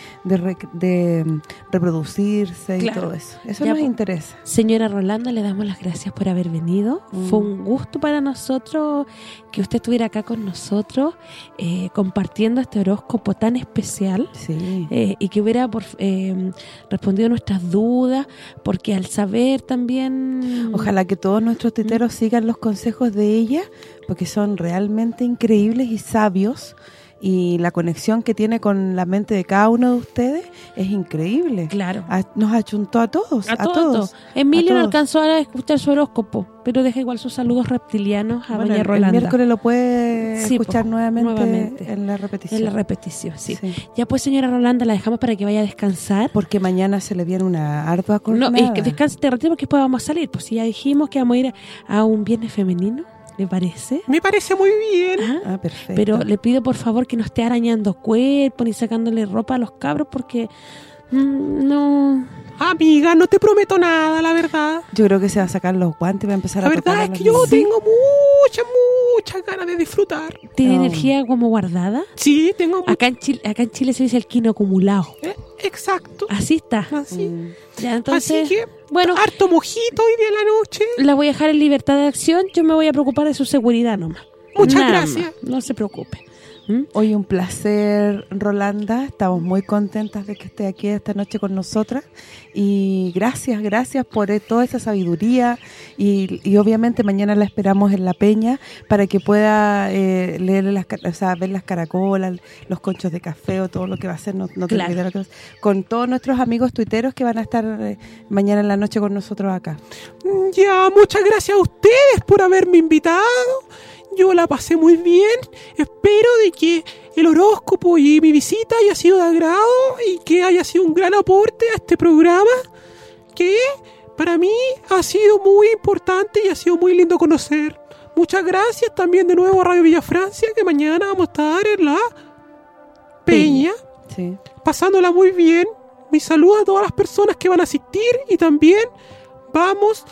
de, mm, reproducirse Claro. y todo eso. Eso Ya, nos po. interesa. Señora Rolanda, le damos las gracias por haber venido. Mm. Fue un gusto para nosotros que usted estuviera acá con nosotros eh, compartiendo este horóscopo tan especial Sí. eh, y que hubiera por, eh, respondido nuestras dudas, porque al saber también... Ojalá que todos nuestros tuiteros sigan los consejos de ella, porque son realmente increíbles y sabios, y la conexión que tiene con la mente de cada uno de ustedes es increíble. Claro. A- nos achuntó a todos, A, a, todo, todos. Emilio a no alcanzó a escuchar su horóscopo, pero deja igual sus saludos reptilianos a Bueno, doña el- el, Rolanda. miércoles lo puede Sí, escuchar po, nuevamente, nuevamente. en la repetición. En la repetición, sí. Sí. Ya pues, señora Rolanda, la dejamos para que vaya a descansar. Porque mañana se le viene una ardua No, jornada. es que descanse te retiro porque después vamos a salir. Pues si ya dijimos que vamos a ir a un viernes femenino, ¿le parece? Me parece muy bien. Ah, Ah, perfecto. Pero le pido por favor que no esté arañando cuerpo ni sacándole ropa a los cabros porque mm, no... Amiga, no te prometo nada, la verdad. Yo creo que se va a sacar los guantes y va a empezar La a tocar verdad es que yo tengo muchas, muchas ganas de disfrutar. ¿Tiene No. energía como guardada? Sí, tengo. Acá en Chile, acá en Chile se dice el quino acumulado. Exacto. Así está. Así. Mm. Ya, entonces, Así que, bueno, harto mojito hoy día en la noche. la voy a dejar en libertad de acción. Yo me voy a preocupar de su seguridad nomás. Muchas Nada gracias. más. No se preocupe. ¿Mm? Hoy un placer, Rolanda. Estamos muy contentas de que esté aquí esta noche con nosotras. Y gracias, gracias por eh, toda esa sabiduría. Y, y obviamente mañana la esperamos en La Peña para que pueda eh, leer las, ca- o sea, ver las caracolas, los conchos de café o todo lo que va a hacer. No, Claro. que. Con todos nuestros amigos tuiteros que van a estar eh, mañana en la noche con nosotros acá. Ya, muchas gracias a ustedes por haberme invitado. Yo la pasé muy bien. Espero de que el horóscopo y mi visita haya sido de agrado y que haya sido un gran aporte a este programa que para mí ha sido muy importante y ha sido muy lindo conocer. Muchas gracias también de nuevo a Radio Villa Francia que mañana vamos a estar en la Peña Sí. pasándola muy bien. Mi saludo a todas las personas que van a asistir y también vamos a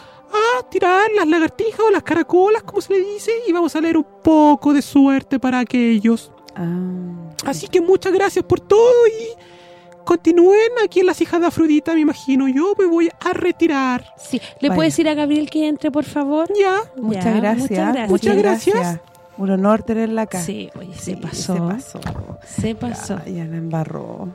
tirar las lagartijas o las caracolas, como se le dice, y vamos a leer un poco de suerte para aquellos. Ah. Así que muchas gracias por todo y continúen aquí en las hijas de Afrodita, me imagino. Yo me voy a retirar. Sí. ¿Le Vaya. puede decir a Gabriel que entre, por favor? Ya. Muchas, Ya, gracias. muchas gracias. Muchas gracias. Un honor tenerla acá. Sí, oye, se pasó. Se pasó. Se pasó. Ya, ya la embarró.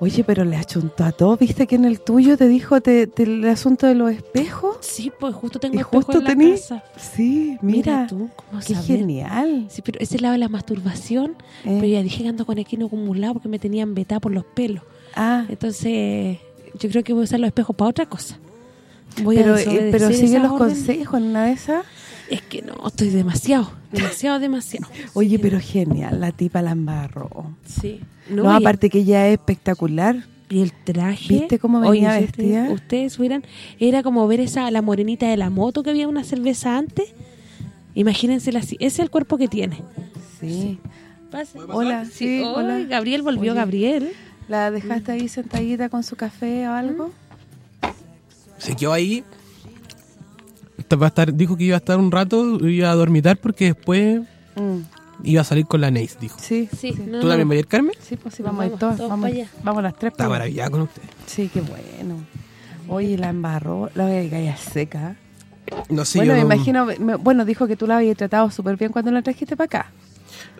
Oye, pero le achuntó a todo. ¿Viste que en el tuyo te dijo te- te- el asunto de los espejos? Sí, pues justo tengo Y espejo justo en la tení- casa. Sí, Mira, mira. tú, cómo qué saber. genial. Sí, pero ese lado de la masturbación, Eh, pero ya dije que ando con equino acumulado porque me tenían vetado por los pelos. ah, Entonces, yo creo que voy a usar los espejos para otra cosa. Voy pero, a eh, pero sigue los consejos en una de esas. Es que no, estoy demasiado, demasiado, demasiado. Oye, pero genial, la tipa la embarró. Sí. No, y- aparte que ella es espectacular. Y el traje. ¿Viste cómo venía Oye, ustedes-? Ustedes hubieran... Era como ver esa la morenita de la moto que había una cerveza antes. Imagínensela así. Ese es el cuerpo que tiene. Sí. Pase. Hola, Sí, hola. Gabriel volvió, Oye. Gabriel. ¿La dejaste ahí sentadita con su café o algo? Se quedó ahí. Va a estar, dijo que iba a estar un rato, iba a dormitar porque después Mm, iba a salir con la Neis, dijo. Sí, Sí, no, ¿Tú no. también vas a ir, Carmen? Sí, pues sí, Nos vamos, a ir vamos todos Vamos, allá. vamos las tres. Está pues. maravillada con usted. Sí, qué bueno. Oye, la embarró. La galla seca. No sé, bueno, yo me no- imagino, me- bueno, dijo que tú la habías tratado súper bien cuando la trajiste para acá.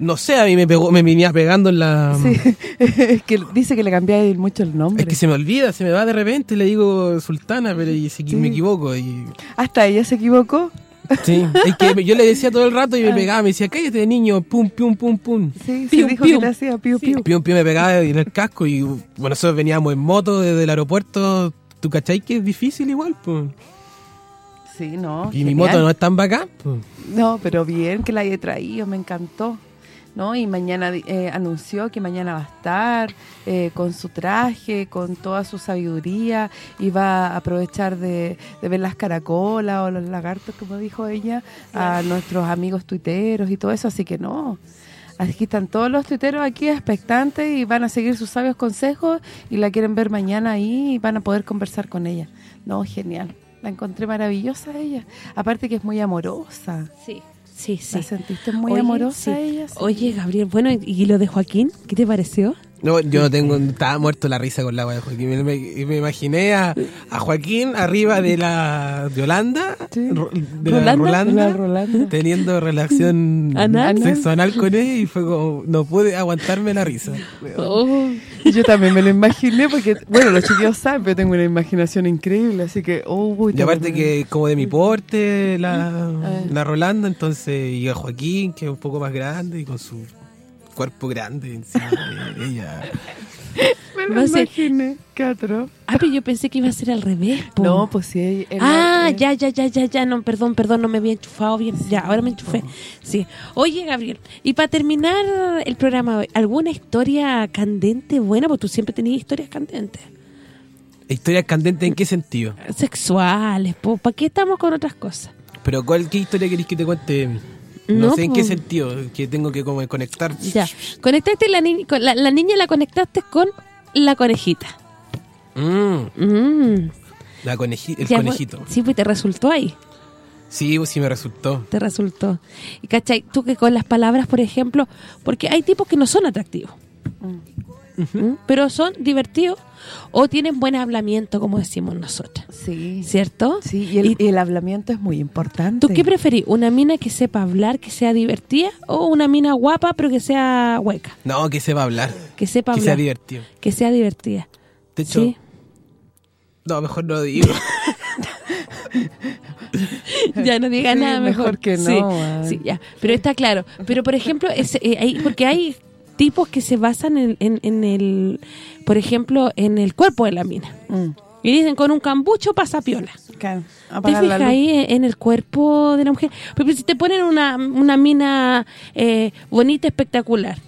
No sé, a mí me pegó, me venía pegando en la... Sí, *laughs* es que dice que le cambiáis mucho el nombre. Es que se me olvida, se me va de repente, le digo sultana, pero y se- Sí. me equivoco. Y, Hasta ella se equivocó. sí, es que *laughs* yo le decía todo el rato y me Ah. pegaba, me decía, cállate niño, pum, pum, pum, pum. Sí, Pium, se dijo pium. que le hacía piu Sí, piu. pium, pium, me pegaba en el casco y bueno, nosotros veníamos en moto desde el aeropuerto. ¿Tú cachai que es difícil igual? Pues? Sí, no. Y mi moto no es tan bacán. Pues. No, pero bien que la haya traído, me encantó. ¿No? Y mañana eh, anunció que mañana va a estar eh, con su traje, con toda su sabiduría y va a aprovechar de, de ver las caracolas o los lagartos, como dijo ella, a nuestros amigos tuiteros y todo eso, así que no. Aquí están todos los tuiteros aquí expectantes y van a seguir sus sabios consejos y la quieren ver mañana ahí y van a poder conversar con ella. No, genial. La encontré maravillosa ella. Aparte que es muy amorosa. Sí, sí, sí. ¿La sentiste muy Oye, amorosa sí. ella? Sí. Oye, Gabriel, bueno, ¿y- ¿y lo de Joaquín? ¿Qué te pareció? No, yo no tengo, estaba muerto la risa con la wea de Joaquín. Me, me- me imaginé a, a Joaquín arriba de la de Holanda, Sí. Ro- de la ¿Rolanda? Rolanda, La Rolanda. teniendo relación *laughs* anal con él y fue como, no pude aguantarme la risa. Oh, Yo también me lo imaginé porque, bueno, los chiquillos saben, pero tengo una imaginación increíble, así que, oh, Y aparte que es como de mi porte la, la Rolanda, entonces y a Joaquín, que es un poco más grande y con su cuerpo grande encima de *laughs* ella. Me lo imaginé, qué atroz. Ah, pero yo pensé que iba a ser al revés, po. No, pues sí. Ah, ya, ya, ya, ya, ya, no, perdón, perdón, no me había enchufado bien. Ya, ahora me enchufé. Sí. Oye, Gabriel, y para terminar el programa, hoy, ¿alguna historia candente buena? Porque tú siempre tenías historias candentes. ¿Historias candentes en qué sentido? Sexuales, po. ¿Para qué estamos con otras cosas? Pero ¿cuál, ¿qué historia querés que te cuente? No, No, sé en qué pues. sentido, que tengo que como conectar. Ya. Conectaste la, ni- con la, la niña la conectaste con la conejita. Mm, Mm. la coneji- el Ya, conejito. pues, Sí, pues te resultó ahí. Sí, pues sí me resultó. te resultó. Y cachai, tú que con las palabras, por ejemplo, porque hay tipos que no son atractivos, ¿Mm? Pero son divertidos o tienen buen hablamiento, como decimos nosotros, Sí. ¿cierto? Sí, y el, Y- y el hablamiento es muy importante. ¿Tú qué preferís? ¿Una mina que sepa hablar, que sea divertida o una mina guapa pero que sea hueca? No, que sepa hablar, Que sepa que hablar, sea divertido. que sea divertida. De hecho, ¿Sí? no, mejor no digo. *laughs* ya no diga Sí, nada mejor. mejor que no, Sí, sí, ya. Pero está claro. Pero, por ejemplo, es, eh, hay- porque hay tipos que se basan en, en- en el, por ejemplo, en el cuerpo de la mina. Mm, Y dicen, con un cambucho pasa piola. claro, ¿Te fijas ahí en, el cuerpo de la mujer? Pero si te ponen una, una mina eh, bonita, espectacular,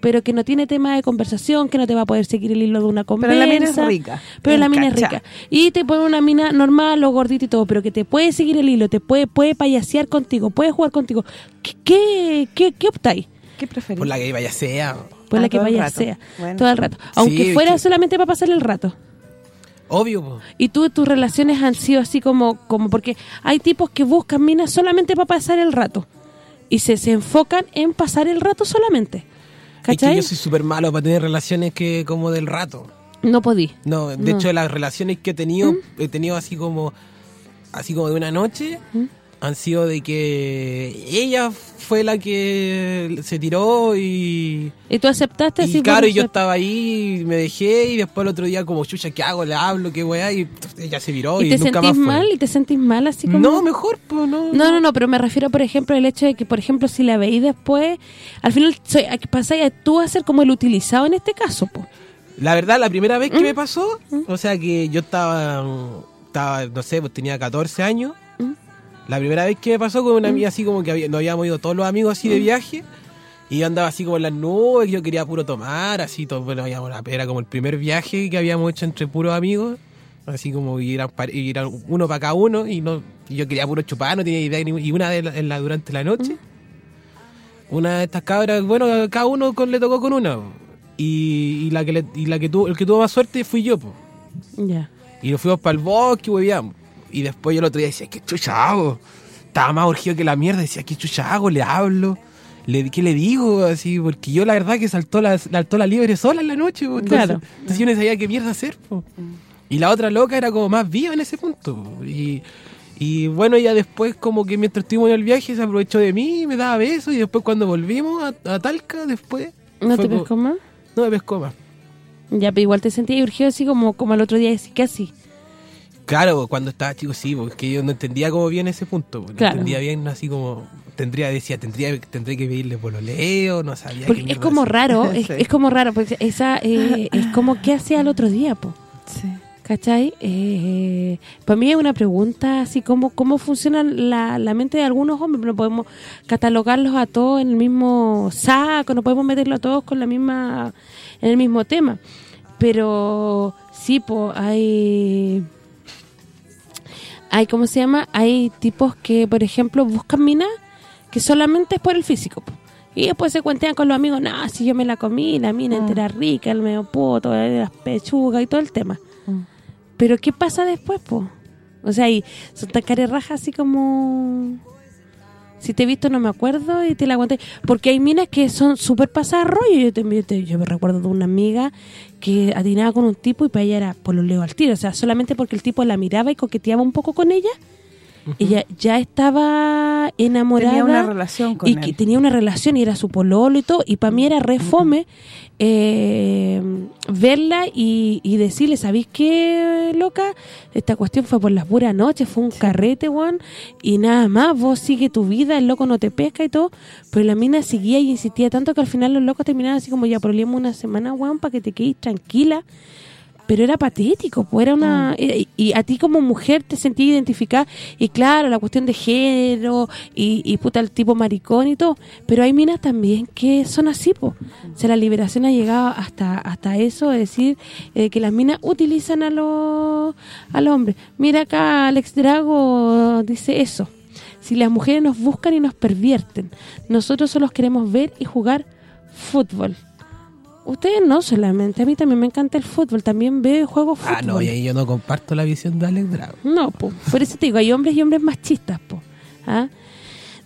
pero que no tiene tema de conversación, que no te va a poder seguir el hilo de una Pero conversa. la mina es rica. Pero la mina es rica. Y te pone una mina normal o gordita y todo, pero que te puede seguir el hilo, te puede puede payasear contigo, puede jugar contigo. ¿Qué, qué, qué, qué optáis? ¿Qué preferís? Por la que vaya sea. Por Ah, la que todo el vaya sea. Bueno. Todo el rato. Aunque fuera que- solamente para pasar el rato. Obvio, po. Y tú, tus relaciones han sido así como, como porque hay tipos que buscan minas solamente para pasar el rato. Y se, se enfocan en pasar el rato solamente. Es que ¿Cachai? yo soy súper malo para tener relaciones que como del rato. No podí. No, de No. ¿Mm? hecho las relaciones que he tenido, he tenido así como así como de una noche, ¿Mm? Han sido de que ella fue la que se tiró y, Y tú aceptaste y así claro, y yo estaba ahí, me dejé y después el otro día como, chucha, ¿qué hago? ¿Le hablo? ¿Qué weá? Y ella se viró y, ¿Y te nunca sentís más fue. mal? ¿Y te sentís mal así como...? No, mejor, pues no. No, no, no, pero me refiero, por ejemplo, al hecho de que, por ejemplo, si la veís después, al final soy, pasáis tú a ser como el utilizado en este caso, po. La verdad, la primera vez ¿Mm? que me pasó, o sea que yo estaba, estaba, no sé, pues tenía 14 años. ¿Mm? La primera vez que me pasó con una amiga así como que había- nos habíamos ido todos los amigos así de ¿Mm? viaje. Y yo andaba así como en las nubes, yo quería puro tomar, así todo, bueno, era como el primer viaje que habíamos hecho entre puros amigos. Así como ir, a, par- ir a uno para cada uno y no y yo quería puro chupar, no tenía idea. Y una de la, en la- durante la noche, una de estas cabras, bueno, cada uno con, le tocó con una. Y, y la que le- y la que tuvo, el que tuvo más suerte fui yo, po. Ya. Y nos fuimos para el bosque, hueveamos. Y después yo el otro día decía, ¿qué chucha hago? Estaba más urgido que la mierda. Decía, ¿qué chucha hago? ¿Le hablo? ¿Le, ¿Qué le digo? Así, porque yo la verdad que saltó la, saltó la liebre sola en la noche. Entonces, Claro. entonces yo no sabía qué mierda hacer. Y la otra loca era como más viva en ese punto. Y, Y bueno, ella después como que mientras estuvimos en el viaje se aprovechó de mí, me daba besos y después cuando volvimos a, a Talca, después... ¿No te pescó más? No me pescó más. Ya, pero igual te sentías urgido así como, como el otro día, así que así. Claro, cuando estaba chico sí, porque yo no entendía cómo bien ese punto. No Claro. entendía bien así como... Tendría, decía, tendría tendré que pedirle pololeo, no sabía Porque qué es como raro, es, *laughs* Sí. es como raro, porque esa eh, es como qué hacía el otro día, po. Sí. ¿Cachai? Eh, para mí es una pregunta así como cómo funciona la, la mente de algunos hombres. No podemos catalogarlos a todos en el mismo saco, no podemos meterlos a todos con la misma en el mismo tema. Pero sí, pues hay hay ¿cómo se llama? Hay tipos que, por ejemplo, buscan minas que solamente es por el físico. Y después se cuentean con los amigos, no, si yo me la comí, la mina entera rica, el medio poto, eh, las pechugas y todo el tema. Mm. Pero ¿qué pasa después, po? O sea, y son tan rajas así como... Si te he visto no me acuerdo y te la aguanté. Porque hay minas que son súper pasadas rollo. Yo, te- te- yo me recuerdo de una amiga que atinaba con un tipo y para ella era pololeo al tiro. O sea, solamente porque el tipo la miraba y coqueteaba un poco con ella, ella ya estaba enamorada Tenía una relación con y él. que tenía una relación y era su pololo y todo y para mí era re fome eh, verla y, y decirle ¿sabéis qué, loca? esta cuestión fue por las puras noches fue un carrete, Juan y nada más, vos sigue tu vida el loco no te pesca y todo pero la mina seguía y insistía tanto que al final los locos terminaron así como ya problemas una semana, Juan, para que te quedes tranquila pero era patético, pues era una y, y a ti como mujer te sentías identificada y claro, la cuestión de género y, y puta el tipo maricón y todo, pero hay minas también que son así, pues. O sea, la liberación ha llegado hasta hasta eso, es decir, eh, que las minas utilizan a los al hombre. Mira acá Alex Drago dice eso. Si las mujeres nos buscan y nos pervierten, nosotros solo queremos ver y jugar fútbol. Ustedes no solamente, a mí también me encanta el fútbol, también veo y juego fútbol. Ah, no, y ahí yo no comparto la visión de Alex Drago. No, po. por eso te digo, hay hombres y hombres machistas, po. ¿Ah?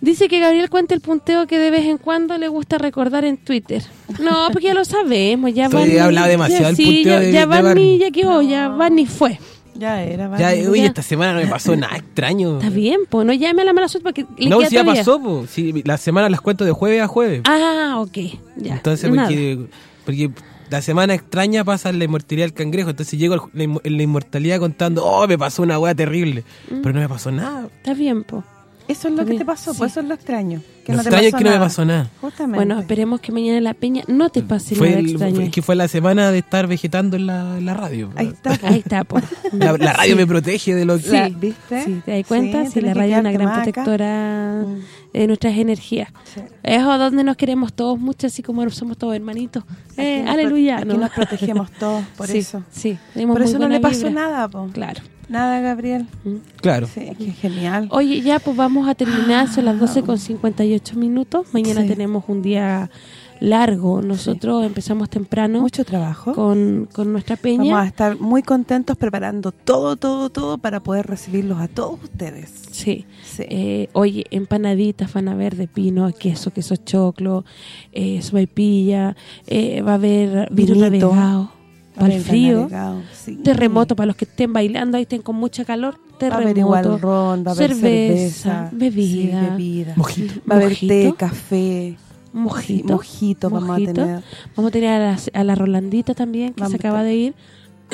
Dice que Gabriel cuenta el punteo que de vez en cuando le gusta recordar en Twitter. No, porque ya lo sabemos, ya *laughs* Barney... hablado demasiado ya, del sí, punteo ya, de- ya Barney Barney. ya quedó, ya Barney fue. Ya era, Ya, vale. oye, ya. esta semana no me pasó nada extraño. Está bien, po, no llame a la mala suerte porque le No, si ya todavía. pasó, po. Sí, la semana las cuento de jueves a jueves. Ah, ok, ya. Entonces, Nada. porque, porque la semana extraña pasa en la inmortalidad del cangrejo. Entonces llego al- la inmo- en la inmortalidad contando, oh, me pasó una weá terrible. Mm. Pero no me pasó nada. Está bien, po. Eso es lo que te pasó, sí. pues eso es lo extraño. Que Lo no te extraño es pasó que no me pasó nada. Justamente. Bueno, esperemos que mañana en la peña no te pase Fue, nada el- extraño. fue- que fue la semana de estar vegetando en la, en la radio. Ahí está. Ahí está, po. La, la radio Sí. me protege de lo que... La- ¿Viste? Sí, ¿te das cuenta? Sí, Sí, la radio es una gran protectora Mm. de nuestras energías. Sí. Es donde nos queremos todos mucho, así como somos todos hermanitos. Eh, Aquí nos aleluya. pro- ¿no? Aquí nos protegemos todos, *laughs* por Sí, eso. Sí, Por eso no le pasó vibra. nada, po. Claro. Nada, Gabriel. Claro. Sí, qué genial. Oye, ya pues vamos a terminar, son las 12 con 58 minutos. Mañana Sí. tenemos un día largo. Nosotros empezamos temprano Mucho trabajo. con, con nuestra peña. Vamos a estar muy contentos preparando todo, todo, todo para poder recibirlos a todos ustedes. Sí. Sí. Eh, oye, empanaditas van a haber de pino, queso, queso choclo, eh, sopaipilla, eh, va a haber Vinito. navegado para el frío, sí. terremoto para los que estén bailando y estén con mucha calor, Va a terremoto, haber igual ron, va a haber cerveza, cerveza, bebida, sí, bebida. Mojito. Va a haber Mojito. té, café, mojito, sí, mojito vamos a mojito. tener. Vamos a tener a la, a la Rolandita también, que Vamos se acaba de ir.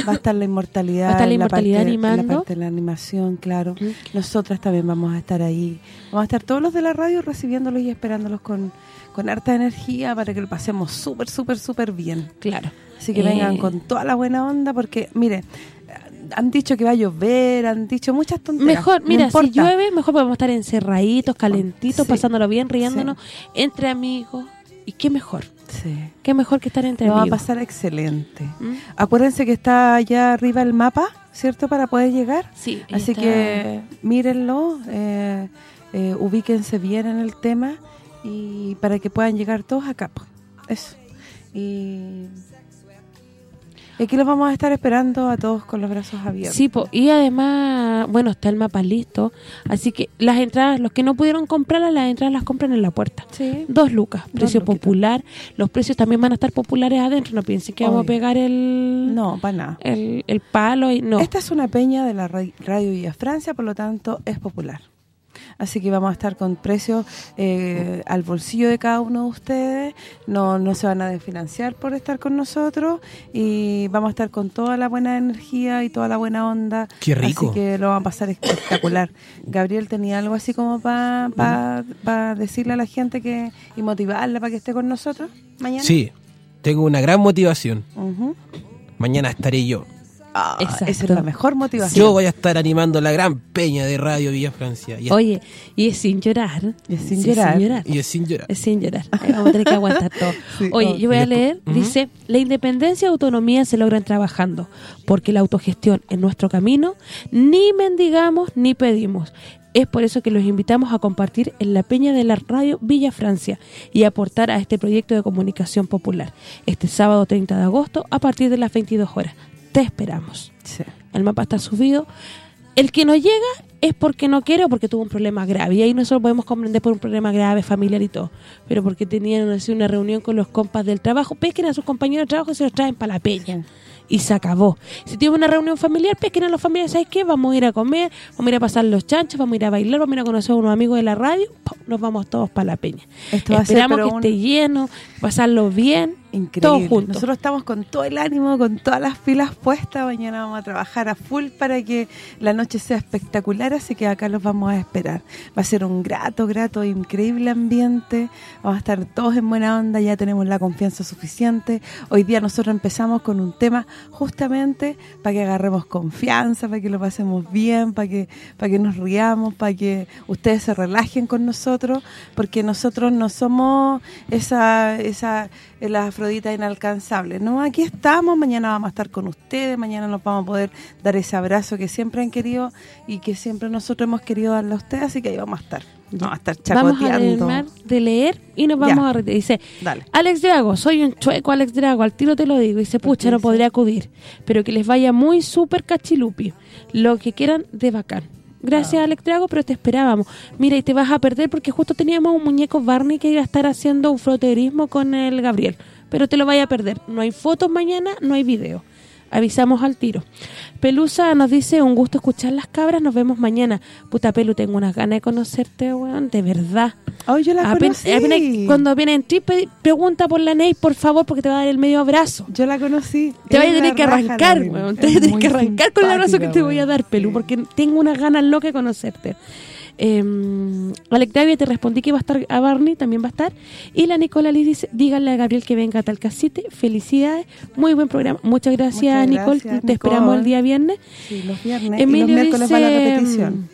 Va a estar la inmortalidad, Va a estar la inmortalidad parte, animando. la parte de la animación, claro. Nosotras también vamos a estar ahí. Vamos a estar todos los de la radio recibiéndolos y esperándolos con, con harta energía para que lo pasemos súper, súper, súper bien. Claro. Así que Eh. vengan con toda la buena onda porque, mire, han dicho que va a llover, han dicho muchas tonterías. Mejor, no mira, si llueve, mejor podemos estar encerraditos, calentitos, Sí. pasándolo bien, riéndonos, entre amigos. ¿Y qué mejor? Sí. ¿Qué mejor que estar entre Lo va a amigos? pasar excelente. ¿Mm? Acuérdense que está allá arriba el mapa, ¿cierto? Para poder llegar. Sí, Así está- que mírenlo, eh, eh, ubíquense bien en el tema y para que puedan llegar todos acá. po. Eso. Y aquí los vamos a estar esperando a todos con los brazos abiertos. Sí, po, y además, bueno, está el mapa listo, así que las entradas, los que no pudieron comprarlas, las entradas las compran en la puerta. Sí. Dos lucas, precio popular. Los precios también van a estar populares adentro, no piensen que vamos a pegar el No, para nada. el, el palo y no. Esta es una peña de la ra- Radio Villa Francia, por lo tanto es popular. Así que vamos a estar con precios eh, al bolsillo de cada uno de ustedes. No, no se van a desfinanciar por estar con nosotros. Y vamos a estar con toda la buena energía y toda la buena onda. Qué rico. Así que lo vamos a pasar espectacular. Gabriel tenía algo así como para decirle a la gente que y motivarla para que esté con nosotros mañana. Sí, tengo una gran motivación. Mañana estaré yo. Ah, esa es la mejor motivación. Yo voy a estar animando la gran peña de Radio Villa Francia. Y, Oye, y es sin llorar. Y es sin Sí, llorar. y es sin llorar. Es sin llorar. Ahí vamos a tener que aguantar todo. *laughs* Sí. Oye, yo voy a leer, dice, la independencia y autonomía se logran trabajando, porque la autogestión en nuestro camino ni mendigamos ni pedimos. Es por eso que los invitamos a compartir en la peña de la radio Villa Francia y aportar a este proyecto de comunicación popular. Este sábado 30 de agosto a partir de las 22 horas. Te esperamos. Sí. El mapa está subido. El que no llega es porque no quiere o porque tuvo un problema grave. Y ahí nosotros podemos comprender por un problema grave, familiar y todo. Pero porque tenían así, una reunión con los compas del trabajo, pesquen a sus compañeros de trabajo y se los traen para la peña. Y se acabó. Si tiene una reunión familiar, pesquen a los familiares. ¿Sabes qué? Vamos a ir a comer, vamos a ir a pasar los chanchos, vamos a ir a bailar, vamos a ir a conocer a unos amigos de la radio. ¡pum! Nos vamos todos para la peña. Esto va a ser, Esperamos que un- esté lleno, pasarlo bien, Increíble. todos juntos. Nosotros estamos con todo el ánimo, con todas las pilas puestas. Mañana vamos a trabajar a full para que la noche sea espectacular, así que acá los vamos a esperar. Va a ser un grato, grato, increíble ambiente. Vamos a estar todos en buena onda, ya tenemos la confianza suficiente. Hoy día nosotros empezamos con un tema justamente para que agarremos confianza, para que lo pasemos bien, para que para que nos riamos, para que ustedes se relajen con nosotros, porque nosotros no somos esa esa la Afrodita inalcanzable. No, aquí estamos, mañana vamos a estar con ustedes, mañana nos vamos a poder dar ese abrazo que siempre han querido y que siempre nosotros hemos querido darle a ustedes, así que ahí vamos a estar. Vamos a estar Vamos a chacoteando. terminar de leer y nos vamos Ya. a retirar. Dice, Dale. Alex Drago, soy un chueco Alex Drago, al tiro te lo digo. Dice, pucha, no podría acudir, pero que les vaya muy súper cachilupi. Lo que quieran de bacán. Gracias, Alex Drago, pero te esperábamos. Mira, y te vas a perder porque justo teníamos un muñeco Barney que iba a estar haciendo un froterismo con el Gabriel. Pero te lo vaya a perder. No hay fotos mañana, no hay video. Avisamos al tiro. Pelusa nos dice, un gusto escuchar las cabras, nos vemos mañana. Puta Pelu, tengo unas ganas de conocerte, weón, de verdad. Oh, yo la Apen- conocí. apenas- cuando viene en trip, pregunta por la Ney, por favor, porque te va a dar el medio abrazo. Yo la conocí. Te voy a tener que arrancar, weón. Te voy a tener que arrancar con el abrazo que te voy a dar, Pelu, porque tengo unas ganas locas de conocerte. Eh, Alectavia, te respondí que iba a estar a Barney, también va a estar. Y la Nicola Liz dice, díganle a Gabriel que venga a Talcasite. Felicidades, muy buen programa. Muchas gracias, Muchas Nicole. te esperamos el día viernes. Sí, los viernes y Emilio los miércoles va la dice, repetición.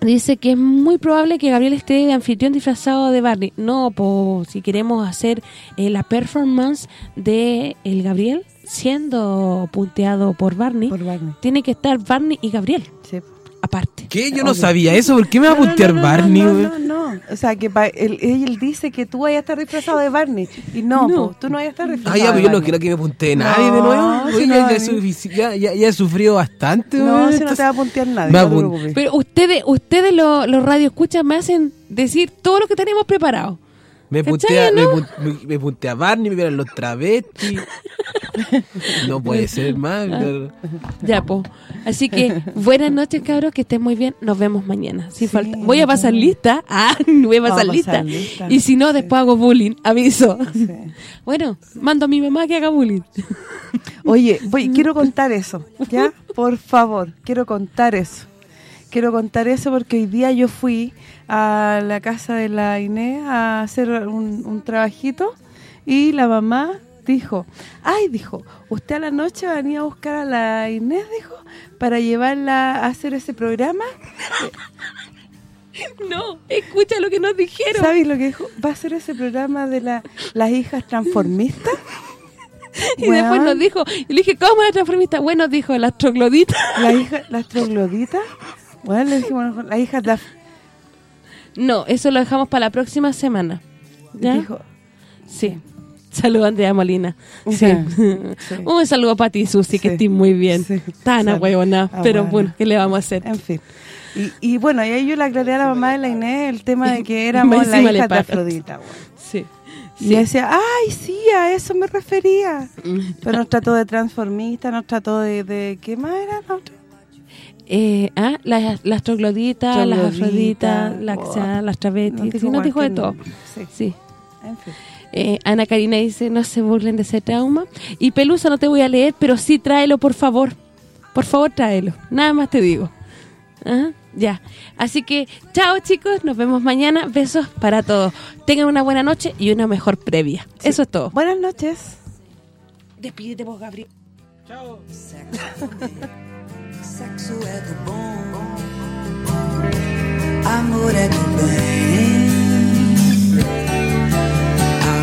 Dice que es muy probable que Gabriel esté de anfitrión disfrazado de Barney. No, po, si queremos hacer eh, la performance de el Gabriel siendo punteado por Barney, Por Barney. tiene que estar Barney y Gabriel, Sí. Aparte. ¿Qué? Yo no Obvio. sabía eso. ¿Por qué me va a No, no, puntear no, no, Barney, no, güey? no, no, O sea, que pa- él, él dice que tú vayas a estar disfrazado de Barney. Y no, No. po, tú no vayas a estar disfrazado Ay, ya, pues yo no quiero que me puntee No, nadie de nuevo. si Oye, no, ya, ya, he sufrido bastante. No, si no te va a puntear nadie, Me no te apun- preocupes. Pero ustedes ustedes lo- los radioescuchas me hacen decir todo lo que tenemos preparado. Me ¿Cachai, puntea, me, no? me, me puntea Barney, me vieron los travestis. no puede ser más. pero- Ya, po. Así que buenas noches, cabros, que estén muy bien. Nos vemos mañana. Sin Sí, falta. Voy a pasar lista. Ah, *laughs* voy a pasar a lista. Y si no, Sí. después hago bullying. Aviso. Sí. *laughs* Bueno, mando a mi mamá que haga bullying. Oye, voy, *laughs* quiero contar eso, ¿ya? Por favor, quiero contar eso. Quiero contar eso porque hoy día yo fui a la casa de la Inés a hacer un, un trabajito y la mamá dijo, ay, dijo, usted a la noche venía a buscar a la Inés, dijo, para llevarla a hacer ese programa. *laughs* No, escucha lo que nos dijeron. ¿Sabes lo que dijo? Va a hacer ese programa de la, las hijas transformistas. *laughs* Y después nos dijo, y le dije, ¿cómo la transformista? Bueno, dijo, las trogloditas. La hija, las trogloditas. Bueno, le dijimos, la hija de la- No, eso lo dejamos para la próxima semana. ¿Ya? dijo, Sí. Saludos Andrea Molina. Sí. *laughs* Un saludo para ti, Susi, que estés muy bien. Sí. Tan ahueonada, Ah, pero bueno. bueno, ¿qué le vamos a hacer? En fin. Y, y bueno, y ahí yo le aclaré a la mamá de la Inés el tema de que *laughs* éramos la hija de. Afrodita. bueno. Sí. Y decía, ay, sí, a eso me refería. Pero nos trató de transformista, nos trató de... de ¿Qué más era otra? Eh, ah, las, las trogloditas, las afroditas, las, oh, las nos travestis, dijo sí, nos dijo de todo. sí. Sí. En fin. Eh, Ana Karina dice, no se burlen de ese trauma. Y Pelusa no te voy a leer, pero sí tráelo, por favor. Por favor, tráelo. Nada más te digo. Ajá, Ya. Así que, chao chicos, nos vemos mañana. Besos para todos. Tengan una buena noche y una mejor previa. Eso es todo. Buenas noches. Despídete vos, Gabriel. Chao. Sexo é do bom, amor é do bem.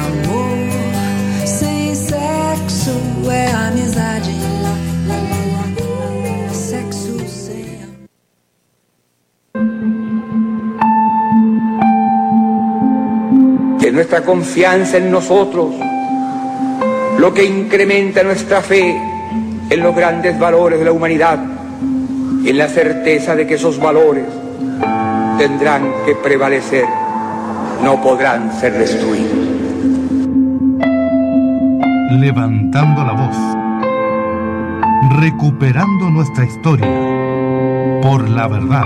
Amor sem sexo é amizade. Amor. que nuestra confianza en nosotros, lo que incrementa nuestra fe en los grandes valores de la humanidad, en la certeza de que esos valores tendrán que prevalecer, no podrán ser destruidos. Levantando la voz. Recuperando nuestra historia. Por la verdad.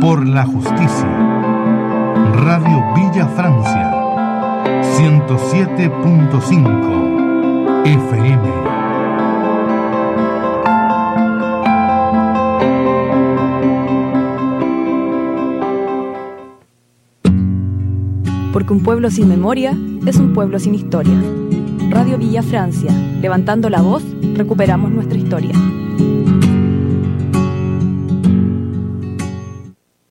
Por la justicia. Radio Villa Francia. 107.5 FM. Porque un pueblo sin memoria es un pueblo sin historia. Radio Villa Francia, levantando la voz, recuperamos nuestra historia.